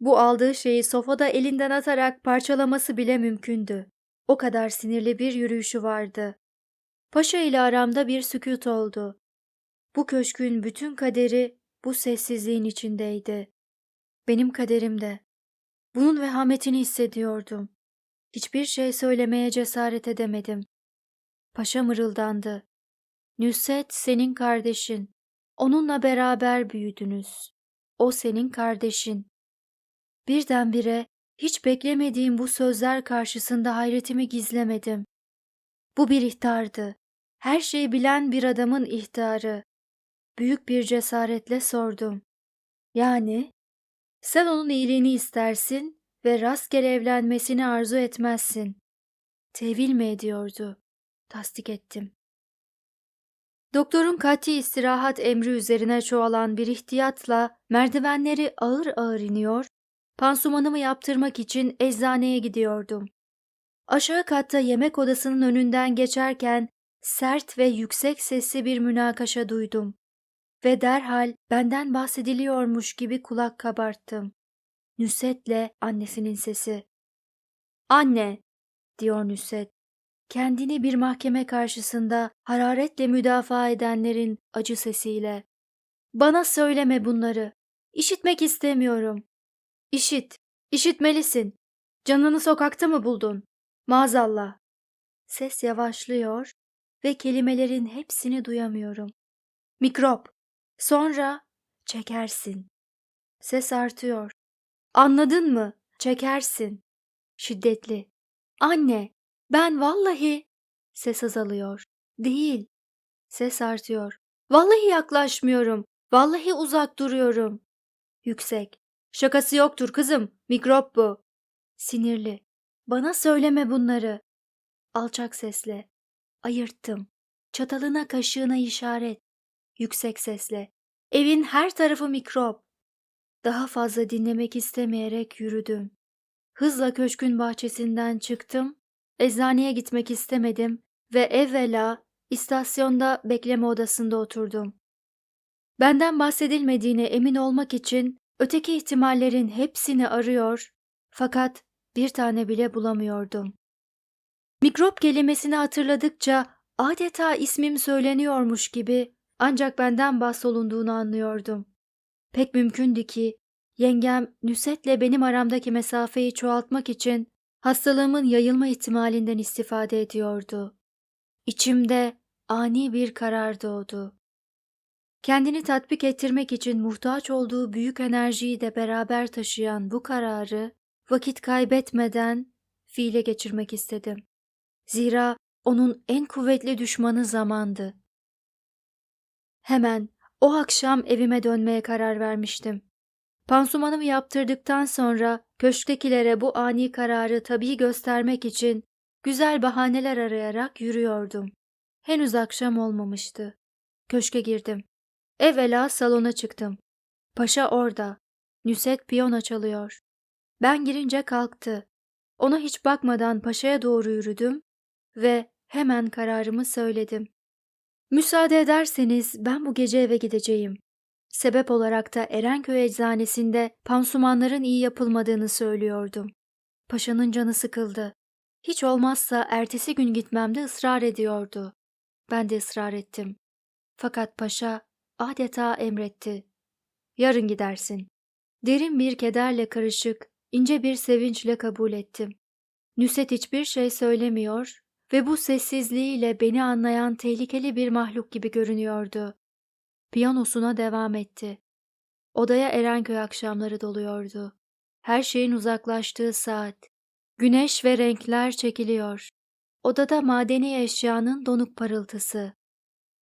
Bu aldığı şeyi sofada elinden atarak parçalaması bile mümkündü. O kadar sinirli bir yürüyüşü vardı. Paşa ile aramda bir sükut oldu. Bu köşkün bütün kaderi bu sessizliğin içindeydi. Benim kaderim de. Bunun vehametini hissediyordum. Hiçbir şey söylemeye cesaret edemedim. Paşa mırıldandı. Nüset senin kardeşin. Onunla beraber büyüdünüz. O senin kardeşin. Birdenbire hiç beklemediğim bu sözler karşısında hayretimi gizlemedim. Bu bir ihtardı. Her şeyi bilen bir adamın ihtarı. Büyük bir cesaretle sordum. Yani sen onun iyiliğini istersin ve rastgele evlenmesini arzu etmezsin. Tevil mi ediyordu? Tasdik ettim. Doktorun kati istirahat emri üzerine çoğalan bir ihtiyatla merdivenleri ağır ağır iniyor, pansumanımı yaptırmak için eczaneye gidiyordum. Aşağı katta yemek odasının önünden geçerken sert ve yüksek sesli bir münakaşa duydum ve derhal benden bahsediliyormuş gibi kulak kabarttım. Nüset'le annesinin sesi. Anne, diyor Nüset. Kendini bir mahkeme karşısında hararetle müdafaa edenlerin acı sesiyle. Bana söyleme bunları. İşitmek istemiyorum. İşit, işitmelisin. Canını sokakta mı buldun? Maazallah. Ses yavaşlıyor ve kelimelerin hepsini duyamıyorum. Mikrop. Sonra çekersin. Ses artıyor. Anladın mı? Çekersin. Şiddetli. Anne, ben vallahi... Ses azalıyor. Değil. Ses artıyor. Vallahi yaklaşmıyorum. Vallahi uzak duruyorum. Yüksek. Şakası yoktur kızım. Mikrop bu. Sinirli. Bana söyleme bunları. Alçak sesle. Ayırttım. Çatalına kaşığına işaret. Yüksek sesle. Evin her tarafı mikrop. Daha fazla dinlemek istemeyerek yürüdüm. Hızla köşkün bahçesinden çıktım. Eczaneye gitmek istemedim ve evvela istasyonda bekleme odasında oturdum. Benden bahsedilmediğine emin olmak için öteki ihtimallerin hepsini arıyor fakat bir tane bile bulamıyordum. Mikrop kelimesini hatırladıkça adeta ismim söyleniyormuş gibi ancak benden bahsolunduğunu anlıyordum. Pek mümkündü ki yengem Nüset'le benim aramdaki mesafeyi çoğaltmak için hastalığımın yayılma ihtimalinden istifade ediyordu. İçimde ani bir karar doğdu. Kendini tatbik ettirmek için muhtaç olduğu büyük enerjiyi de beraber taşıyan bu kararı vakit kaybetmeden fiile geçirmek istedim. Zira onun en kuvvetli düşmanı zamandı. Hemen o akşam evime dönmeye karar vermiştim. Pansumanımı yaptırdıktan sonra köşktekilere bu ani kararı tabii göstermek için güzel bahaneler arayarak yürüyordum. Henüz akşam olmamıştı. Köşke girdim. Evvela salona çıktım. Paşa orada. Nüset piyano çalıyor. Ben girince kalktı. Ona hiç bakmadan paşaya doğru yürüdüm ve hemen kararımı söyledim. Müsaade ederseniz ben bu gece eve gideceğim. Sebep olarak da Erenköy eczanesinde pansumanların iyi yapılmadığını söylüyordum. Paşanın canı sıkıldı. Hiç olmazsa ertesi gün gitmemde ısrar ediyordu. Ben de ısrar ettim. Fakat paşa adeta emretti. Yarın gidersin. Derin bir kederle karışık, ince bir sevinçle kabul ettim. Nüset hiçbir şey söylemiyor ve bu sessizliğiyle beni anlayan tehlikeli bir mahluk gibi görünüyordu. Piyanosuna devam etti. Odaya Erenköy akşamları doluyordu. Her şeyin uzaklaştığı saat. Güneş ve renkler çekiliyor. Odada madeni eşyanın donuk parıltısı.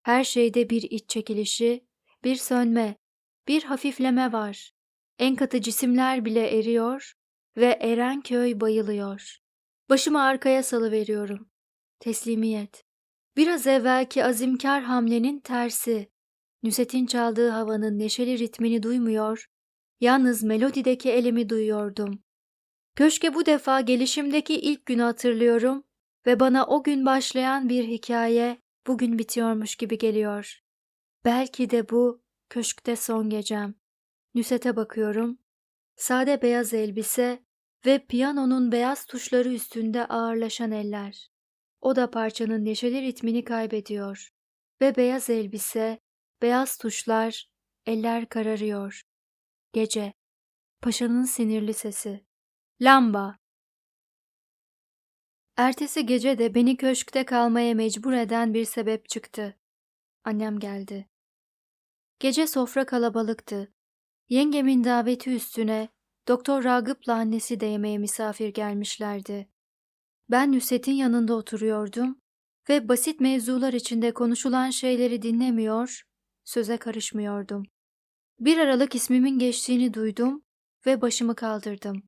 Her şeyde bir iç çekilişi, bir sönme, bir hafifleme var. En katı cisimler bile eriyor ve Erenköy bayılıyor. Başımı arkaya salıveriyorum. teslimiyet. Biraz evvelki azimkar hamlenin tersi. Nüset'in çaldığı havanın neşeli ritmini duymuyor, yalnız melodideki elimi duyuyordum. Köşke bu defa gelişimdeki ilk günü hatırlıyorum ve bana o gün başlayan bir hikaye bugün bitiyormuş gibi geliyor. Belki de bu köşkte son gecem. Nüset'e bakıyorum. Sade beyaz elbise ve piyanonun beyaz tuşları üstünde ağırlaşan eller. O da parçanın neşeli ritmini kaybediyor. Ve beyaz elbise, beyaz tuşlar, eller kararıyor. Gece. Paşanın sinirli sesi. Lamba. Ertesi gece de beni köşkte kalmaya mecbur eden bir sebep çıktı. Annem geldi. Gece sofra kalabalıktı. Yengemin daveti üstüne Doktor Ragıp'la annesi de yemeğe misafir gelmişlerdi. Ben Nusret'in yanında oturuyordum ve basit mevzular içinde konuşulan şeyleri dinlemiyor, söze karışmıyordum. Bir aralık ismimin geçtiğini duydum ve başımı kaldırdım.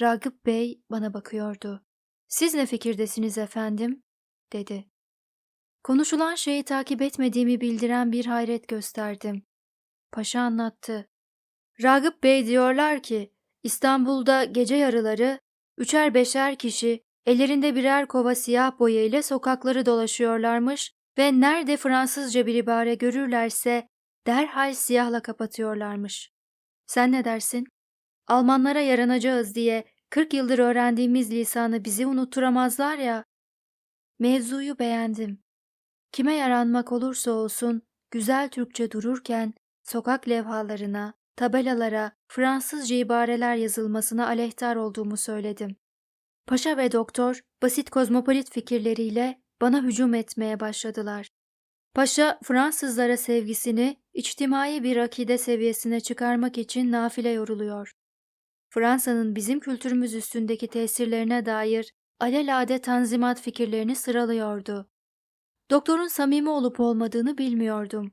Ragıp Bey bana bakıyordu. Siz ne fikirdesiniz efendim? dedi. Konuşulan şeyi takip etmediğimi bildiren bir hayret gösterdim. Paşa anlattı. Ragıp Bey diyorlar ki İstanbul'da gece yarıları üçer beşer kişi ellerinde birer kova siyah boya ile sokakları dolaşıyorlarmış ve nerede Fransızca bir ibare görürlerse derhal siyahla kapatıyorlarmış. Sen ne dersin? Almanlara yaranacağız diye 40 yıldır öğrendiğimiz lisanı bizi unutturamazlar ya. Mevzuyu beğendim. Kime yaranmak olursa olsun güzel Türkçe dururken sokak levhalarına, tabelalara Fransızca ibareler yazılmasına aleyhtar olduğumu söyledim. Paşa ve doktor basit kozmopolit fikirleriyle bana hücum etmeye başladılar. Paşa Fransızlara sevgisini içtimai bir akide seviyesine çıkarmak için nafile yoruluyor. Fransa'nın bizim kültürümüz üstündeki tesirlerine dair alelade tanzimat fikirlerini sıralıyordu. Doktorun samimi olup olmadığını bilmiyordum.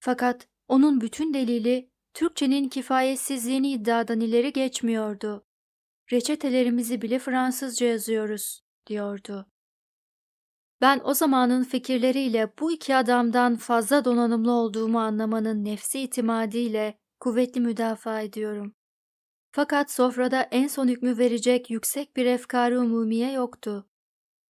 Fakat onun bütün delili Türkçenin kifayetsizliğini iddiadan ileri geçmiyordu. Reçetelerimizi bile Fransızca yazıyoruz, diyordu. Ben o zamanın fikirleriyle bu iki adamdan fazla donanımlı olduğumu anlamanın nefsi itimadiyle kuvvetli müdafaa ediyorum. Fakat sofrada en son hükmü verecek yüksek bir efkar umumiye yoktu.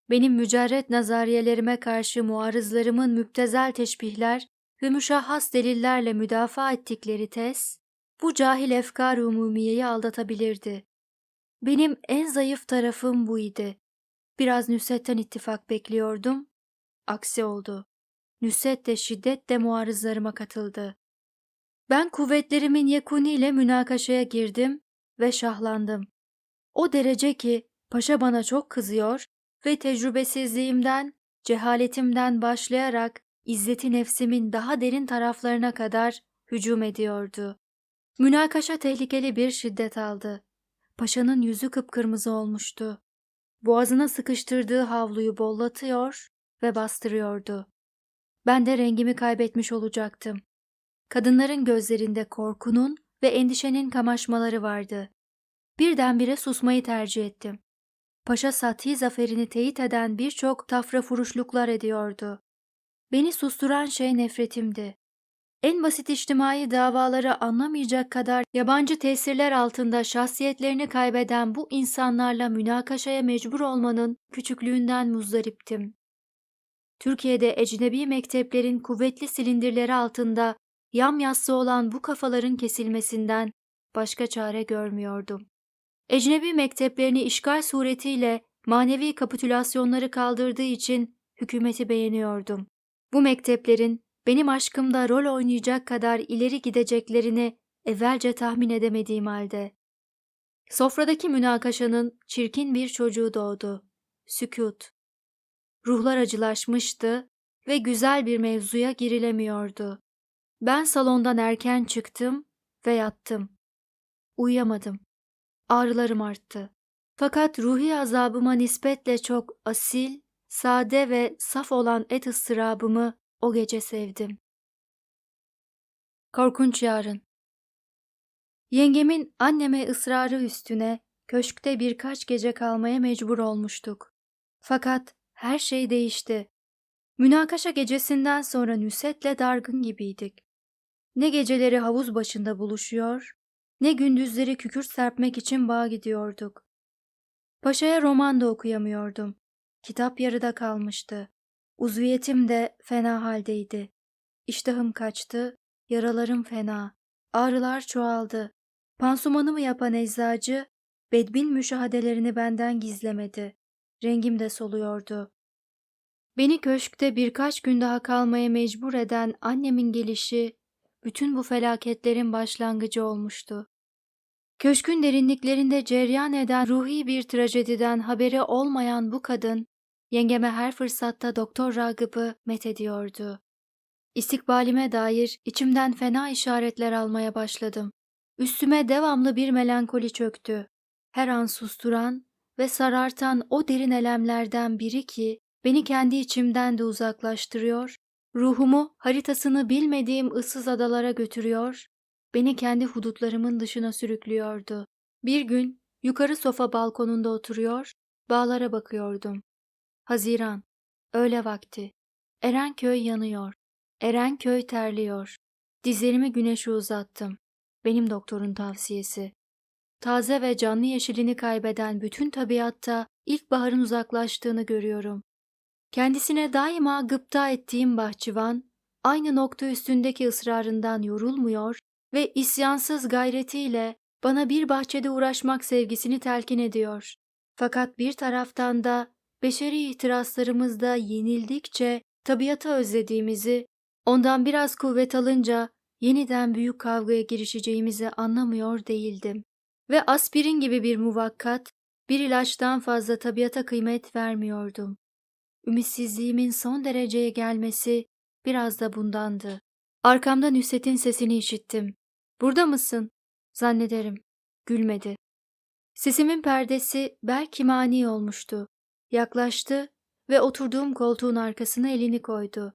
Benim mücerret nazariyelerime karşı muarızlarımın müptezel teşbihler ve müşahhas delillerle müdafaa ettikleri tez, bu cahil efkar umumiyeyi aldatabilirdi. Benim en zayıf tarafım bu idi. Biraz Nüset'ten ittifak bekliyordum. Aksi oldu. Nüset de şiddetle muarızlarıma katıldı. Ben kuvvetlerimin yekuniyle münakaşaya girdim ve şahlandım. O derece ki paşa bana çok kızıyor ve tecrübesizliğimden, cehaletimden başlayarak izzeti nefsimin daha derin taraflarına kadar hücum ediyordu. Münakaşa tehlikeli bir şiddet aldı. Paşanın yüzü kıpkırmızı olmuştu. Boğazına sıkıştırdığı havluyu bollatıyor ve bastırıyordu. Ben de rengimi kaybetmiş olacaktım. Kadınların gözlerinde korkunun ve endişenin kamaşmaları vardı. Birdenbire susmayı tercih ettim. Paşa Sathi zaferini teyit eden birçok tafra furuşluklar ediyordu. Beni susturan şey nefretimdi. En basit içtimai davaları anlamayacak kadar yabancı tesirler altında şahsiyetlerini kaybeden bu insanlarla münakaşaya mecbur olmanın küçüklüğünden muzdariptim. Türkiye'de ecnebi mekteplerin kuvvetli silindirleri altında yamyassı olan bu kafaların kesilmesinden başka çare görmüyordum. Ecnebi mekteplerini işgal suretiyle manevi kapitülasyonları kaldırdığı için hükümeti beğeniyordum. Bu mekteplerin benim aşkımda rol oynayacak kadar ileri gideceklerini evvelce tahmin edemediğim halde. Sofradaki münakaşanın çirkin bir çocuğu doğdu. Sükut. Ruhlar acılaşmıştı ve güzel bir mevzuya girilemiyordu. Ben salondan erken çıktım ve yattım. Uyuyamadım. Ağrılarım arttı. Fakat ruhi azabıma nispetle çok asil sade ve saf olan et ıstırabımı o gece sevdim. Korkunç yarın. Yengemin anneme ısrarı üstüne köşkte birkaç gece kalmaya mecbur olmuştuk. Fakat her şey değişti. Münakaşa gecesinden sonra Nüset'le dargın gibiydik. Ne geceleri havuz başında buluşuyor, ne gündüzleri kükürt serpmek için bağa gidiyorduk. Paşa'ya roman da okuyamıyordum. Kitap yarıda kalmıştı. Uzviyetim de fena haldeydi. İştahım kaçtı, yaralarım fena. Ağrılar çoğaldı. Pansumanımı yapan eczacı, bedbin müşahadelerini benden gizlemedi. Rengim de soluyordu. Beni köşkte birkaç gün daha kalmaya mecbur eden annemin gelişi, bütün bu felaketlerin başlangıcı olmuştu. Köşkün derinliklerinde ceryan eden ruhi bir trajediden haberi olmayan bu kadın, yengeme her fırsatta Doktor Ragıp'ı methediyordu. İstikbalime dair içimden fena işaretler almaya başladım. Üstüme devamlı bir melankoli çöktü. Her an susturan ve sarartan o derin elemlerden biri ki beni kendi içimden de uzaklaştırıyor, ruhumu haritasını bilmediğim ıssız adalara götürüyor, beni kendi hudutlarımın dışına sürüklüyordu. Bir gün yukarı sofa balkonunda oturuyor, bağlara bakıyordum. Haziran, öğle vakti. Erenköy yanıyor. Erenköy terliyor. Dizlerimi güneşe uzattım. Benim doktorun tavsiyesi. Taze ve canlı yeşilini kaybeden bütün tabiatta ilkbaharın uzaklaştığını görüyorum. Kendisine daima gıpta ettiğim bahçıvan, aynı nokta üstündeki ısrarından yorulmuyor ve isyansız gayretiyle bana bir bahçede uğraşmak sevgisini telkin ediyor. Fakat bir taraftan da beşeri itirazlarımızda yenildikçe tabiata özlediğimizi, ondan biraz kuvvet alınca yeniden büyük kavgaya girişeceğimizi anlamıyor değildim. Ve aspirin gibi bir muvakkat, bir ilaçtan fazla tabiata kıymet vermiyordum. Ümitsizliğimin son dereceye gelmesi biraz da bundandı. Arkamdan Nüset'in sesini işittim. Burada mısın? Zannederim. Gülmedi. Sesimin perdesi belki mani olmuştu. Yaklaştı ve oturduğum koltuğun arkasına elini koydu.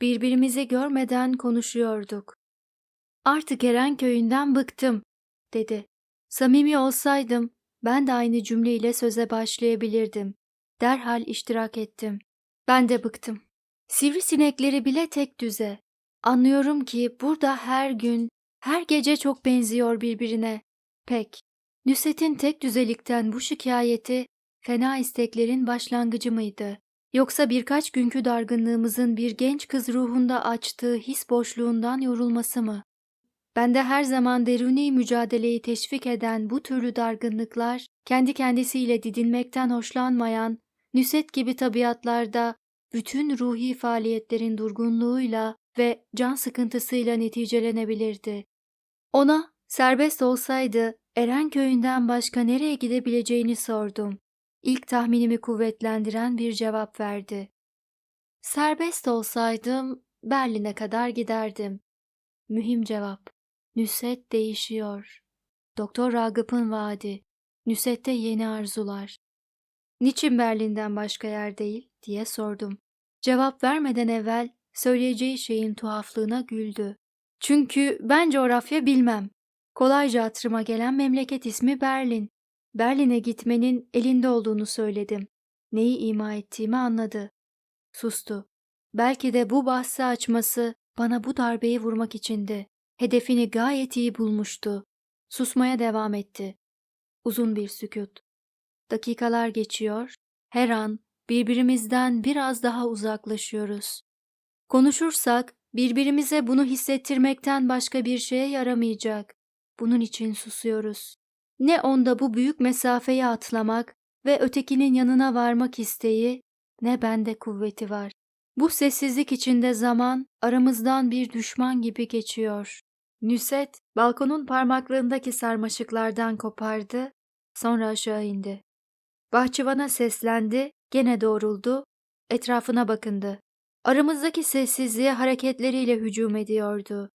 Birbirimizi görmeden konuşuyorduk. Artık Erenköy'ünden bıktım, dedi. Samimi olsaydım ben de aynı cümleyle söze başlayabilirdim. Derhal iştirak ettim. Ben de bıktım. Sivrisinekleri bile tek düze. Anlıyorum ki burada her gün, her gece çok benziyor birbirine. Pek. Nüset'in tek düzelikten bu şikayeti fena isteklerin başlangıcı mıydı? Yoksa birkaç günkü dargınlığımızın bir genç kız ruhunda açtığı his boşluğundan yorulması mı? Bende her zaman deruni mücadeleyi teşvik eden bu türlü dargınlıklar, kendi kendisiyle didinmekten hoşlanmayan, nüset gibi tabiatlarda bütün ruhi faaliyetlerin durgunluğuyla ve can sıkıntısıyla neticelenebilirdi. Ona serbest olsaydı Erenköy'ünden başka nereye gidebileceğini sordum. İlk tahminimi kuvvetlendiren bir cevap verdi. Serbest olsaydım Berlin'e kadar giderdim. Mühim cevap. Nüset değişiyor. Doktor Ragıp'ın vaadi. Nüsette yeni arzular. Niçin Berlin'den başka yer değil diye sordum. Cevap vermeden evvel söyleyeceği şeyin tuhaflığına güldü. Çünkü ben coğrafya bilmem. Kolayca hatırıma gelen memleket ismi Berlin. Berlin'e gitmenin elinde olduğunu söyledim. Neyi ima ettiğimi anladı. Sustu. Belki de bu bahsi açması bana bu darbeyi vurmak içindi. Hedefini gayet iyi bulmuştu. Susmaya devam etti. Uzun bir sükut. Dakikalar geçiyor. Her an birbirimizden biraz daha uzaklaşıyoruz. Konuşursak birbirimize bunu hissettirmekten başka bir şeye yaramayacak. Bunun için susuyoruz. Ne onda bu büyük mesafeyi atlamak ve ötekinin yanına varmak isteği, ne bende kuvveti var. Bu sessizlik içinde zaman aramızdan bir düşman gibi geçiyor. Nüset balkonun parmaklarındaki sarmaşıklardan kopardı, sonra aşağı indi. Bahçıvana seslendi, gene doğruldu, etrafına bakındı. Aramızdaki sessizliğe hareketleriyle hücum ediyordu.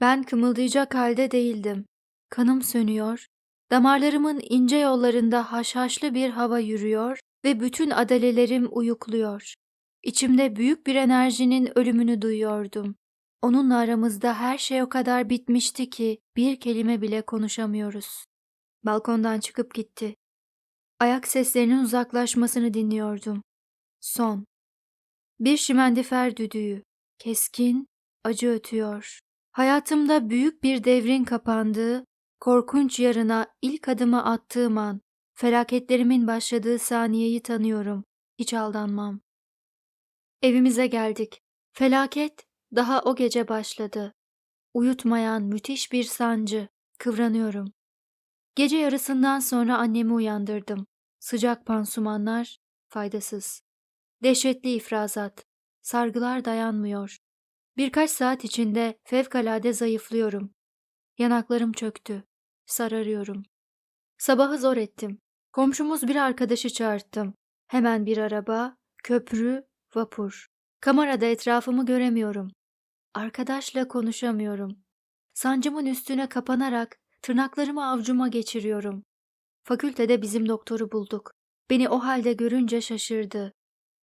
Ben kımıldayacak halde değildim. Kanım sönüyor, damarlarımın ince yollarında haşhaşlı bir hava yürüyor ve bütün adalelerim uyukluyor. İçimde büyük bir enerjinin ölümünü duyuyordum. Onunla aramızda her şey o kadar bitmişti ki bir kelime bile konuşamıyoruz. Balkondan çıkıp gitti. Ayak seslerinin uzaklaşmasını dinliyordum. Son. Bir şimendifer düdüğü. Keskin, acı ötüyor. Hayatımda büyük bir devrin kapandığı, korkunç yarına ilk adımı attığım an, felaketlerimin başladığı saniyeyi tanıyorum. Hiç aldanmam. Evimize geldik. Felaket daha o gece başladı. Uyutmayan müthiş bir sancı. Kıvranıyorum. Gece yarısından sonra annemi uyandırdım. Sıcak pansumanlar, faydasız. Dehşetli ifrazat. Sargılar dayanmıyor. Birkaç saat içinde fevkalade zayıflıyorum. Yanaklarım çöktü. Sararıyorum. Sabahı zor ettim. Komşumuz bir arkadaşı çağırttım. Hemen bir araba, köprü, vapur. Kamerada etrafımı göremiyorum. Arkadaşla konuşamıyorum. Sancımın üstüne kapanarak tırnaklarımı avcuma geçiriyorum. Fakültede bizim doktoru bulduk. Beni o halde görünce şaşırdı.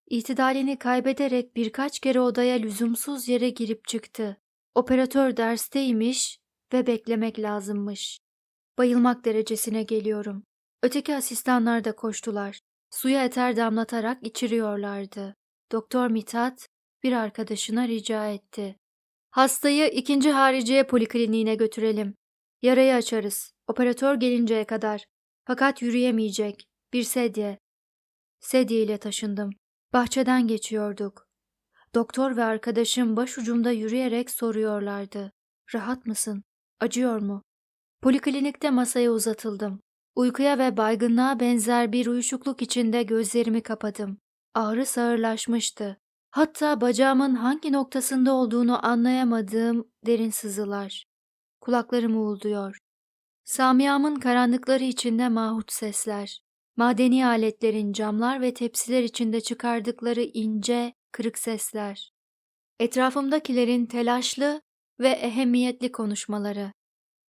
İtidalini kaybederek birkaç kere odaya lüzumsuz yere girip çıktı. Operatör dersteymiş ve beklemek lazımmış. Bayılmak derecesine geliyorum. Öteki asistanlar da koştular. Suya eter damlatarak içiriyorlardı. Doktor Mithat bir arkadaşına rica etti. Hastayı ikinci hariciye polikliniğine götürelim. Yarayı açarız. Operatör gelinceye kadar. Fakat yürüyemeyecek. Bir sedye. Sedye ile taşındım. Bahçeden geçiyorduk. Doktor ve arkadaşım başucumda yürüyerek soruyorlardı. Rahat mısın? Acıyor mu? Poliklinikte masaya uzatıldım. Uykuya ve baygınlığa benzer bir uyuşukluk içinde gözlerimi kapadım. Ağrı sağırlaşmıştı. Hatta bacağımın hangi noktasında olduğunu anlayamadığım derin sızılar. Kulaklarım uğulduyor. Samiyamın karanlıkları içinde mahut sesler. Madeni aletlerin camlar ve tepsiler içinde çıkardıkları ince, kırık sesler. Etrafımdakilerin telaşlı ve ehemmiyetli konuşmaları.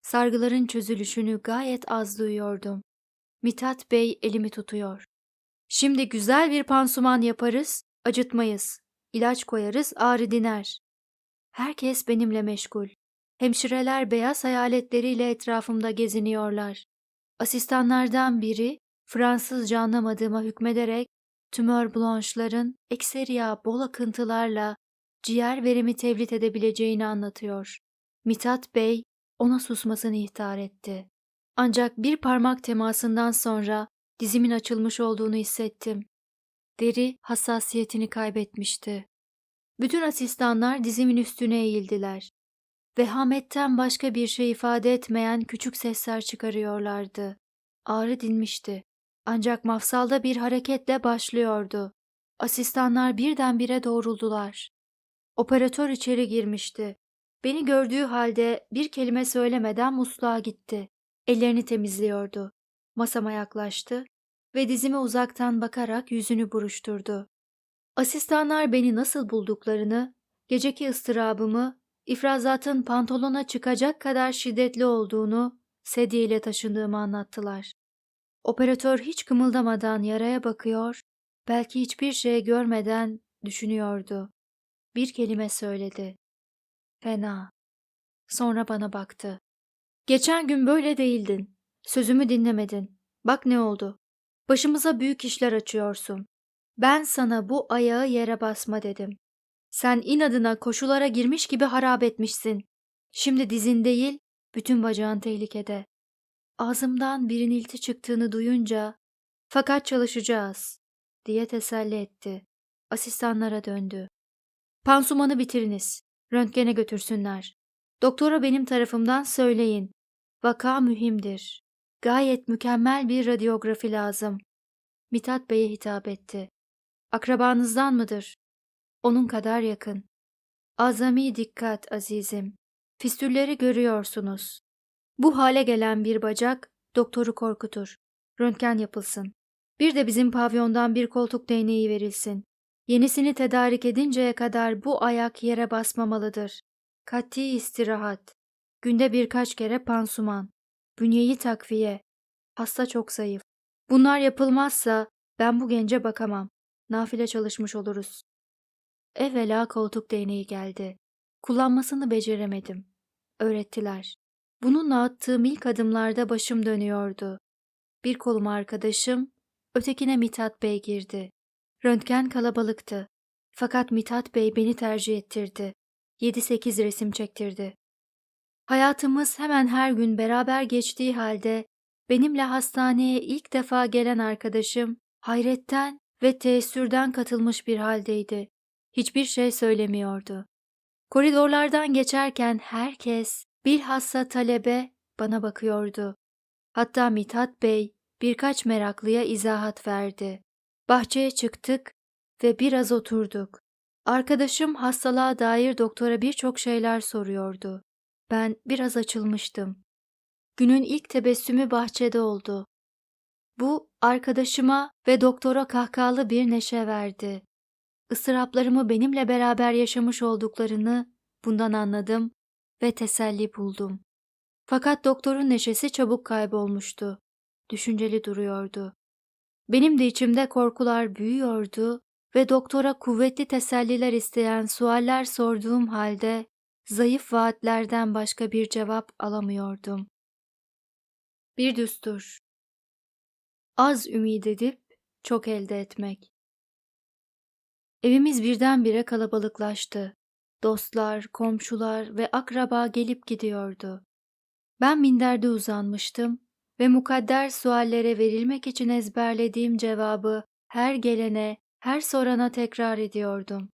Sargıların çözülüşünü gayet az duyuyordum. Mithat Bey elimi tutuyor. Şimdi güzel bir pansuman yaparız, acıtmayız. İlaç koyarız, ağrı diner. Herkes benimle meşgul. Hemşireler beyaz hayaletleriyle etrafımda geziniyorlar. Asistanlardan biri Fransızca anlamadığıma hükmederek tümör blanşların ekseriya bol akıntılarla ciğer verimi tevlit edebileceğini anlatıyor. Mithat Bey ona susmasını ihtar etti. Ancak bir parmak temasından sonra dizimin açılmış olduğunu hissettim. Deri hassasiyetini kaybetmişti. Bütün asistanlar dizimin üstüne eğildiler. Vehametten başka bir şey ifade etmeyen küçük sesler çıkarıyorlardı. Ağrı dinmişti. Ancak mafsalda bir hareketle başlıyordu. Asistanlar birdenbire doğruldular. Operatör içeri girmişti. Beni gördüğü halde bir kelime söylemeden musluğa gitti. Ellerini temizliyordu. Masama yaklaştı ve dizime uzaktan bakarak yüzünü buruşturdu. Asistanlar beni nasıl bulduklarını, geceki ıstırabımı, ifrazatın pantolona çıkacak kadar şiddetli olduğunu, sedyeyle taşındığımı anlattılar. Operatör hiç kımıldamadan yaraya bakıyor, belki hiçbir şey görmeden düşünüyordu. Bir kelime söyledi. Fena. Sonra bana baktı. Geçen gün böyle değildin. Sözümü dinlemedin. Bak ne oldu. Başımıza büyük işler açıyorsun. Ben sana bu ayağı yere basma dedim. Sen inadına koşulara girmiş gibi harap etmişsin. Şimdi dizin değil, bütün bacağın tehlikede. Ağzımdan bir inilti çıktığını duyunca, fakat çalışacağız, diye teselli etti. Asistanlara döndü. Pansumanı bitiriniz. Röntgene götürsünler. Doktora benim tarafımdan söyleyin. Vaka mühimdir. Gayet mükemmel bir radyografi lazım. Mithat Bey'e hitap etti. Akrabanızdan mıdır? Onun kadar yakın. Azami dikkat azizim. Fistülleri görüyorsunuz. Bu hale gelen bir bacak doktoru korkutur. Röntgen yapılsın. Bir de bizim pavyondan bir koltuk değneği verilsin. Yenisini tedarik edinceye kadar bu ayak yere basmamalıdır. Kati istirahat. Günde birkaç kere pansuman. Bünyeyi takviye. Hasta çok zayıf. Bunlar yapılmazsa ben bu gence bakamam. Nafile çalışmış oluruz. Evvela koltuk değneği geldi. Kullanmasını beceremedim. Öğrettiler. Bununla attığım ilk adımlarda başım dönüyordu. Bir kolum arkadaşım, ötekine Mithat Bey girdi. Röntgen kalabalıktı. Fakat Mithat Bey beni tercih ettirdi. 7-8 resim çektirdi. Hayatımız hemen her gün beraber geçtiği halde benimle hastaneye ilk defa gelen arkadaşım hayretten ve teessürden katılmış bir haldeydi. Hiçbir şey söylemiyordu. Koridorlardan geçerken herkes, bilhassa talebe bana bakıyordu. Hatta Mithat Bey birkaç meraklıya izahat verdi. Bahçeye çıktık ve biraz oturduk. Arkadaşım hastalığa dair doktora birçok şeyler soruyordu. Ben biraz açılmıştım. Günün ilk tebessümü bahçede oldu. Bu arkadaşıma ve doktora kahkahalı bir neşe verdi. Isıraplarımı benimle beraber yaşamış olduklarını bundan anladım ve teselli buldum. Fakat doktorun neşesi çabuk kaybolmuştu. Düşünceli duruyordu. Benim de içimde korkular büyüyordu ve doktora kuvvetli teselliler isteyen sualler sorduğum halde zayıf vaatlerden başka bir cevap alamıyordum. Bir düstur. Az ümid edip çok elde etmek. Evimiz birdenbire kalabalıklaştı. Dostlar, komşular ve akraba gelip gidiyordu. Ben minderde uzanmıştım ve mukadder suallere verilmek için ezberlediğim cevabı her gelene, her sorana tekrar ediyordum.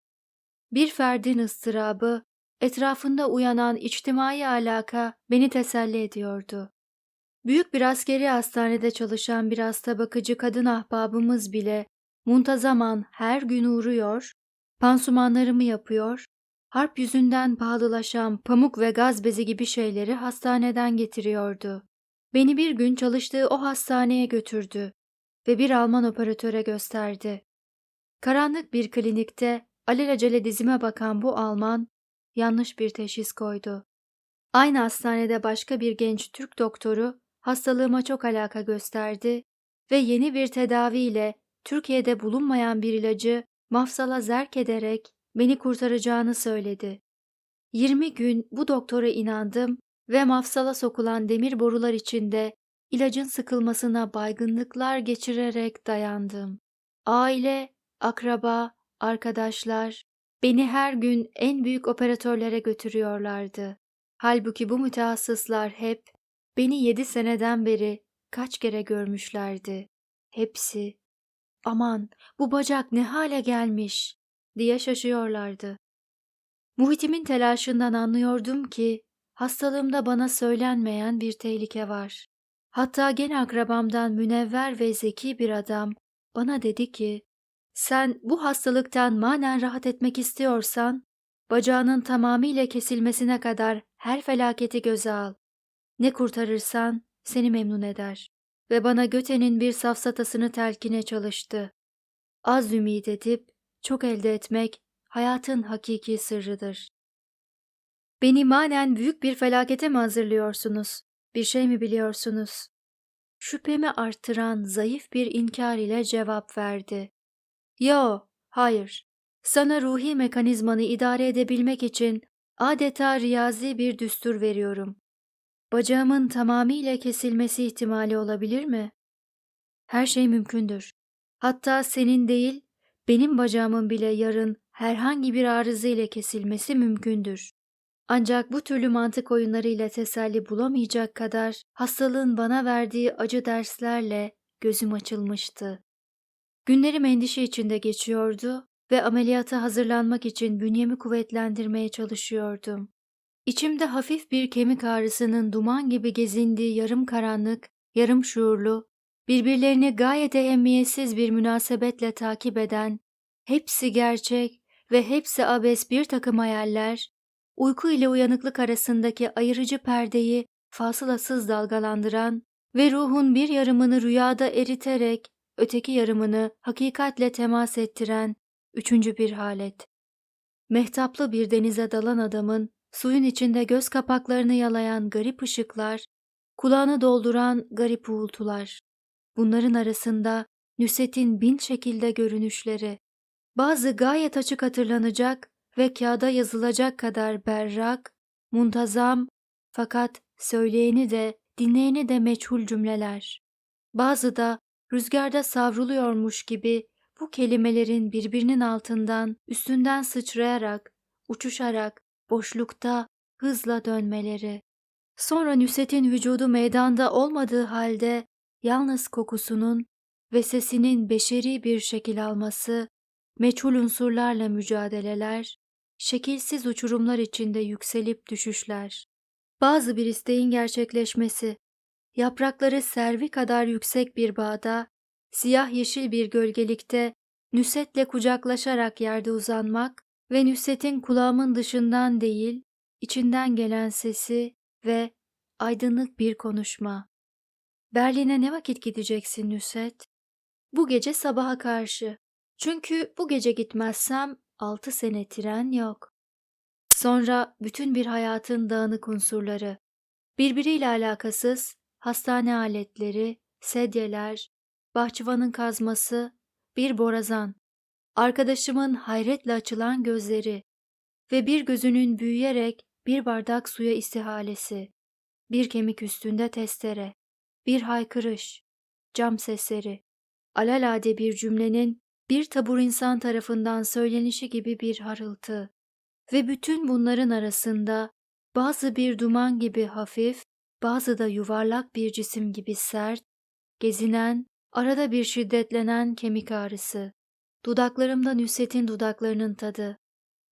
Bir ferdin ıstırabı, etrafında uyanan içtimai alaka beni teselli ediyordu. Büyük bir askeri hastanede çalışan bir hasta bakıcı kadın ahbabımız bile muntazaman her gün uğruyor, pansumanlarımı yapıyor, harp yüzünden pahalılaşan pamuk ve gaz bezi gibi şeyleri hastaneden getiriyordu. Beni bir gün çalıştığı o hastaneye götürdü ve bir Alman operatöre gösterdi. Karanlık bir klinikte alelacele dizime bakan bu Alman yanlış bir teşhis koydu. Aynı hastanede başka bir genç Türk doktoru hastalığıma çok alaka gösterdi ve yeni bir tedaviyle Türkiye'de bulunmayan bir ilacı mafsala zerk ederek beni kurtaracağını söyledi. 20 gün bu doktora inandım ve mafsala sokulan demir borular içinde ilacın sıkılmasına baygınlıklar geçirerek dayandım. Aile, akraba, arkadaşlar beni her gün en büyük operatörlere götürüyorlardı. Halbuki bu mütehassıslar hep beni yedi seneden beri kaç kere görmüşlerdi. Hepsi aman bu bacak ne hale gelmiş diye şaşıyorlardı. Muhitimin telaşından anlıyordum ki hastalığımda bana söylenmeyen bir tehlike var. Hatta gene akrabamdan münevver ve zeki bir adam bana dedi ki, sen bu hastalıktan manen rahat etmek istiyorsan, bacağının tamamıyla kesilmesine kadar her felaketi göze al. Ne kurtarırsan seni memnun eder. Ve bana Göte'nin bir safsatasını telkine çalıştı. Az ümit edip çok elde etmek hayatın hakiki sırrıdır. Beni manen büyük bir felakete mi hazırlıyorsunuz? Bir şey mi biliyorsunuz? Şüphemi artıran zayıf bir inkar ile cevap verdi. Yo, hayır. Sana ruhi mekanizmanı idare edebilmek için adeta riyazi bir düstur veriyorum. Bacağımın tamamıyla kesilmesi ihtimali olabilir mi? Her şey mümkündür. Hatta senin değil, benim bacağımın bile yarın herhangi bir arıza ile kesilmesi mümkündür. Ancak bu türlü mantık oyunlarıyla teselli bulamayacak kadar hastalığın bana verdiği acı derslerle gözüm açılmıştı. Günlerim endişe içinde geçiyordu ve ameliyata hazırlanmak için bünyemi kuvvetlendirmeye çalışıyordum. İçimde hafif bir kemik ağrısının duman gibi gezindiği yarım karanlık, yarım şuurlu, birbirlerini gayet ehemmiyetsiz bir münasebetle takip eden, hepsi gerçek ve hepsi abes bir takım hayaller, uyku ile uyanıklık arasındaki ayırıcı perdeyi fasılasız dalgalandıran ve ruhun bir yarımını rüyada eriterek öteki yarımını hakikatle temas ettiren üçüncü bir halet. Mehtaplı bir denize dalan adamın suyun içinde göz kapaklarını yalayan garip ışıklar, kulağını dolduran garip uğultular. Bunların arasında Nüset'in bin şekilde görünüşleri. Bazı gayet açık hatırlanacak ve kağıda yazılacak kadar berrak, muntazam fakat söyleyeni de dinleyeni de meçhul cümleler. Bazı da rüzgarda savruluyormuş gibi bu kelimelerin birbirinin altından, üstünden sıçrayarak, uçuşarak, boşlukta hızla dönmeleri. Sonra Nüset'in vücudu meydanda olmadığı halde yalnız kokusunun ve sesinin beşeri bir şekil alması, meçhul unsurlarla mücadeleler, şekilsiz uçurumlar içinde yükselip düşüşler. Bazı bir isteğin gerçekleşmesi, yaprakları servi kadar yüksek bir bağda, siyah yeşil bir gölgelikte Nüset'le kucaklaşarak yerde uzanmak ve Nüset'in kulağımın dışından değil, içinden gelen sesi ve aydınlık bir konuşma. Berlin'e ne vakit gideceksin Nüset? Bu gece sabaha karşı. Çünkü bu gece gitmezsem altı sene tren yok. Sonra bütün bir hayatın dağınık unsurları, birbiriyle alakasız hastane aletleri, sedyeler, bahçıvanın kazması, bir borazan, arkadaşımın hayretle açılan gözleri ve bir gözünün büyüyerek bir bardak suya istihalesi, bir kemik üstünde testere, bir haykırış, cam sesleri, alalade bir cümlenin bir tabur insan tarafından söylenişi gibi bir harıltı ve bütün bunların arasında bazı bir duman gibi hafif, bazı da yuvarlak bir cisim gibi sert, gezinen, arada bir şiddetlenen kemik ağrısı, dudaklarımda Nüset'in dudaklarının tadı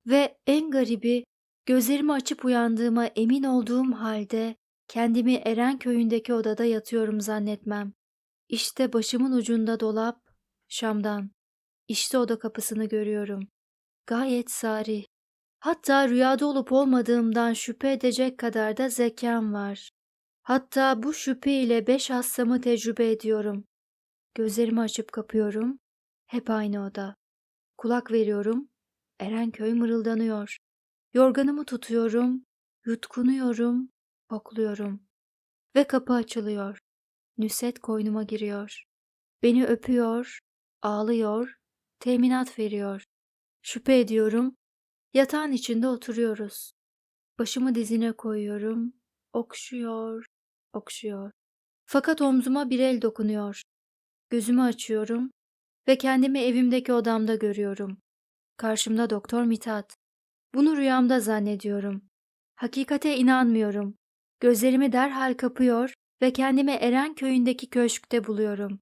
ve en garibi gözlerimi açıp uyandığıma emin olduğum halde kendimi Eren köyündeki odada yatıyorum zannetmem. İşte başımın ucunda dolap, Şam'dan. İşte oda kapısını görüyorum. Gayet sari. Hatta rüyada olup olmadığımdan şüphe edecek kadar da zekam var. Hatta bu şüphe ile beş hassamı tecrübe ediyorum. Gözlerimi açıp kapıyorum. Hep aynı oda. Kulak veriyorum. Erenköy mırıldanıyor. Yorganımı tutuyorum. Yutkunuyorum. Kokluyorum. Ve kapı açılıyor. Nüset koynuma giriyor. Beni öpüyor, ağlıyor, teminat veriyor. Şüphe ediyorum. Yatağın içinde oturuyoruz. Başımı dizine koyuyorum. Okşuyor, okşuyor. Fakat omzuma bir el dokunuyor. Gözümü açıyorum ve kendimi evimdeki odamda görüyorum. Karşımda Doktor Mithat. Bunu rüyamda zannediyorum. Hakikate inanmıyorum. Gözlerimi derhal kapıyor ve kendimi Eren köyündeki köşkte buluyorum.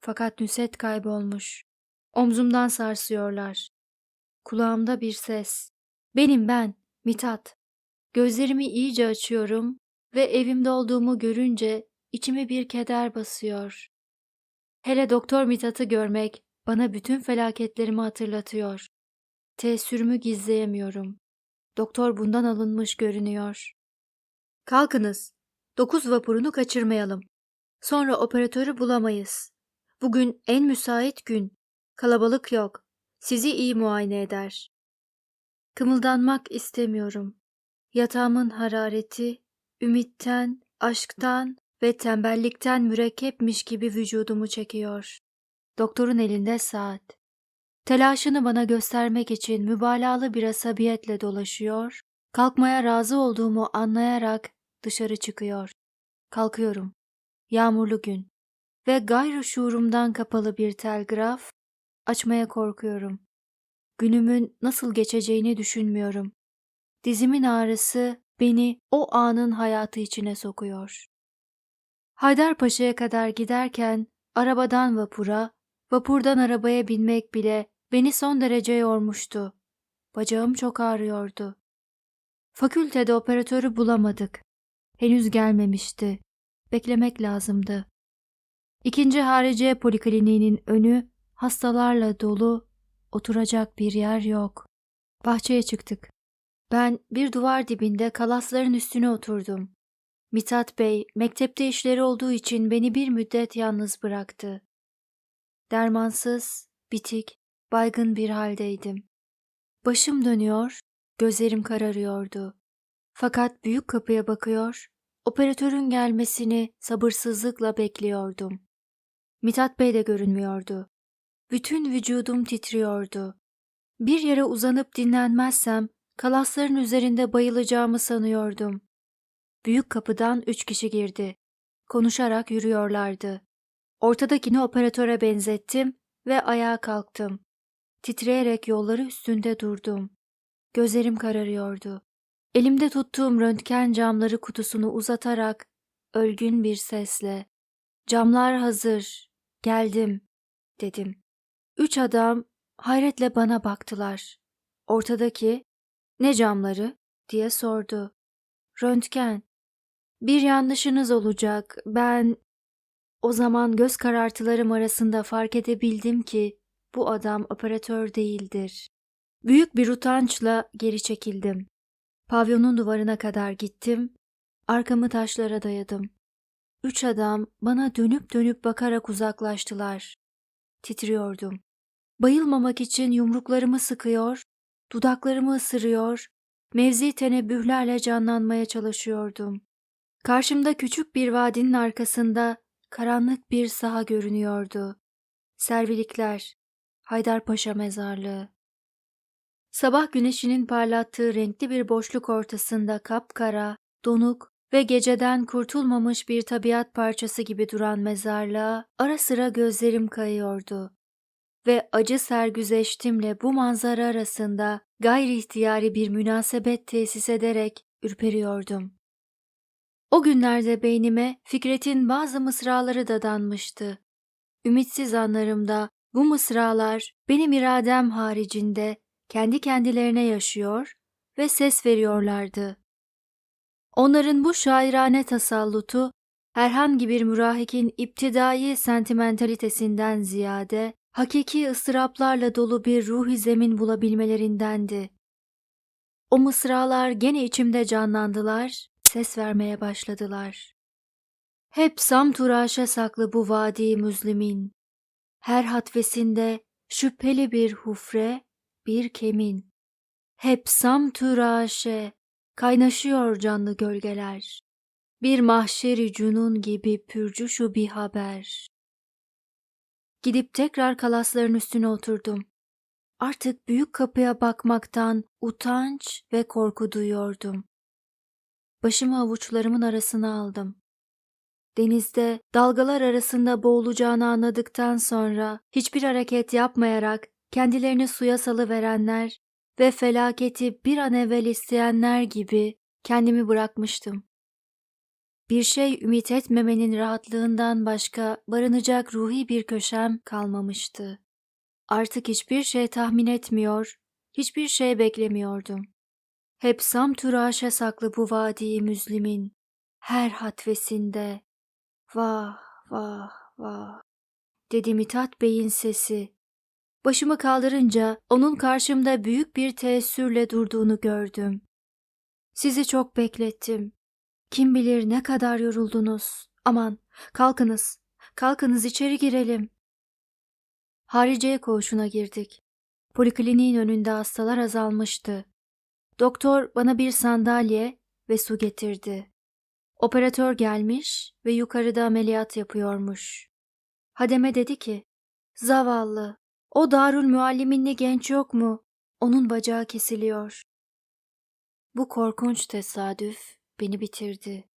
Fakat Nüset kaybolmuş. Omzumdan sarsıyorlar. Kulağımda bir ses. Benim ben, Mithat. Gözlerimi iyice açıyorum ve evimde olduğumu görünce içimi bir keder basıyor. Hele Doktor Mithat'ı görmek bana bütün felaketlerimi hatırlatıyor. Teessürümü gizleyemiyorum. Doktor bundan alınmış görünüyor. Kalkınız. Dokuz vapurunu kaçırmayalım. Sonra operatörü bulamayız. Bugün en müsait gün. Kalabalık yok. Sizi iyi muayene eder. Kımıldanmak istemiyorum. Yatağımın harareti, ümitten, aşktan ve tembellikten mürekkepmiş gibi vücudumu çekiyor. Doktorun elinde saat. Telaşını bana göstermek için mübalağalı bir asabiyetle dolaşıyor, kalkmaya razı olduğumu anlayarak dışarı çıkıyor. Kalkıyorum. Yağmurlu gün ve gayrı şuurumdan kapalı bir telgraf, açmaya korkuyorum. Günümün nasıl geçeceğini düşünmüyorum. Dizimin ağrısı beni o anın hayatı içine sokuyor. Haydarpaşa'ya kadar giderken arabadan vapura, vapurdan arabaya binmek bile beni son derece yormuştu. Bacağım çok ağrıyordu. Fakültede operatörü bulamadık. Henüz gelmemişti. Beklemek lazımdı. İkinci hariciye polikliniğinin önü hastalarla dolu, oturacak bir yer yok. Bahçeye çıktık. Ben bir duvar dibinde kalasların üstüne oturdum. Mithat Bey mektepte işleri olduğu için beni bir müddet yalnız bıraktı. Dermansız, bitik, baygın bir haldeydim. Başım dönüyor, gözlerim kararıyordu. Fakat büyük kapıya bakıyor, operatörün gelmesini sabırsızlıkla bekliyordum. Mithat Bey de görünmüyordu. Bütün vücudum titriyordu. Bir yere uzanıp dinlenmezsem kalasların üzerinde bayılacağımı sanıyordum. Büyük kapıdan üç kişi girdi. Konuşarak yürüyorlardı. Ortadakini operatöre benzettim ve ayağa kalktım. Titreyerek yolları üstünde durdum. Gözlerim kararıyordu. Elimde tuttuğum röntgen camları kutusunu uzatarak ölgün bir sesle ''Camlar hazır, geldim.'' dedim. Üç adam hayretle bana baktılar. Ortadaki ''Ne camları?'' diye sordu. ''Röntgen. Bir yanlışınız olacak. Ben o zaman göz karartılarım arasında fark edebildim ki bu adam operatör değildir. Büyük bir utançla geri çekildim. Pavyonun duvarına kadar gittim, arkamı taşlara dayadım. Üç adam bana dönüp dönüp bakarak uzaklaştılar. Titriyordum. Bayılmamak için yumruklarımı sıkıyor, dudaklarımı ısırıyor, mevzi tenebbühlerle canlanmaya çalışıyordum. Karşımda küçük bir vadinin arkasında karanlık bir saha görünüyordu. Servilikler, Haydarpaşa mezarlığı. Sabah güneşinin parlattığı renkli bir boşluk ortasında kapkara, donuk ve geceden kurtulmamış bir tabiat parçası gibi duran mezarlığa ara sıra gözlerim kayıyordu. Ve acı sergüzeştimle bu manzara arasında gayri ihtiyari bir münasebet tesis ederek ürperiyordum. O günlerde beynime Fikret'in bazı mısraları dadanmıştı. Ümitsiz anlarımda bu mısralar benim iradem haricinde kendi kendilerine yaşıyor ve ses veriyorlardı. Onların bu şairane tasallutu herhangi bir mürahikin iptidai sentimentalitesinden ziyade hakiki ıstıraplarla dolu bir ruhi zemin bulabilmelerindendi. O mısralar gene içimde canlandılar, ses vermeye başladılar. Hep Samturaş'a saklı bu vadi müzlimin. Her hatvesinde şüpheli bir hufre, bir kemin. Hep Samturaş'e kaynaşıyor canlı gölgeler. Bir mahşeri cunun gibi pürcüşü bir haber. Gidip tekrar kalasların üstüne oturdum. Artık büyük kapıya bakmaktan utanç ve korku duyuyordum. Başımı avuçlarımın arasına aldım. Denizde dalgalar arasında boğulacağını anladıktan sonra hiçbir hareket yapmayarak kendilerini suya salıverenler ve felaketi bir an evvel isteyenler gibi kendimi bırakmıştım. Bir şey ümit etmemenin rahatlığından başka barınacak ruhi bir köşem kalmamıştı. Artık hiçbir şey tahmin etmiyor, hiçbir şey beklemiyordum. Hep Samturaş'a saklı bu vadi müzlimin, her hatvesinde, vah vah vah, dedi Mithat Bey'in sesi. Başımı kaldırınca onun karşımda büyük bir teessürle durduğunu gördüm. Sizi çok beklettim. Kim bilir ne kadar yoruldunuz. Aman, kalkınız, kalkınız içeri girelim. Hariciye koğuşuna girdik. Polikliniğin önünde hastalar azalmıştı. Doktor bana bir sandalye ve su getirdi. Operatör gelmiş ve yukarıda ameliyat yapıyormuş. Hademe dedi ki, zavallı, o Darül Müalliminli genç yok mu? Onun bacağı kesiliyor. Bu korkunç tesadüf beni bitirdi.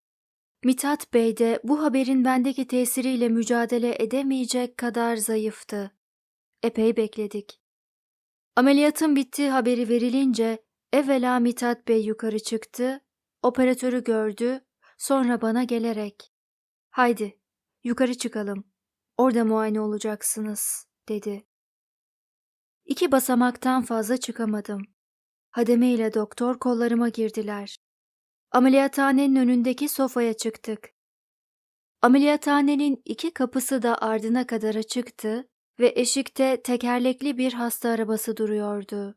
Mithat Bey de bu haberin bendeki tesiriyle mücadele edemeyecek kadar zayıftı. Epey bekledik. Ameliyatın bittiği haberi verilince evvela Mithat Bey yukarı çıktı, operatörü gördü, sonra bana gelerek ''Haydi, yukarı çıkalım, orada muayene olacaksınız.'' dedi. İki basamaktan fazla çıkamadım. Hademe ile doktor kollarıma girdiler. Ameliyathanenin önündeki sofaya çıktık. Ameliyathanenin iki kapısı da ardına kadar açıktı ve eşikte tekerlekli bir hasta arabası duruyordu.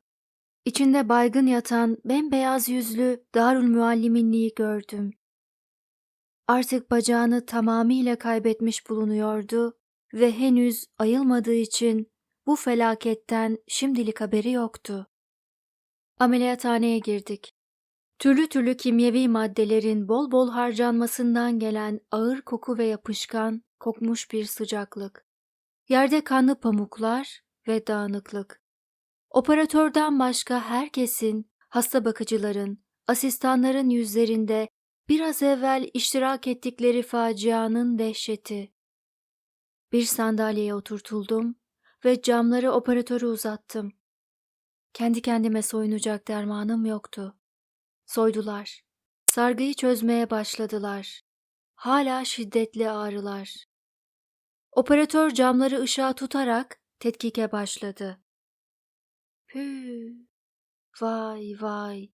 İçinde baygın yatan bembeyaz yüzlü Darül Müalliminliği gördüm. Artık bacağını tamamıyla kaybetmiş bulunuyordu ve henüz ayılmadığı için bu felaketten şimdilik haberi yoktu. Ameliyathaneye girdik. Türlü türlü kimyevi maddelerin bol bol harcanmasından gelen ağır koku ve yapışkan, kokmuş bir sıcaklık. Yerde kanlı pamuklar ve dağınıklık. Operatörden başka herkesin, hasta bakıcıların, asistanların yüzlerinde biraz evvel iştirak ettikleri facianın dehşeti. Bir sandalyeye oturtuldum ve camları operatöre uzattım. Kendi kendime soyunacak dermanım yoktu. Soydular. Sargıyı çözmeye başladılar. Hala şiddetli ağrılar. Operatör camları ışığa tutarak tetkike başladı. Pü, vay vay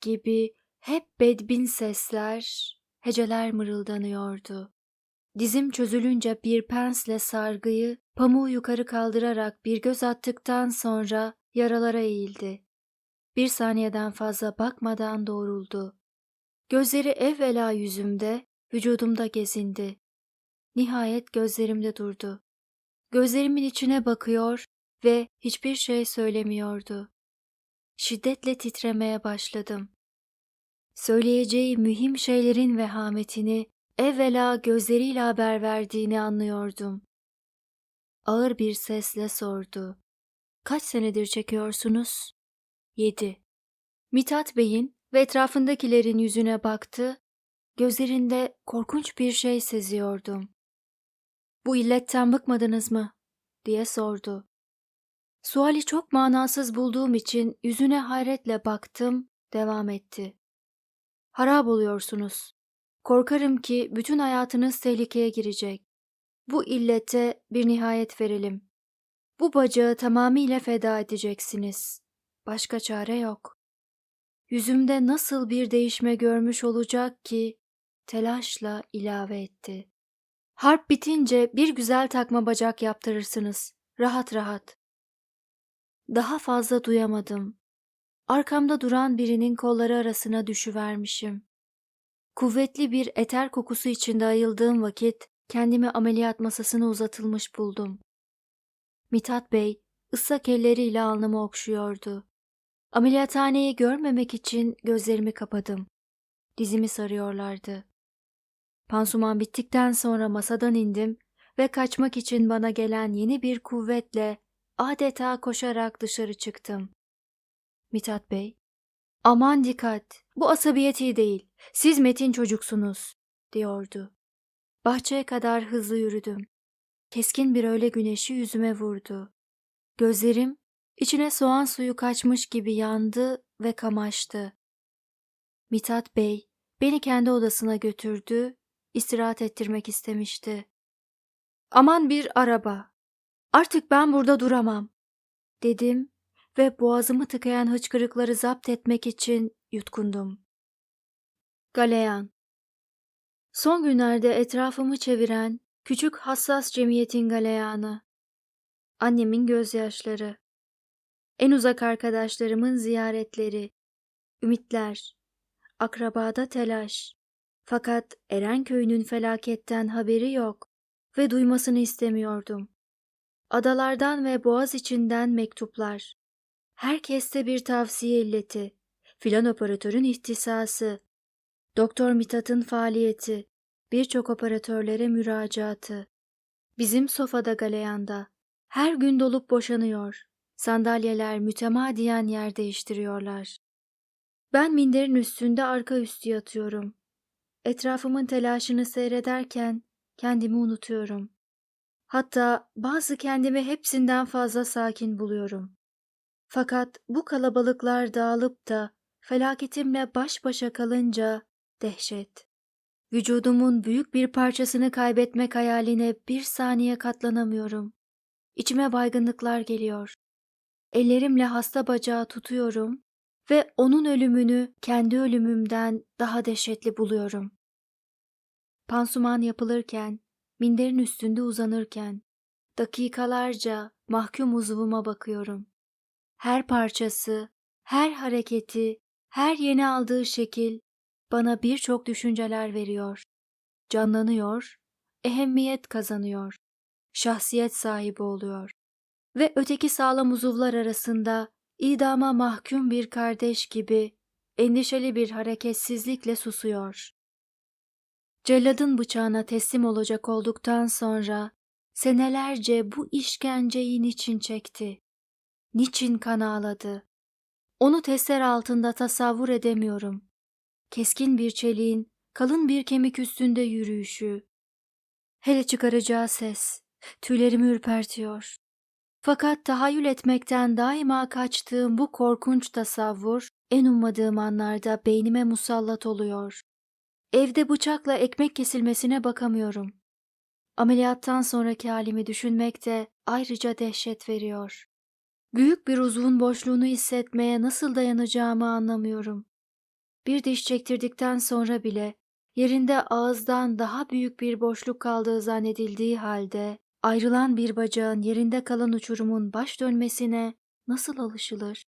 gibi hep bedbin sesler, heceler mırıldanıyordu. Dizim çözülünce bir pensle sargıyı pamuğu yukarı kaldırarak bir göz attıktan sonra yaralara eğildi. Bir saniyeden fazla bakmadan doğruldu. Gözleri evvela yüzümde, vücudumda gezindi. Nihayet gözlerimde durdu. Gözlerimin içine bakıyor ve hiçbir şey söylemiyordu. Şiddetle titremeye başladım. Söyleyeceği mühim şeylerin vehametini evvela gözleriyle haber verdiğini anlıyordum. Ağır bir sesle sordu. Kaç senedir çekiyorsunuz? Yedi. Mithat Bey'in ve etrafındakilerin yüzüne baktı, gözlerinde korkunç bir şey seziyordum. Bu illetten bıkmadınız mı? diye sordu. Suali çok manasız bulduğum için yüzüne hayretle baktım, devam etti. Harap oluyorsunuz. Korkarım ki bütün hayatınız tehlikeye girecek. Bu illete bir nihayet verelim. Bu bacağı tamamıyla feda edeceksiniz. Başka çare yok. Yüzümde nasıl bir değişme görmüş olacak ki telaşla ilave etti. Harp bitince bir güzel takma bacak yaptırırsınız. Rahat rahat. Daha fazla duyamadım. Arkamda duran birinin kolları arasına düşüvermişim. Kuvvetli bir eter kokusu içinde ayıldığım vakit kendimi ameliyat masasına uzatılmış buldum. Mithat Bey ıslak elleriyle alnımı okşuyordu. Ameliyathaneyi görmemek için gözlerimi kapadım. Dizimi sarıyorlardı. Pansuman bittikten sonra masadan indim ve kaçmak için bana gelen yeni bir kuvvetle adeta koşarak dışarı çıktım. Mithat Bey, aman dikkat, bu asabiyet iyi değil, siz metin çocuksunuz, diyordu. Bahçeye kadar hızlı yürüdüm. Keskin bir öğle güneşi yüzüme vurdu. Gözlerim içine soğan suyu kaçmış gibi yandı ve kamaştı. Mithat Bey beni kendi odasına götürdü, istirahat ettirmek istemişti. Aman bir araba. Artık ben burada duramam, dedim ve boğazımı tıkayan hıçkırıkları zapt etmek için yutkundum. Galeyan Son günlerde etrafımı çeviren küçük hassas cemiyetin galeyanı. Annemin gözyaşları. En uzak arkadaşlarımın ziyaretleri. Ümitler. Akrabada telaş. Fakat Erenköy'ünün felaketten haberi yok ve duymasını istemiyordum. Adalardan ve boğaz içinden mektuplar. Herkeste bir tavsiye illeti. Filan operatörün ihtisası. Doktor Mithat'ın faaliyeti. Birçok operatörlere müracaatı. Bizim sofada galeyanda. Her gün dolup boşanıyor. Sandalyeler mütemadiyen yer değiştiriyorlar. Ben minderin üstünde arka üstü yatıyorum. Etrafımın telaşını seyrederken kendimi unutuyorum. Hatta bazı kendimi hepsinden fazla sakin buluyorum. Fakat bu kalabalıklar dağılıp da felaketimle baş başa kalınca dehşet. Vücudumun büyük bir parçasını kaybetmek hayaline bir saniye katlanamıyorum. İçime baygınlıklar geliyor. Ellerimle hasta bacağı tutuyorum ve onun ölümünü kendi ölümümden daha dehşetli buluyorum. Pansuman yapılırken, minderin üstünde uzanırken, dakikalarca mahkum uzvuma bakıyorum. Her parçası, her hareketi, her yeni aldığı şekil bana birçok düşünceler veriyor. Canlanıyor, ehemmiyet kazanıyor, şahsiyet sahibi oluyor. Ve öteki sağlam uzuvlar arasında idama mahkum bir kardeş gibi endişeli bir hareketsizlikle susuyor. Celladın bıçağına teslim olacak olduktan sonra senelerce bu işkenceyi niçin çekti? Niçin kan ağladı? Onu tester altında tasavvur edemiyorum. Keskin bir çeliğin, kalın bir kemik üstünde yürüyüşü. Hele çıkaracağı ses, tüylerimi ürpertiyor. Fakat tahayyül etmekten daima kaçtığım bu korkunç tasavvur en ummadığım anlarda beynime musallat oluyor. Evde bıçakla ekmek kesilmesine bakamıyorum. Ameliyattan sonraki halimi düşünmek de ayrıca dehşet veriyor. Büyük bir uzvun boşluğunu hissetmeye nasıl dayanacağımı anlamıyorum. Bir diş çektirdikten sonra bile yerinde ağızdan daha büyük bir boşluk kaldığı zannedildiği halde ayrılan bir bacağın yerinde kalan uçurumun baş dönmesine nasıl alışılır?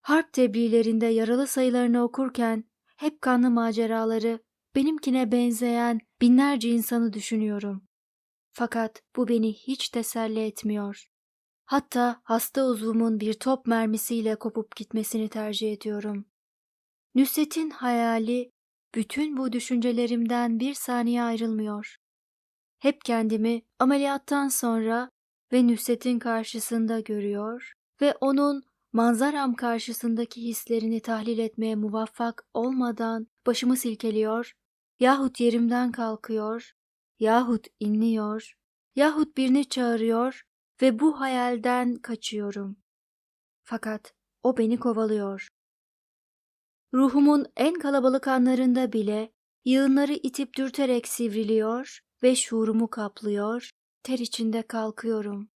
Harp tebliğlerinde yaralı sayılarını okurken hep kanlı maceraları benimkine benzeyen binlerce insanı düşünüyorum. Fakat bu beni hiç teselli etmiyor. Hatta hasta uzvumun bir top mermisiyle kopup gitmesini tercih ediyorum. Nusret'in hayali bütün bu düşüncelerimden bir saniye ayrılmıyor. Hep kendimi ameliyattan sonra ve Nusret'in karşısında görüyor ve onun manzaram karşısındaki hislerini tahlil etmeye muvaffak olmadan başımı silkeliyor yahut yerimden kalkıyor yahut inliyor yahut birini çağırıyor ve bu hayalden kaçıyorum. Fakat o beni kovalıyor. Ruhumun en kalabalık anlarında bile yığınları itip dürterek sivriliyor ve şuurumu kaplıyor, ter içinde kalkıyorum.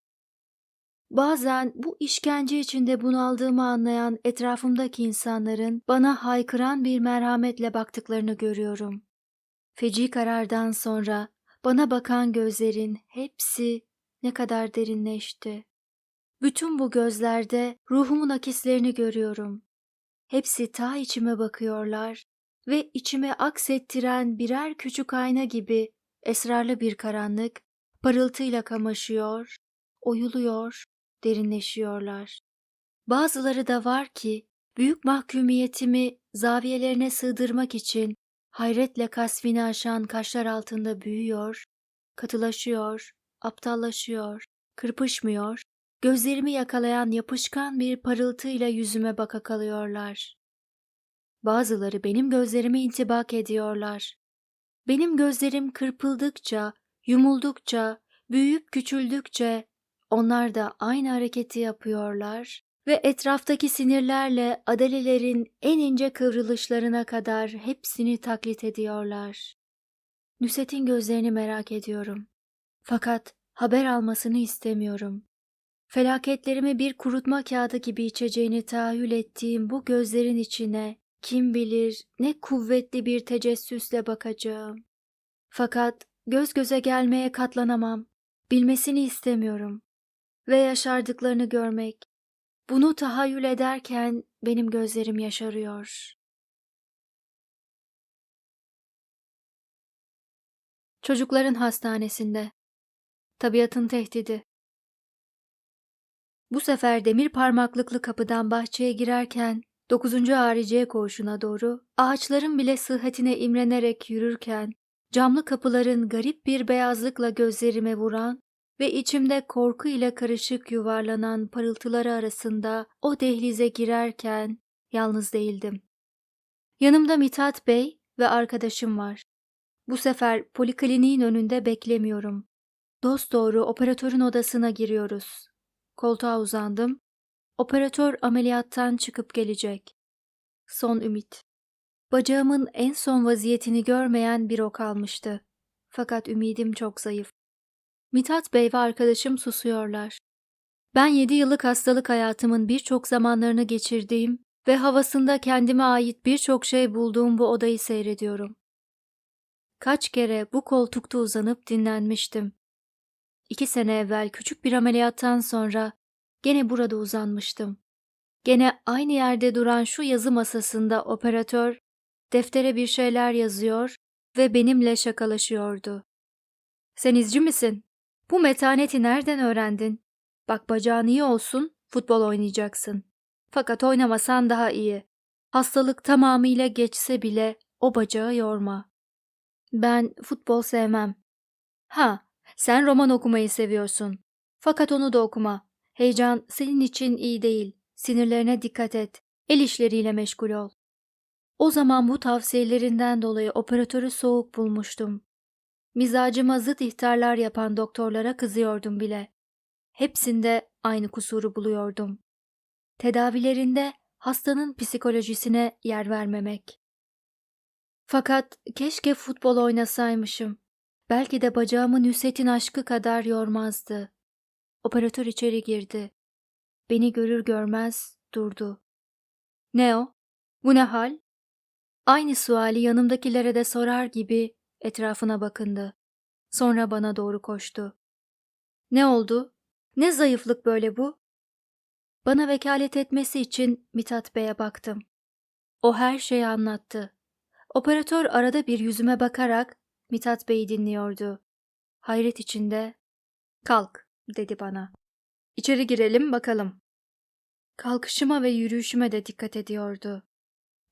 Bazen bu işkence içinde bunaldığımı anlayan etrafımdaki insanların bana haykıran bir merhametle baktıklarını görüyorum. Feci karardan sonra bana bakan gözlerin hepsi ne kadar derinleşti. Bütün bu gözlerde ruhumun akislerini görüyorum. Hepsi ta içime bakıyorlar ve içime aksettiren birer küçük ayna gibi esrarlı bir karanlık parıltıyla kamaşıyor, oyuluyor, derinleşiyorlar. Bazıları da var ki büyük mahkumiyetimi zaviyelerine sığdırmak için hayretle kasvini aşan kaşlar altında büyüyor, katılaşıyor, aptallaşıyor, kırpışmıyor, gözlerimi yakalayan yapışkan bir parıltıyla yüzüme baka kalıyorlar. Bazıları benim gözlerime intibak ediyorlar. Benim gözlerim kırpıldıkça, yumuldukça, büyüyüp küçüldükçe onlar da aynı hareketi yapıyorlar ve etraftaki sinirlerle adalelerin en ince kıvrılışlarına kadar hepsini taklit ediyorlar. Nüset'in gözlerini merak ediyorum. Fakat haber almasını istemiyorum. Felaketlerimi bir kurutma kağıdı gibi içeceğini tahayyül ettiğim bu gözlerin içine kim bilir ne kuvvetli bir tecessüsle bakacağım. Fakat göz göze gelmeye katlanamam. Bilmesini istemiyorum. Ve yaşardıklarını görmek. Bunu tahayyül ederken benim gözlerim yaşarıyor. Çocukların hastanesinde. Tabiatın tehdidi. Bu sefer demir parmaklıklı kapıdan bahçeye girerken dokuzuncu hariciye koğuşuna doğru ağaçların bile sıhhatine imrenerek yürürken camlı kapıların garip bir beyazlıkla gözlerime vuran ve içimde korku ile karışık yuvarlanan parıltıları arasında o dehlize girerken yalnız değildim. Yanımda Mithat Bey ve arkadaşım var. Bu sefer polikliniğin önünde beklemiyorum. Dost doğru operatörün odasına giriyoruz. Koltuğa uzandım. Operatör ameliyattan çıkıp gelecek. Son ümit. Bacağımın en son vaziyetini görmeyen bir o kalmıştı. Fakat ümidim çok zayıf. Mithat Bey ve arkadaşım susuyorlar. Ben yedi yıllık hastalık hayatımın birçok zamanlarını geçirdiğim ve havasında kendime ait birçok şey bulduğum bu odayı seyrediyorum. Kaç kere bu koltukta uzanıp dinlenmiştim. İki sene evvel küçük bir ameliyattan sonra gene burada uzanmıştım. Gene aynı yerde duran şu yazı masasında operatör deftere bir şeyler yazıyor ve benimle şakalaşıyordu. Sen izci misin? Bu metaneti nereden öğrendin? Bak bacağın iyi olsun, futbol oynayacaksın. Fakat oynamasan daha iyi. Hastalık tamamıyla geçse bile o bacağı yorma. Ben futbol sevmem. Ha, sen roman okumayı seviyorsun. Fakat onu da okuma. Heyecan senin için iyi değil. Sinirlerine dikkat et. El işleriyle meşgul ol. O zaman bu tavsiyelerinden dolayı operatörü soğuk bulmuştum. Mizacıma zıt ihtarlar yapan doktorlara kızıyordum bile. hepsinde aynı kusuru buluyordum. Tedavilerinde hastanın psikolojisine yer vermemek. Fakat keşke futbol oynasaymışım. Belki de bacağımı Nusret'in aşkı kadar yormazdı. Operatör içeri girdi. Beni görür görmez durdu. Ne o? Bu ne hal? Aynı suali yanımdakilere de sorar gibi etrafına bakındı. Sonra bana doğru koştu. Ne oldu? Ne zayıflık böyle bu? Bana vekalet etmesi için Mithat Bey'e baktım. O her şeyi anlattı. Operatör arada bir yüzüme bakarak Mithat Bey'i dinliyordu. Hayret içinde, kalk dedi bana. İçeri girelim bakalım. Kalkışıma ve yürüyüşüme de dikkat ediyordu.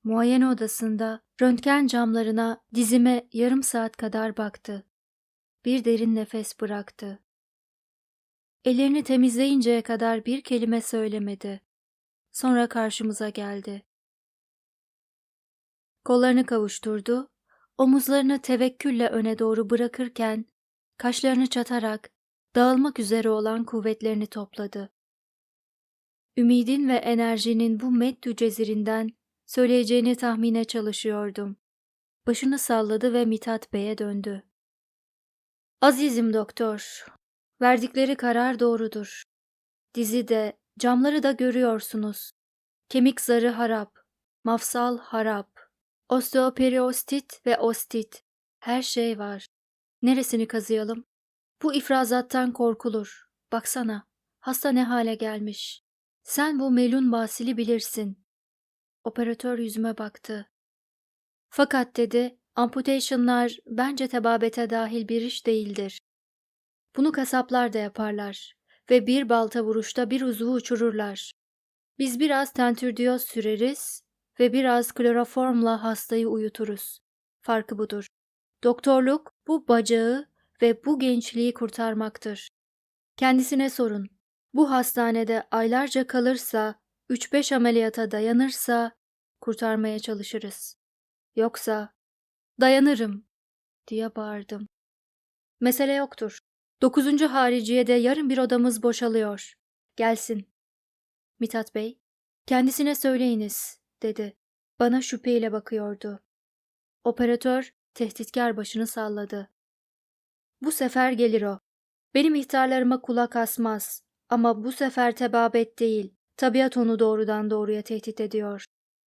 Muayene odasında röntgen camlarına dizime yarım saat kadar baktı. Bir derin nefes bıraktı. Ellerini temizleyinceye kadar bir kelime söylemedi. Sonra karşımıza geldi. Kollarını kavuşturdu, omuzlarını tevekkülle öne doğru bırakırken kaşlarını çatarak dağılmak üzere olan kuvvetlerini topladı. Ümidin ve enerjinin bu meddü cezirinden söyleyeceğini tahmine çalışıyordum. Başını salladı ve Mithat Bey'e döndü. Azizim doktor, verdikleri karar doğrudur. Dizide, camları da görüyorsunuz. Kemik zarı harap, mafsal harap, osteoperiostit ve ostit, her şey var. Neresini kazıyalım? Bu ifrazattan korkulur. Baksana, hasta ne hale gelmiş. Sen bu melun basili bilirsin. Operatör yüzüme baktı. Fakat dedi, amputationlar bence tebabete dahil bir iş değildir. Bunu kasaplar da yaparlar ve bir balta vuruşta bir uzvu uçururlar. Biz biraz tentürdiyot süreriz ve biraz kloroformla hastayı uyuturuz. Farkı budur. Doktorluk bu bacağı ve bu gençliği kurtarmaktır. Kendisine sorun. Bu hastanede aylarca kalırsa, 3-5 ameliyata dayanırsa kurtarmaya çalışırız. Yoksa dayanırım diye bağırdım. Mesele yoktur. Dokuzuncu hariciye de yarın bir odamız boşalıyor. Gelsin. Mithat Bey, kendisine söyleyiniz, dedi. Bana şüpheyle bakıyordu. Operatör tehditkar başını salladı. Bu sefer gelir o. Benim ihtarlarıma kulak asmaz. Ama bu sefer tebabet değil, tabiat onu doğrudan doğruya tehdit ediyor.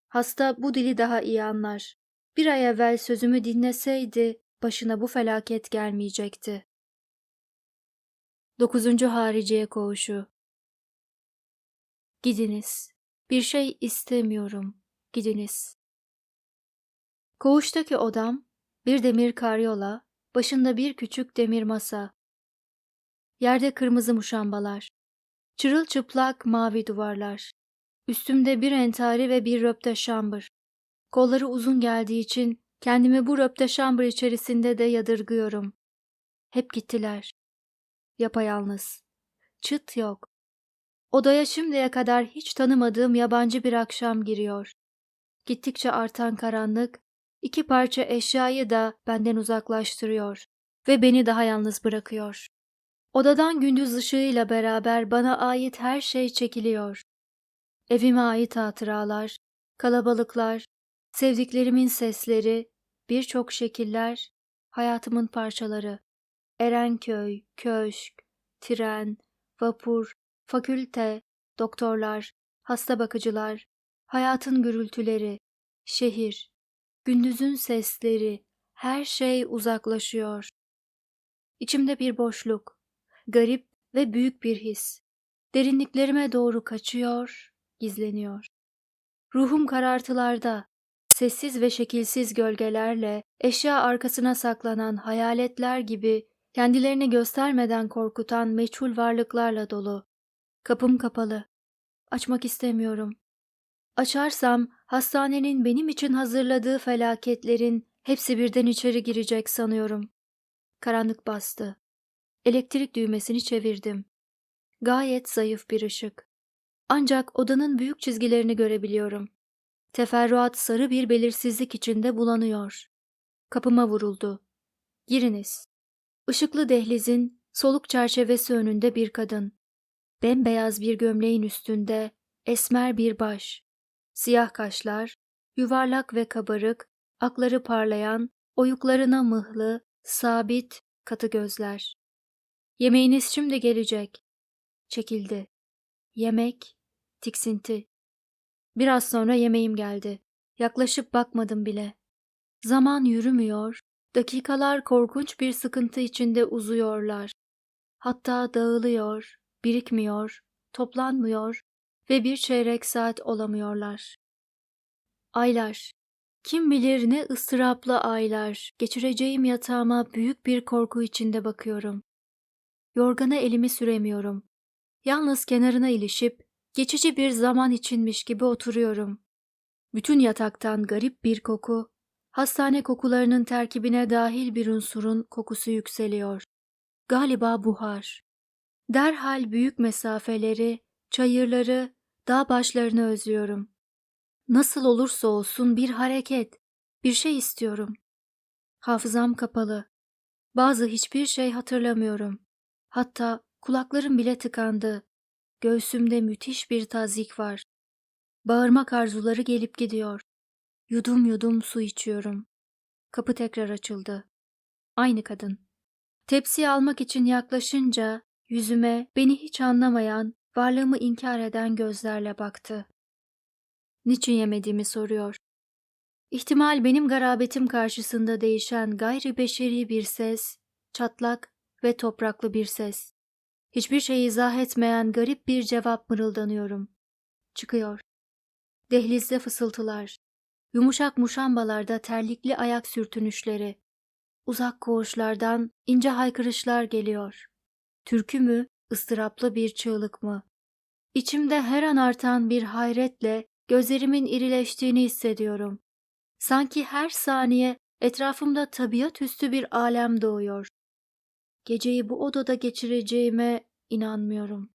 Hasta bu dili daha iyi anlar. Bir ay evvel sözümü dinleseydi başına bu felaket gelmeyecekti. Dokuzuncu Hariciye Koğuşu Gidiniz. Bir şey istemiyorum. Gidiniz. Koğuştaki odam, bir demir karyola, başında bir küçük demir masa. Yerde kırmızı muşambalar. Çırılçıplak mavi duvarlar. Üstümde bir entari ve bir röpte şambır. Kolları uzun geldiği için kendimi bu röpte şambır içerisinde de yadırgıyorum. Hep gittiler. Yapayalnız. Çıt yok. Odaya şimdiye kadar hiç tanımadığım yabancı bir akşam giriyor. Gittikçe artan karanlık, iki parça eşyayı da benden uzaklaştırıyor ve beni daha yalnız bırakıyor. Odadan gündüz ışığıyla beraber bana ait her şey çekiliyor. Evime ait hatıralar, kalabalıklar, sevdiklerimin sesleri, birçok şekiller, hayatımın parçaları. Erenköy, köşk, tren, vapur, fakülte, doktorlar, hasta bakıcılar, hayatın gürültüleri, şehir, gündüzün sesleri, her şey uzaklaşıyor. İçimde bir boşluk, garip ve büyük bir his. Derinliklerime doğru kaçıyor, gizleniyor. Ruhum karartılarda, sessiz ve şekilsiz gölgelerle, eşya arkasına saklanan hayaletler gibi kendilerini göstermeden korkutan meçhul varlıklarla dolu. Kapım kapalı. Açmak istemiyorum. Açarsam hastanenin benim için hazırladığı felaketlerin hepsi birden içeri girecek sanıyorum. Karanlık bastı. Elektrik düğmesini çevirdim. Gayet zayıf bir ışık. Ancak odanın büyük çizgilerini görebiliyorum. Teferruat sarı bir belirsizlik içinde bulanıyor. Kapıma vuruldu. Giriniz. Işıklı dehlizin soluk çerçevesi önünde bir kadın. Bembeyaz bir gömleğin üstünde esmer bir baş, siyah kaşlar, yuvarlak ve kabarık, akları parlayan, oyuklarına mıhlı, sabit, katı gözler. Yemeğiniz şimdi gelecek. Çekildi. Yemek, tiksinti. Biraz sonra yemeğim geldi. Yaklaşıp bakmadım bile. Zaman yürümüyor, dakikalar korkunç bir sıkıntı içinde uzuyorlar. Hatta dağılıyor, birikmiyor, toplanmıyor ve bir çeyrek saat olamıyorlar. Aylar, kim bilir ne ıstıraplı aylar, geçireceğim yatağıma büyük bir korku içinde bakıyorum. Yorgana elimi süremiyorum. Yalnız kenarına ilişip, geçici bir zaman içinmiş gibi oturuyorum. Bütün yataktan garip bir koku, hastane kokularının terkibine dahil bir unsurun kokusu yükseliyor. Galiba buhar. Derhal büyük mesafeleri, çayırları, dağ başlarını özlüyorum. Nasıl olursa olsun bir hareket, bir şey istiyorum. Hafızam kapalı. Bazı hiçbir şey hatırlamıyorum. Hatta kulaklarım bile tıkandı. Göğsümde müthiş bir tazik var. Bağırmak arzuları gelip gidiyor. Yudum yudum su içiyorum. Kapı tekrar açıldı. Aynı kadın. Tepsiyi almak için yaklaşınca yüzüme beni hiç anlamayan, varlığımı inkar eden gözlerle baktı. Niçin yemediğimi soruyor. İhtimal benim garabetim karşısında değişen gayri beşeri bir ses, çatlak ve topraklı bir ses. Hiçbir şey izah etmeyen garip bir cevap mırıldanıyorum. Çıkıyor. Dehlizde fısıltılar. Yumuşak muşambalarda terlikli ayak sürtünüşleri. Uzak koğuşlardan ince haykırışlar geliyor. Türkü mü, ıstıraplı bir çığlık mı? İçimde her an artan bir hayretle gözlerimin irileştiğini hissediyorum. Sanki her saniye etrafımda tabiat üstü bir alem doğuyor. Geceyi bu odada geçireceğime inanmıyorum.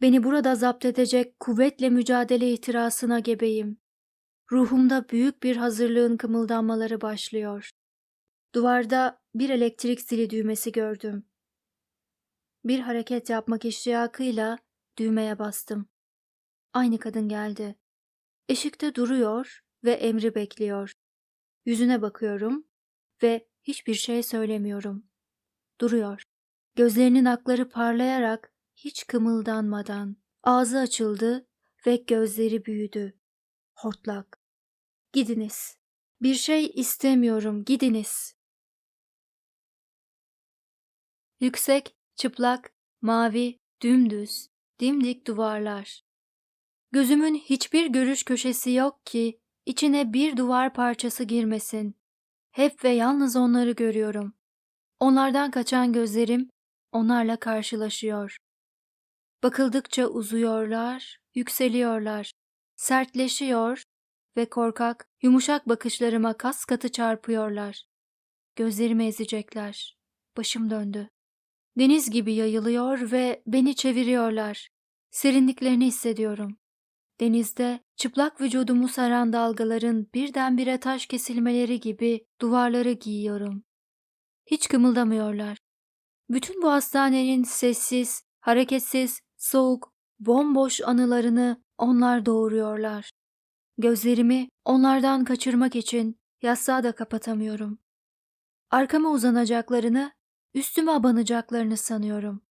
Beni burada zapt edecek kuvvetle mücadele ihtirasına gebeyim. Ruhumda büyük bir hazırlığın kımıldanmaları başlıyor. Duvarda bir elektrik zili düğmesi gördüm. Bir hareket yapmak iştiyakıyla düğmeye bastım. Aynı kadın geldi. Eşikte duruyor ve emri bekliyor. Yüzüne bakıyorum ve hiçbir şey söylemiyorum. Duruyor. Gözlerinin akları parlayarak hiç kımıldanmadan ağzı açıldı ve gözleri büyüdü. Hortlak. Gidiniz. Bir şey istemiyorum, gidiniz. Yüksek, çıplak, mavi, dümdüz, dimdik duvarlar. Gözümün hiçbir görüş köşesi yok ki içine bir duvar parçası girmesin. Hep ve yalnız onları görüyorum. Onlardan kaçan gözlerim onlarla karşılaşıyor. Bakıldıkça uzuyorlar, yükseliyorlar, sertleşiyor ve korkak, yumuşak bakışlarıma kas katı çarpıyorlar. Gözlerimi ezecekler. Başım döndü. Deniz gibi yayılıyor ve beni çeviriyorlar. Serinliklerini hissediyorum. Denizde çıplak vücudumu saran dalgaların birdenbire taş kesilmeleri gibi duvarları giyiyorum. Hiç kımıldamıyorlar. Bütün bu hastanenin sessiz, hareketsiz, soğuk, bomboş anılarını onlar doğuruyorlar. Gözlerimi onlardan kaçırmak için yastığa da kapatamıyorum. Arkama uzanacaklarını, üstüme abanacaklarını sanıyorum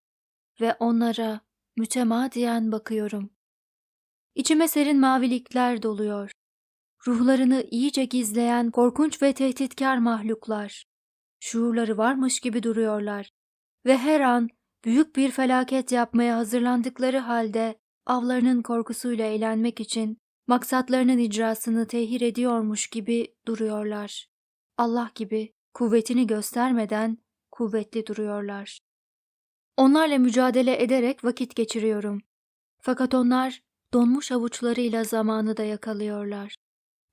ve onlara mütemadiyen bakıyorum. İçime serin mavilikler doluyor. Ruhlarını iyice gizleyen korkunç ve tehditkar mahluklar. Şuurları varmış gibi duruyorlar ve her an büyük bir felaket yapmaya hazırlandıkları halde avlarının korkusuyla eğlenmek için maksatlarının icrasını tehir ediyormuş gibi duruyorlar. Allah gibi kuvvetini göstermeden kuvvetli duruyorlar. Onlarla mücadele ederek vakit geçiriyorum. Fakat onlar donmuş avuçlarıyla zamanı da yakalıyorlar.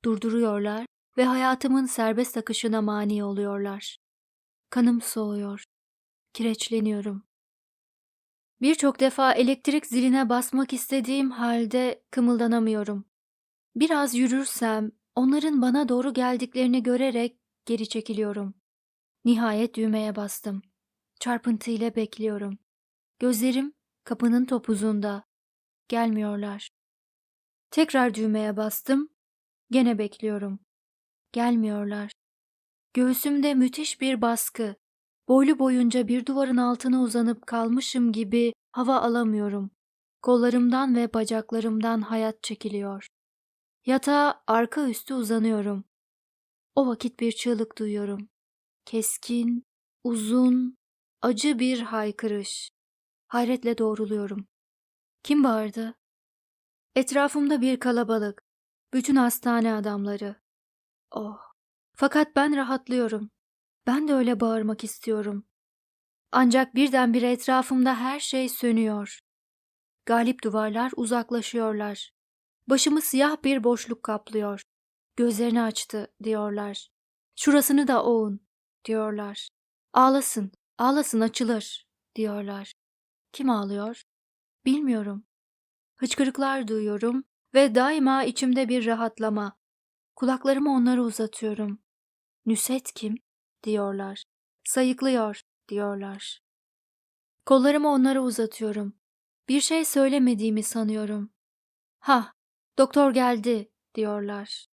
Durduruyorlar ve hayatımın serbest akışına mani oluyorlar. Kanım soğuyor. Kireçleniyorum. Birçok defa elektrik ziline basmak istediğim halde kımıldanamıyorum. Biraz yürürsem onların bana doğru geldiklerini görerek geri çekiliyorum. Nihayet düğmeye bastım. Çarpıntı ile bekliyorum. Gözlerim Kapının topuzunda. Gelmiyorlar. Tekrar düğmeye bastım. Gene bekliyorum. Gelmiyorlar. Göğsümde müthiş bir baskı. Boylu boyunca bir duvarın altına uzanıp kalmışım gibi hava alamıyorum. Kollarımdan ve bacaklarımdan hayat çekiliyor. Yatağa arka üstü uzanıyorum. O vakit bir çığlık duyuyorum. Keskin, uzun, acı bir haykırış. Hayretle doğruluyorum. Kim bağırdı? Etrafımda bir kalabalık. Bütün hastane adamları. Oh! Fakat ben rahatlıyorum. Ben de öyle bağırmak istiyorum. Ancak birdenbire etrafımda her şey sönüyor. Galip duvarlar uzaklaşıyorlar. Başımı siyah bir boşluk kaplıyor. Gözlerini açtı diyorlar. Şurasını da oğun diyorlar. Ağlasın, ağlasın açılır diyorlar. Kim ağlıyor? Bilmiyorum. Hıçkırıklar duyuyorum ve daima içimde bir rahatlama. Kulaklarımı onlara uzatıyorum. Nüset kim? diyorlar. Sayıklıyor diyorlar. Kollarımı onlara uzatıyorum. Bir şey söylemediğimi sanıyorum. Ha, doktor geldi diyorlar.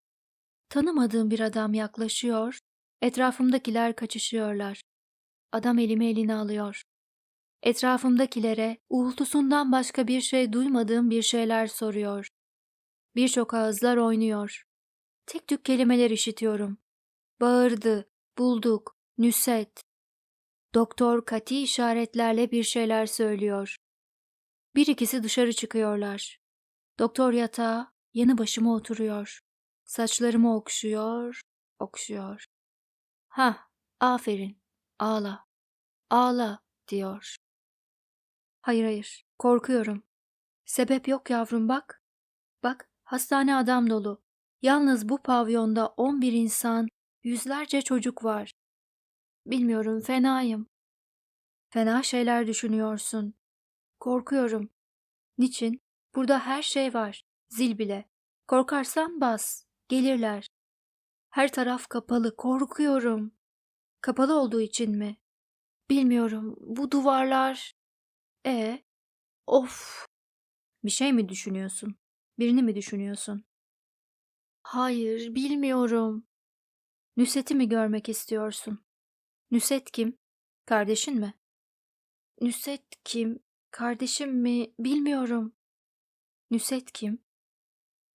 Tanımadığım bir adam yaklaşıyor, etrafımdakiler kaçışıyorlar. Adam elimi eline alıyor. Etrafımdakilere uğultusundan başka bir şey duymadığım bir şeyler soruyor. Birçok ağızlar oynuyor. Tek tük kelimeler işitiyorum. Bağırdı, bulduk, nüset. Doktor kati işaretlerle bir şeyler söylüyor. Bir ikisi dışarı çıkıyorlar. Doktor yatağa, yanı başıma oturuyor. Saçlarımı okşuyor, okşuyor. Ha, aferin, ağla, ağla diyor. Hayır hayır, korkuyorum. Sebep yok yavrum bak. Bak, hastane adam dolu. Yalnız bu pavyonda on bir insan, yüzlerce çocuk var. Bilmiyorum, fenayım. Fena şeyler düşünüyorsun. Korkuyorum. Niçin? Burada her şey var. Zil bile. Korkarsan bas. Gelirler. Her taraf kapalı. Korkuyorum. Kapalı olduğu için mi? Bilmiyorum. Bu duvarlar... E, of. Bir şey mi düşünüyorsun? Birini mi düşünüyorsun? Hayır, bilmiyorum. Nüset'i mi görmek istiyorsun? Nüset kim? Kardeşin mi? Nüset kim? Kardeşim mi? Bilmiyorum. Nüset kim?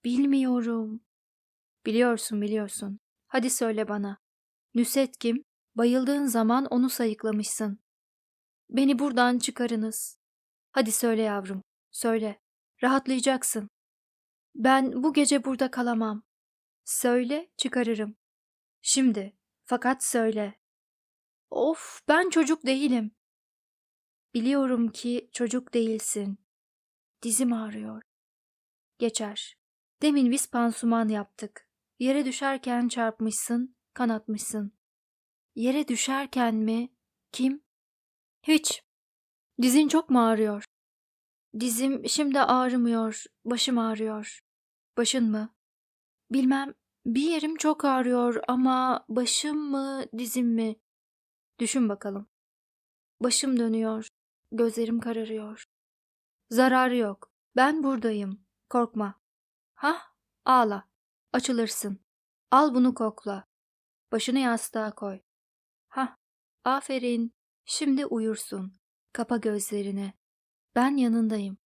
Bilmiyorum. Biliyorsun, biliyorsun. Hadi söyle bana. Nüset kim? Bayıldığın zaman onu sayıklamışsın. Beni buradan çıkarınız. Hadi söyle yavrum, söyle. Rahatlayacaksın. Ben bu gece burada kalamam. Söyle, çıkarırım. Şimdi, fakat söyle. Of, ben çocuk değilim. Biliyorum ki çocuk değilsin. Dizim ağrıyor. Geçer. Demin biz pansuman yaptık. Yere düşerken çarpmışsın, kanatmışsın. Yere düşerken mi? Kim? Hiç. Dizin çok mu ağrıyor? Dizim şimdi ağrımıyor, başım ağrıyor. Başın mı? Bilmem, bir yerim çok ağrıyor ama başım mı, dizim mi? Düşün bakalım. Başım dönüyor, gözlerim kararıyor. Zararı yok. Ben buradayım. Korkma. Hah, ağla. Açılırsın. Al bunu kokla. Başını yastığa koy. Hah, aferin. Şimdi uyursun. Kapa gözlerini. Ben yanındayım.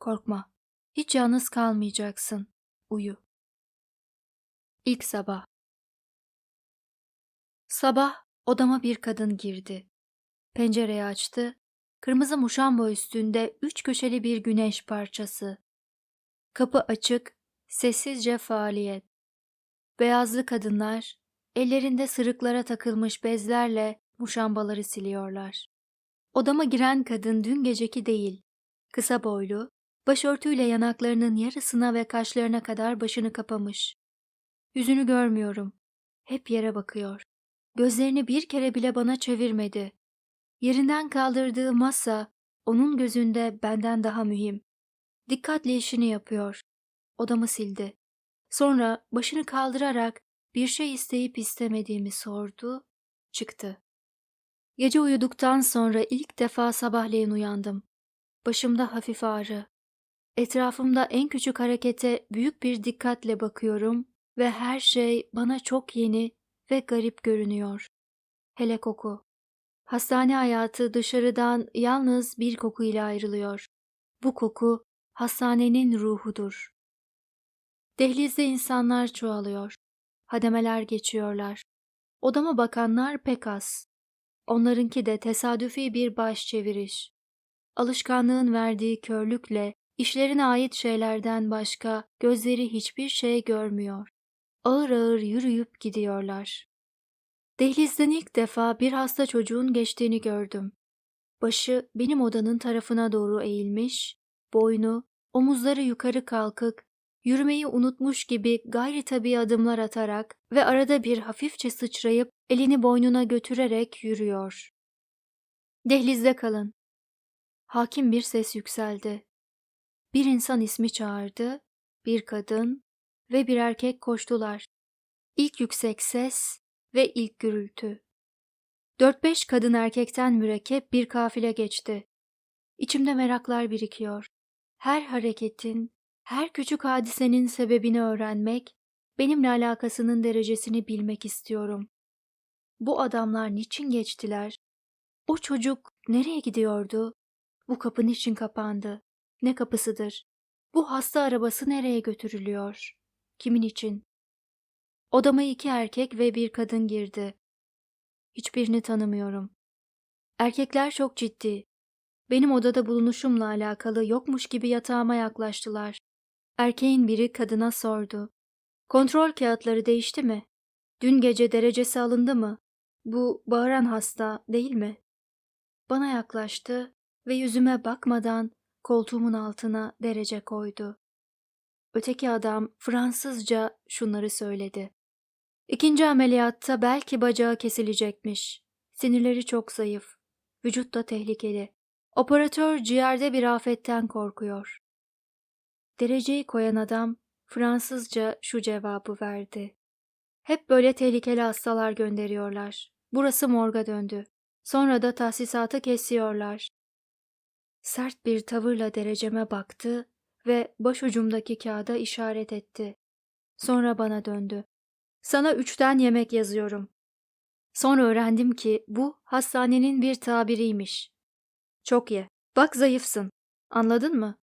Korkma. Hiç yalnız kalmayacaksın. Uyu. İlk sabah. Sabah odama bir kadın girdi. Pencereyi açtı. Kırmızı muşamba üstünde üç köşeli bir güneş parçası. Kapı açık, sessizce faaliyet. Beyazlı kadınlar ellerinde sırıklara takılmış bezlerle muşambaları siliyorlar. Odama giren kadın dün geceki değil. Kısa boylu, başörtüyle yanaklarının yarısına ve kaşlarına kadar başını kapamış. Yüzünü görmüyorum. Hep yere bakıyor. Gözlerini bir kere bile bana çevirmedi. Yerinden kaldırdığı masa onun gözünde benden daha mühim. Dikkatle işini yapıyor. Odamı sildi. Sonra başını kaldırarak bir şey isteyip istemediğimi sordu, çıktı. Gece uyuduktan sonra ilk defa sabahleyin uyandım. Başımda hafif ağrı. Etrafımda en küçük harekete büyük bir dikkatle bakıyorum ve her şey bana çok yeni ve garip görünüyor. Hele koku. Hastane hayatı dışarıdan yalnız bir koku ile ayrılıyor. Bu koku hastanenin ruhudur. Dehlizde insanlar çoğalıyor. Hademeler geçiyorlar. Odama bakanlar pek az. Onlarınki de tesadüfi bir baş çeviriş. Alışkanlığın verdiği körlükle işlerine ait şeylerden başka gözleri hiçbir şey görmüyor. Ağır ağır yürüyüp gidiyorlar. Dehlizden ilk defa bir hasta çocuğun geçtiğini gördüm. Başı benim odanın tarafına doğru eğilmiş, boynu, omuzları yukarı kalkık, yürümeyi unutmuş gibi gayri tabi adımlar atarak ve arada bir hafifçe sıçrayıp elini boynuna götürerek yürüyor. Dehlizde kalın. Hakim bir ses yükseldi. Bir insan ismi çağırdı, bir kadın ve bir erkek koştular. İlk yüksek ses ve ilk gürültü. Dört beş kadın erkekten mürekkep bir kafile geçti. İçimde meraklar birikiyor. Her hareketin, her küçük hadisenin sebebini öğrenmek, benimle alakasının derecesini bilmek istiyorum. Bu adamlar niçin geçtiler? O çocuk nereye gidiyordu? Bu kapı niçin kapandı? Ne kapısıdır? Bu hasta arabası nereye götürülüyor? Kimin için? Odama iki erkek ve bir kadın girdi. Hiçbirini tanımıyorum. Erkekler çok ciddi. Benim odada bulunuşumla alakalı yokmuş gibi yatağıma yaklaştılar. Erkeğin biri kadına sordu. Kontrol kağıtları değişti mi? Dün gece derecesi alındı mı? Bu bağıran hasta değil mi? Bana yaklaştı ve yüzüme bakmadan koltuğumun altına derece koydu. Öteki adam Fransızca şunları söyledi. İkinci ameliyatta belki bacağı kesilecekmiş. Sinirleri çok zayıf. Vücut da tehlikeli. Operatör ciğerde bir afetten korkuyor. Dereceyi koyan adam Fransızca şu cevabı verdi. Hep böyle tehlikeli hastalar gönderiyorlar. Burası morga döndü. Sonra da tahsisatı kesiyorlar. Sert bir tavırla dereceme baktı ve başucumdaki kağıda işaret etti. Sonra bana döndü. Sana üçten yemek yazıyorum. Sonra öğrendim ki bu hastanenin bir tabiriymiş. Çok ye. Bak zayıfsın. Anladın mı?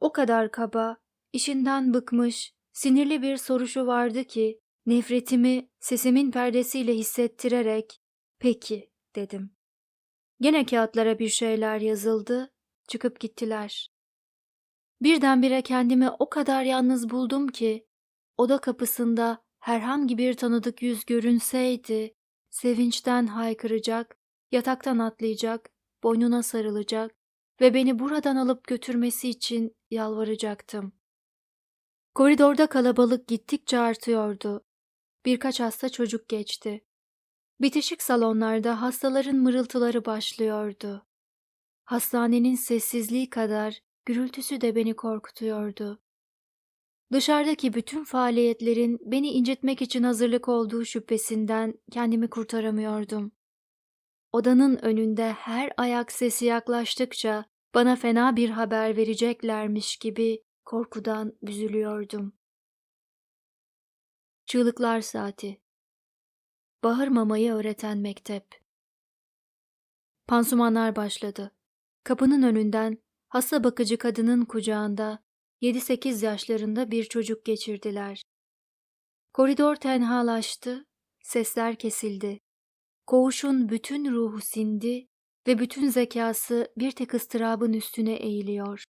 O kadar kaba, işinden bıkmış, sinirli bir soruşu vardı ki nefretimi sesimin perdesiyle hissettirerek peki dedim. Gene kağıtlara bir şeyler yazıldı, çıkıp gittiler. Birdenbire kendimi o kadar yalnız buldum ki oda kapısında herhangi bir tanıdık yüz görünseydi sevinçten haykıracak, yataktan atlayacak, boynuna sarılacak ve beni buradan alıp götürmesi için yalvaracaktım. Koridorda kalabalık gittikçe artıyordu. Birkaç hasta çocuk geçti. Bitişik salonlarda hastaların mırıltıları başlıyordu. Hastanenin sessizliği kadar gürültüsü de beni korkutuyordu. Dışarıdaki bütün faaliyetlerin beni incitmek için hazırlık olduğu şüphesinden kendimi kurtaramıyordum. Odanın önünde her ayak sesi yaklaştıkça bana fena bir haber vereceklermiş gibi korkudan büzülüyordum. Çığlıklar saati. Bağırmamayı öğreten mektep. Pansumanlar başladı. Kapının önünden hasta bakıcı kadının kucağında 7-8 yaşlarında bir çocuk geçirdiler. Koridor tenhalaştı, sesler kesildi. Koğuşun bütün ruhu sindi ve bütün zekası bir tek ıstırabın üstüne eğiliyor.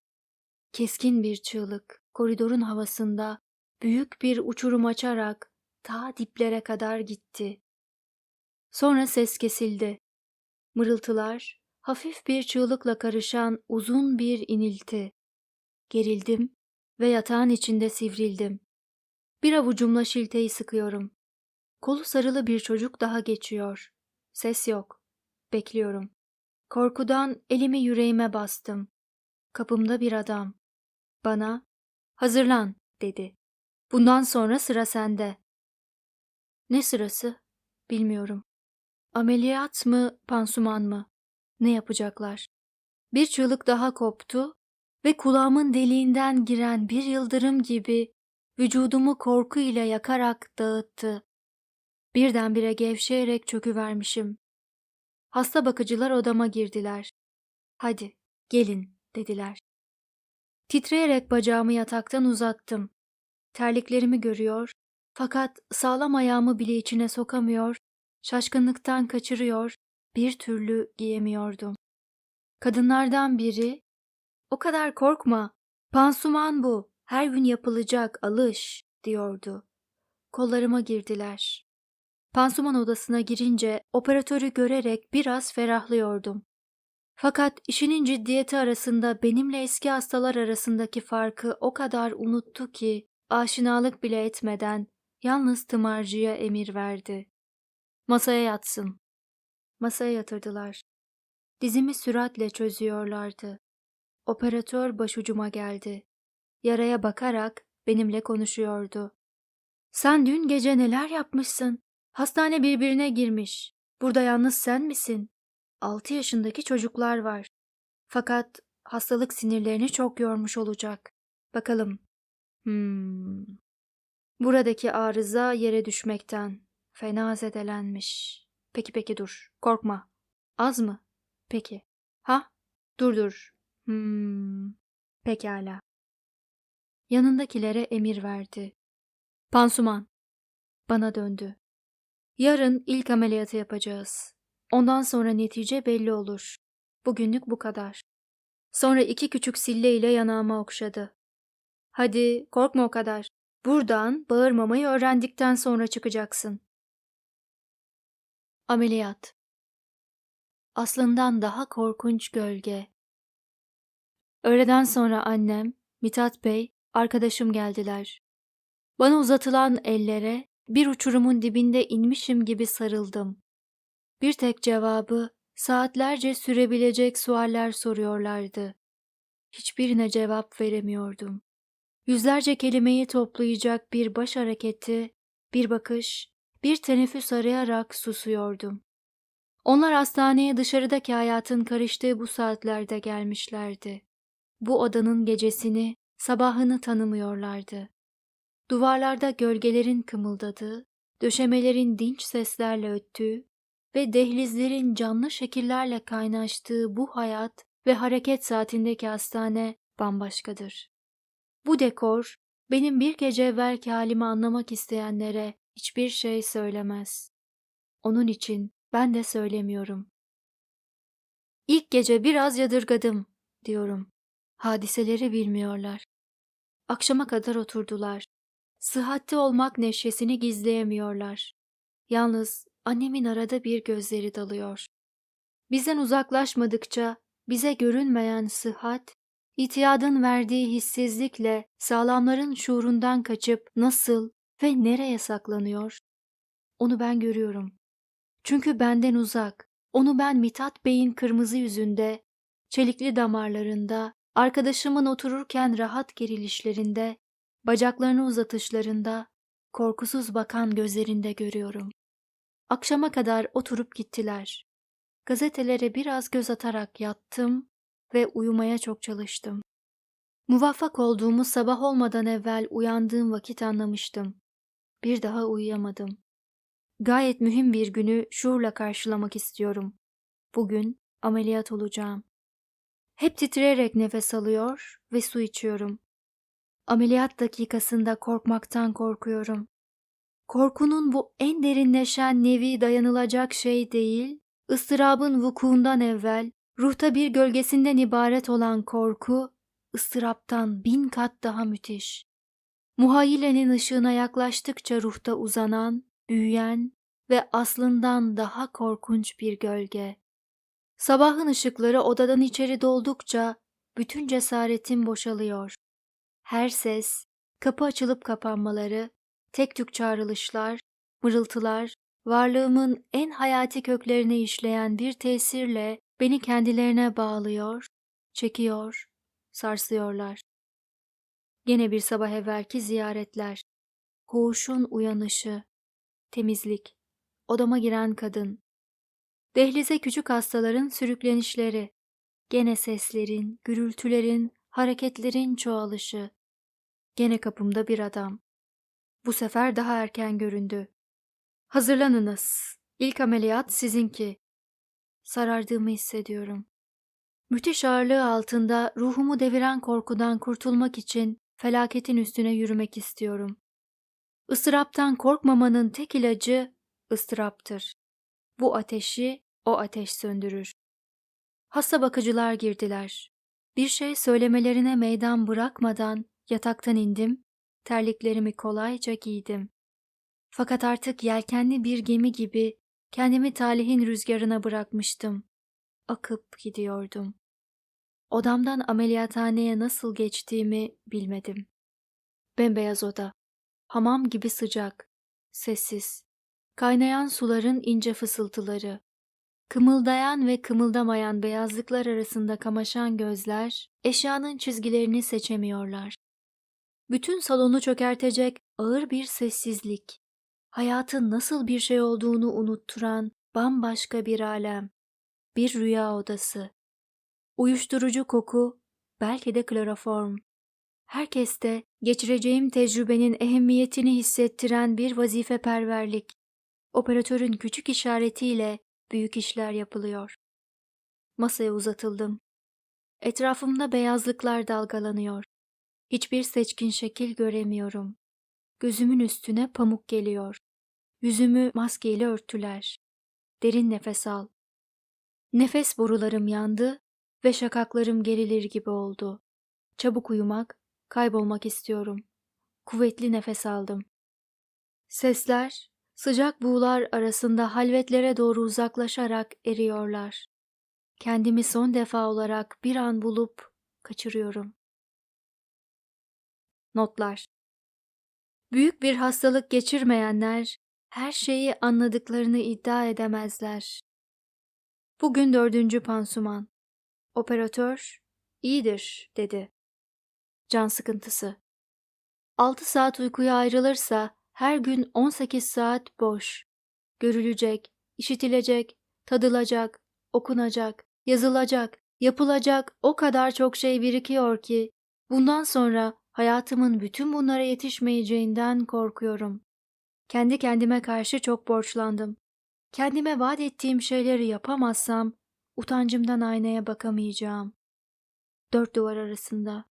Keskin bir çığlık koridorun havasında büyük bir uçurum açarak ta diplere kadar gitti. Sonra ses kesildi. Mırıltılar, hafif bir çığlıkla karışan uzun bir inilti. Gerildim ve yatağın içinde sivrildim. Bir avucumla şilteyi sıkıyorum. Kolu sarılı bir çocuk daha geçiyor. Ses yok. Bekliyorum. Korkudan elimi yüreğime bastım. Kapımda bir adam. Bana, hazırlan dedi. Bundan sonra sıra sende. Ne sırası? Bilmiyorum. Ameliyat mı, pansuman mı? Ne yapacaklar? Bir çığlık daha koptu ve kulağımın deliğinden giren bir yıldırım gibi vücudumu korku ile yakarak dağıttı. Birdenbire gevşeyerek çöküvermişim. Hasta bakıcılar odama girdiler. Hadi, gelin, dediler. Titreyerek bacağımı yataktan uzattım. Terliklerimi görüyor, fakat sağlam ayağımı bile içine sokamıyor, şaşkınlıktan kaçırıyor, bir türlü giyemiyordum. Kadınlardan biri, o kadar korkma, pansuman bu, her gün yapılacak, alış, diyordu. Kollarıma girdiler. Pansuman odasına girince operatörü görerek biraz ferahlıyordum. Fakat işinin ciddiyeti arasında benimle eski hastalar arasındaki farkı o kadar unuttu ki aşinalık bile etmeden yalnız tımarcıya emir verdi. Masaya yatsın. Masaya yatırdılar. Dizimi süratle çözüyorlardı. Operatör başucuma geldi. Yaraya bakarak benimle konuşuyordu. Sen dün gece neler yapmışsın? Hastane birbirine girmiş. Burada yalnız sen misin? Altı yaşındaki çocuklar var. Fakat hastalık sinirlerini çok yormuş olacak. Bakalım. Hmm. Buradaki arıza yere düşmekten. Fena zedelenmiş. Peki peki dur. Korkma. Az mı? Peki. Ha? Dur dur. Hmm. Pekala. Yanındakilere emir verdi. Pansuman. Bana döndü. Yarın ilk ameliyatı yapacağız. Ondan sonra netice belli olur. Bugünlük bu kadar. Sonra iki küçük sille ile yanağıma okşadı. Hadi korkma o kadar. Buradan bağırmamayı öğrendikten sonra çıkacaksın. Ameliyat Aslından daha korkunç gölge. Öğleden sonra annem, Mithat Bey, arkadaşım geldiler. Bana uzatılan ellere bir uçurumun dibinde inmişim gibi sarıldım. Bir tek cevabı saatlerce sürebilecek sualler soruyorlardı. Hiçbirine cevap veremiyordum. Yüzlerce kelimeyi toplayacak bir baş hareketi, bir bakış, bir teneffüs arayarak susuyordum. Onlar hastaneye dışarıdaki hayatın karıştığı bu saatlerde gelmişlerdi. Bu odanın gecesini, sabahını tanımıyorlardı. Duvarlarda gölgelerin kımıldadığı, döşemelerin dinç seslerle öttüğü ve dehlizlerin canlı şekillerle kaynaştığı bu hayat ve hareket saatindeki hastane bambaşkadır. Bu dekor, benim bir gece evvelki halimi anlamak isteyenlere hiçbir şey söylemez. Onun için ben de söylemiyorum. İlk gece biraz yadırgadım, diyorum. Hadiseleri bilmiyorlar. Akşama kadar oturdular. Sıhhatli olmak neşesini gizleyemiyorlar. Yalnız annemin arada bir gözleri dalıyor. Bizden uzaklaşmadıkça bize görünmeyen sıhhat, itiyadın verdiği hissizlikle sağlamların şuurundan kaçıp nasıl ve nereye saklanıyor? Onu ben görüyorum. Çünkü benden uzak, onu ben Mitat Bey'in kırmızı yüzünde, çelikli damarlarında, arkadaşımın otururken rahat gerilişlerinde, bacaklarını uzatışlarında, korkusuz bakan gözlerinde görüyorum. Akşama kadar oturup gittiler. Gazetelere biraz göz atarak yattım ve uyumaya çok çalıştım. Muvaffak olduğumu sabah olmadan evvel uyandığım vakit anlamıştım. Bir daha uyuyamadım. Gayet mühim bir günü şuurla karşılamak istiyorum. Bugün ameliyat olacağım. Hep titreyerek nefes alıyor ve su içiyorum. Ameliyat dakikasında korkmaktan korkuyorum. Korkunun bu en derinleşen nevi dayanılacak şey değil, ıstırabın vukuundan evvel ruhta bir gölgesinden ibaret olan korku, ıstıraptan bin kat daha müthiş. Muhayyilenin ışığına yaklaştıkça ruhta uzanan, büyüyen ve aslından daha korkunç bir gölge. Sabahın ışıkları odadan içeri doldukça bütün cesaretim boşalıyor. Her ses, kapı açılıp kapanmaları, tek tük çağrılışlar, mırıltılar, varlığımın en hayati köklerine işleyen bir tesirle beni kendilerine bağlıyor, çekiyor, sarsıyorlar. Gene bir sabah evvelki ziyaretler, koğuşun uyanışı, temizlik, odama giren kadın, dehlize küçük hastaların sürüklenişleri, Gene seslerin, gürültülerin, hareketlerin çoğalışı. Gene kapımda bir adam. Bu sefer daha erken göründü. Hazırlanınız. İlk ameliyat sizinki. Sarardığımı hissediyorum. Müthiş ağırlığı altında ruhumu deviren korkudan kurtulmak için felaketin üstüne yürümek istiyorum. Isıraptan korkmamanın tek ilacı ıstıraptır. Bu ateşi o ateş söndürür. Hasta bakıcılar girdiler. Bir şey söylemelerine meydan bırakmadan yataktan indim, terliklerimi kolayca giydim. Fakat artık yelkenli bir gemi gibi kendimi talihin rüzgarına bırakmıştım. Akıp gidiyordum. Odamdan ameliyathaneye nasıl geçtiğimi bilmedim. Bembeyaz oda. Hamam gibi sıcak. Sessiz. Kaynayan suların ince fısıltıları. Kımıldayan ve kımıldamayan beyazlıklar arasında kamaşan gözler, eşyanın çizgilerini seçemiyorlar. Bütün salonu çökertecek ağır bir sessizlik. Hayatın nasıl bir şey olduğunu unutturan bambaşka bir alem. Bir rüya odası. Uyuşturucu koku, belki de kloroform. Herkeste geçireceğim tecrübenin ehemmiyetini hissettiren bir vazifeperverlik. Operatörün küçük işaretiyle büyük işler yapılıyor. Masaya uzatıldım. Etrafımda beyazlıklar dalgalanıyor. Hiçbir seçkin şekil göremiyorum. Gözümün üstüne pamuk geliyor. Yüzümü maskeyle örttüler. Derin nefes al. Nefes borularım yandı ve şakaklarım gerilir gibi oldu. Çabuk uyumak, kaybolmak istiyorum. Kuvvetli nefes aldım. Sesler, sıcak buğular arasında halvetlere doğru uzaklaşarak eriyorlar. Kendimi son defa olarak bir an bulup kaçırıyorum. Notlar Büyük bir hastalık geçirmeyenler her şeyi anladıklarını iddia edemezler. Bugün dördüncü pansuman. Operatör, iyidir, dedi. Can sıkıntısı. Altı saat uykuya ayrılırsa her gün on sekiz saat boş. Görülecek, işitilecek, tadılacak, okunacak, yazılacak, yapılacak o kadar çok şey birikiyor ki bundan sonra hayatımın bütün bunlara yetişmeyeceğinden korkuyorum. Kendi kendime karşı çok borçlandım. Kendime vaat ettiğim şeyleri yapamazsam utancımdan aynaya bakamayacağım. Dört duvar arasında.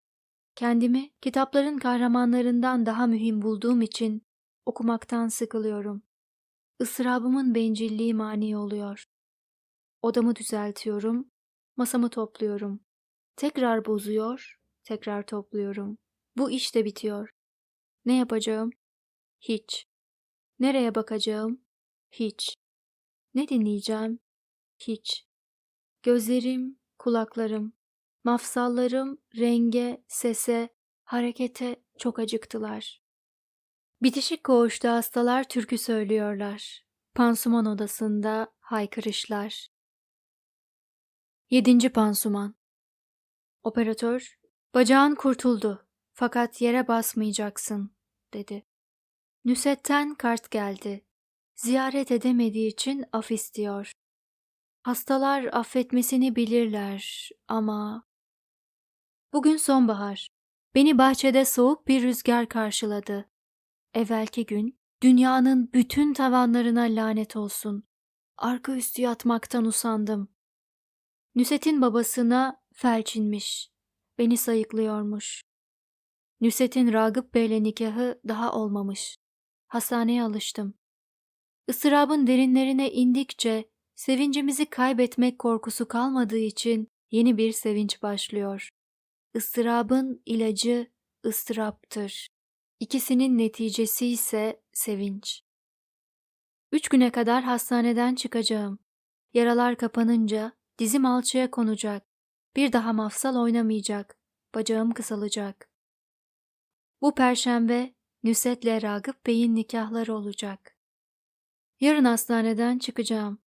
Kendimi kitapların kahramanlarından daha mühim bulduğum için okumaktan sıkılıyorum. Isırabımın bencilliği mani oluyor. Odamı düzeltiyorum, masamı topluyorum. Tekrar bozuyor, tekrar topluyorum. Bu iş de bitiyor. Ne yapacağım? Hiç. Nereye bakacağım? Hiç. Ne dinleyeceğim? Hiç. Gözlerim, kulaklarım, mafsallarım renge, sese, harekete çok acıktılar. Bitişik koğuşta hastalar türkü söylüyorlar. Pansuman odasında haykırışlar. Yedinci pansuman Operatör, bacağın kurtuldu fakat yere basmayacaksın, dedi. Nüset'ten kart geldi. Ziyaret edemediği için af istiyor. Hastalar affetmesini bilirler ama... Bugün sonbahar. Beni bahçede soğuk bir rüzgar karşıladı. Evvelki gün dünyanın bütün tavanlarına lanet olsun. Arka üstü yatmaktan usandım. Nüset'in babasına felç inmiş. Beni sayıklıyormuş. Nüset'in Ragıp Bey'le nikahı daha olmamış. Hastaneye alıştım. Isırabın derinlerine indikçe sevincimizi kaybetmek korkusu kalmadığı için yeni bir sevinç başlıyor. Istırabın ilacı ıstıraptır. İkisinin neticesi ise sevinç. Üç güne kadar hastaneden çıkacağım. Yaralar kapanınca dizim alçıya konacak. Bir daha mafsal oynamayacak. Bacağım kısalacak. Bu perşembe Nüset'le Ragıp Bey'in nikahları olacak. Yarın hastaneden çıkacağım.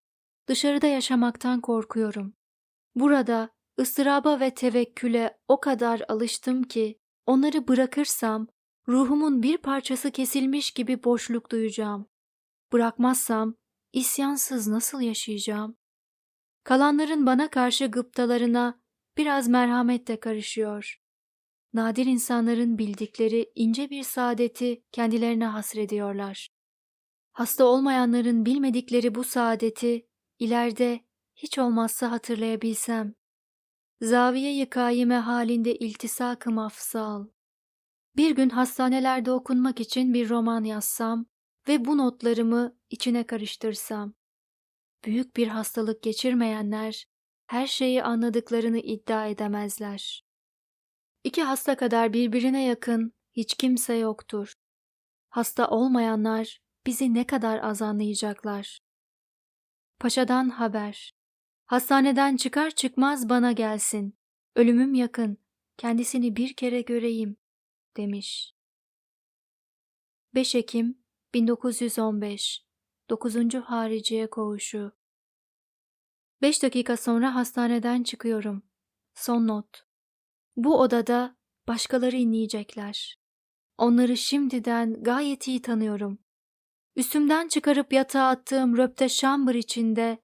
Dışarıda yaşamaktan korkuyorum. Burada ıstıraba ve tevekküle o kadar alıştım ki onları bırakırsam ruhumun bir parçası kesilmiş gibi boşluk duyacağım. Bırakmazsam isyansız nasıl yaşayacağım? Kalanların bana karşı gıptalarına biraz merhamet de karışıyor. Nadir insanların bildikleri ince bir saadeti kendilerine hasrediyorlar. Hasta olmayanların bilmedikleri bu saadeti ileride hiç olmazsa hatırlayabilsem. Zaviye-i kaime halinde iltisak-ı. Bir gün hastanelerde okunmak için bir roman yazsam ve bu notlarımı içine karıştırsam. Büyük bir hastalık geçirmeyenler her şeyi anladıklarını iddia edemezler. İki hasta kadar birbirine yakın hiç kimse yoktur. Hasta olmayanlar bizi ne kadar az anlayacaklar. Paşadan haber. Hastaneden çıkar çıkmaz bana gelsin. Ölümüm yakın. Kendisini bir kere göreyim, demiş. 5 Ekim 1915 9. Hariciye Koğuşu 5 dakika sonra hastaneden çıkıyorum. Son not. Bu odada başkaları inleyecekler. Onları şimdiden gayet iyi tanıyorum. Üstümden çıkarıp yatağa attığım röpte şambır içinde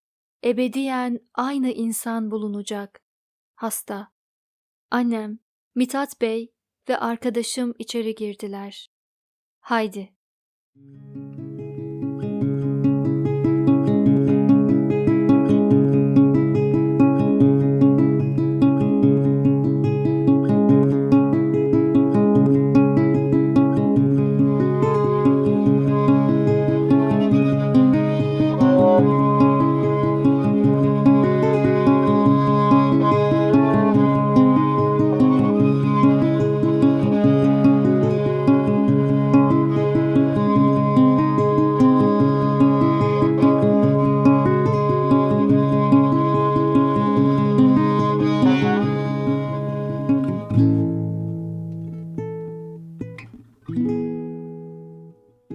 ebediyen aynı insan bulunacak. Hasta. Annem, Mithat Bey ve arkadaşım içeri girdiler. Haydi.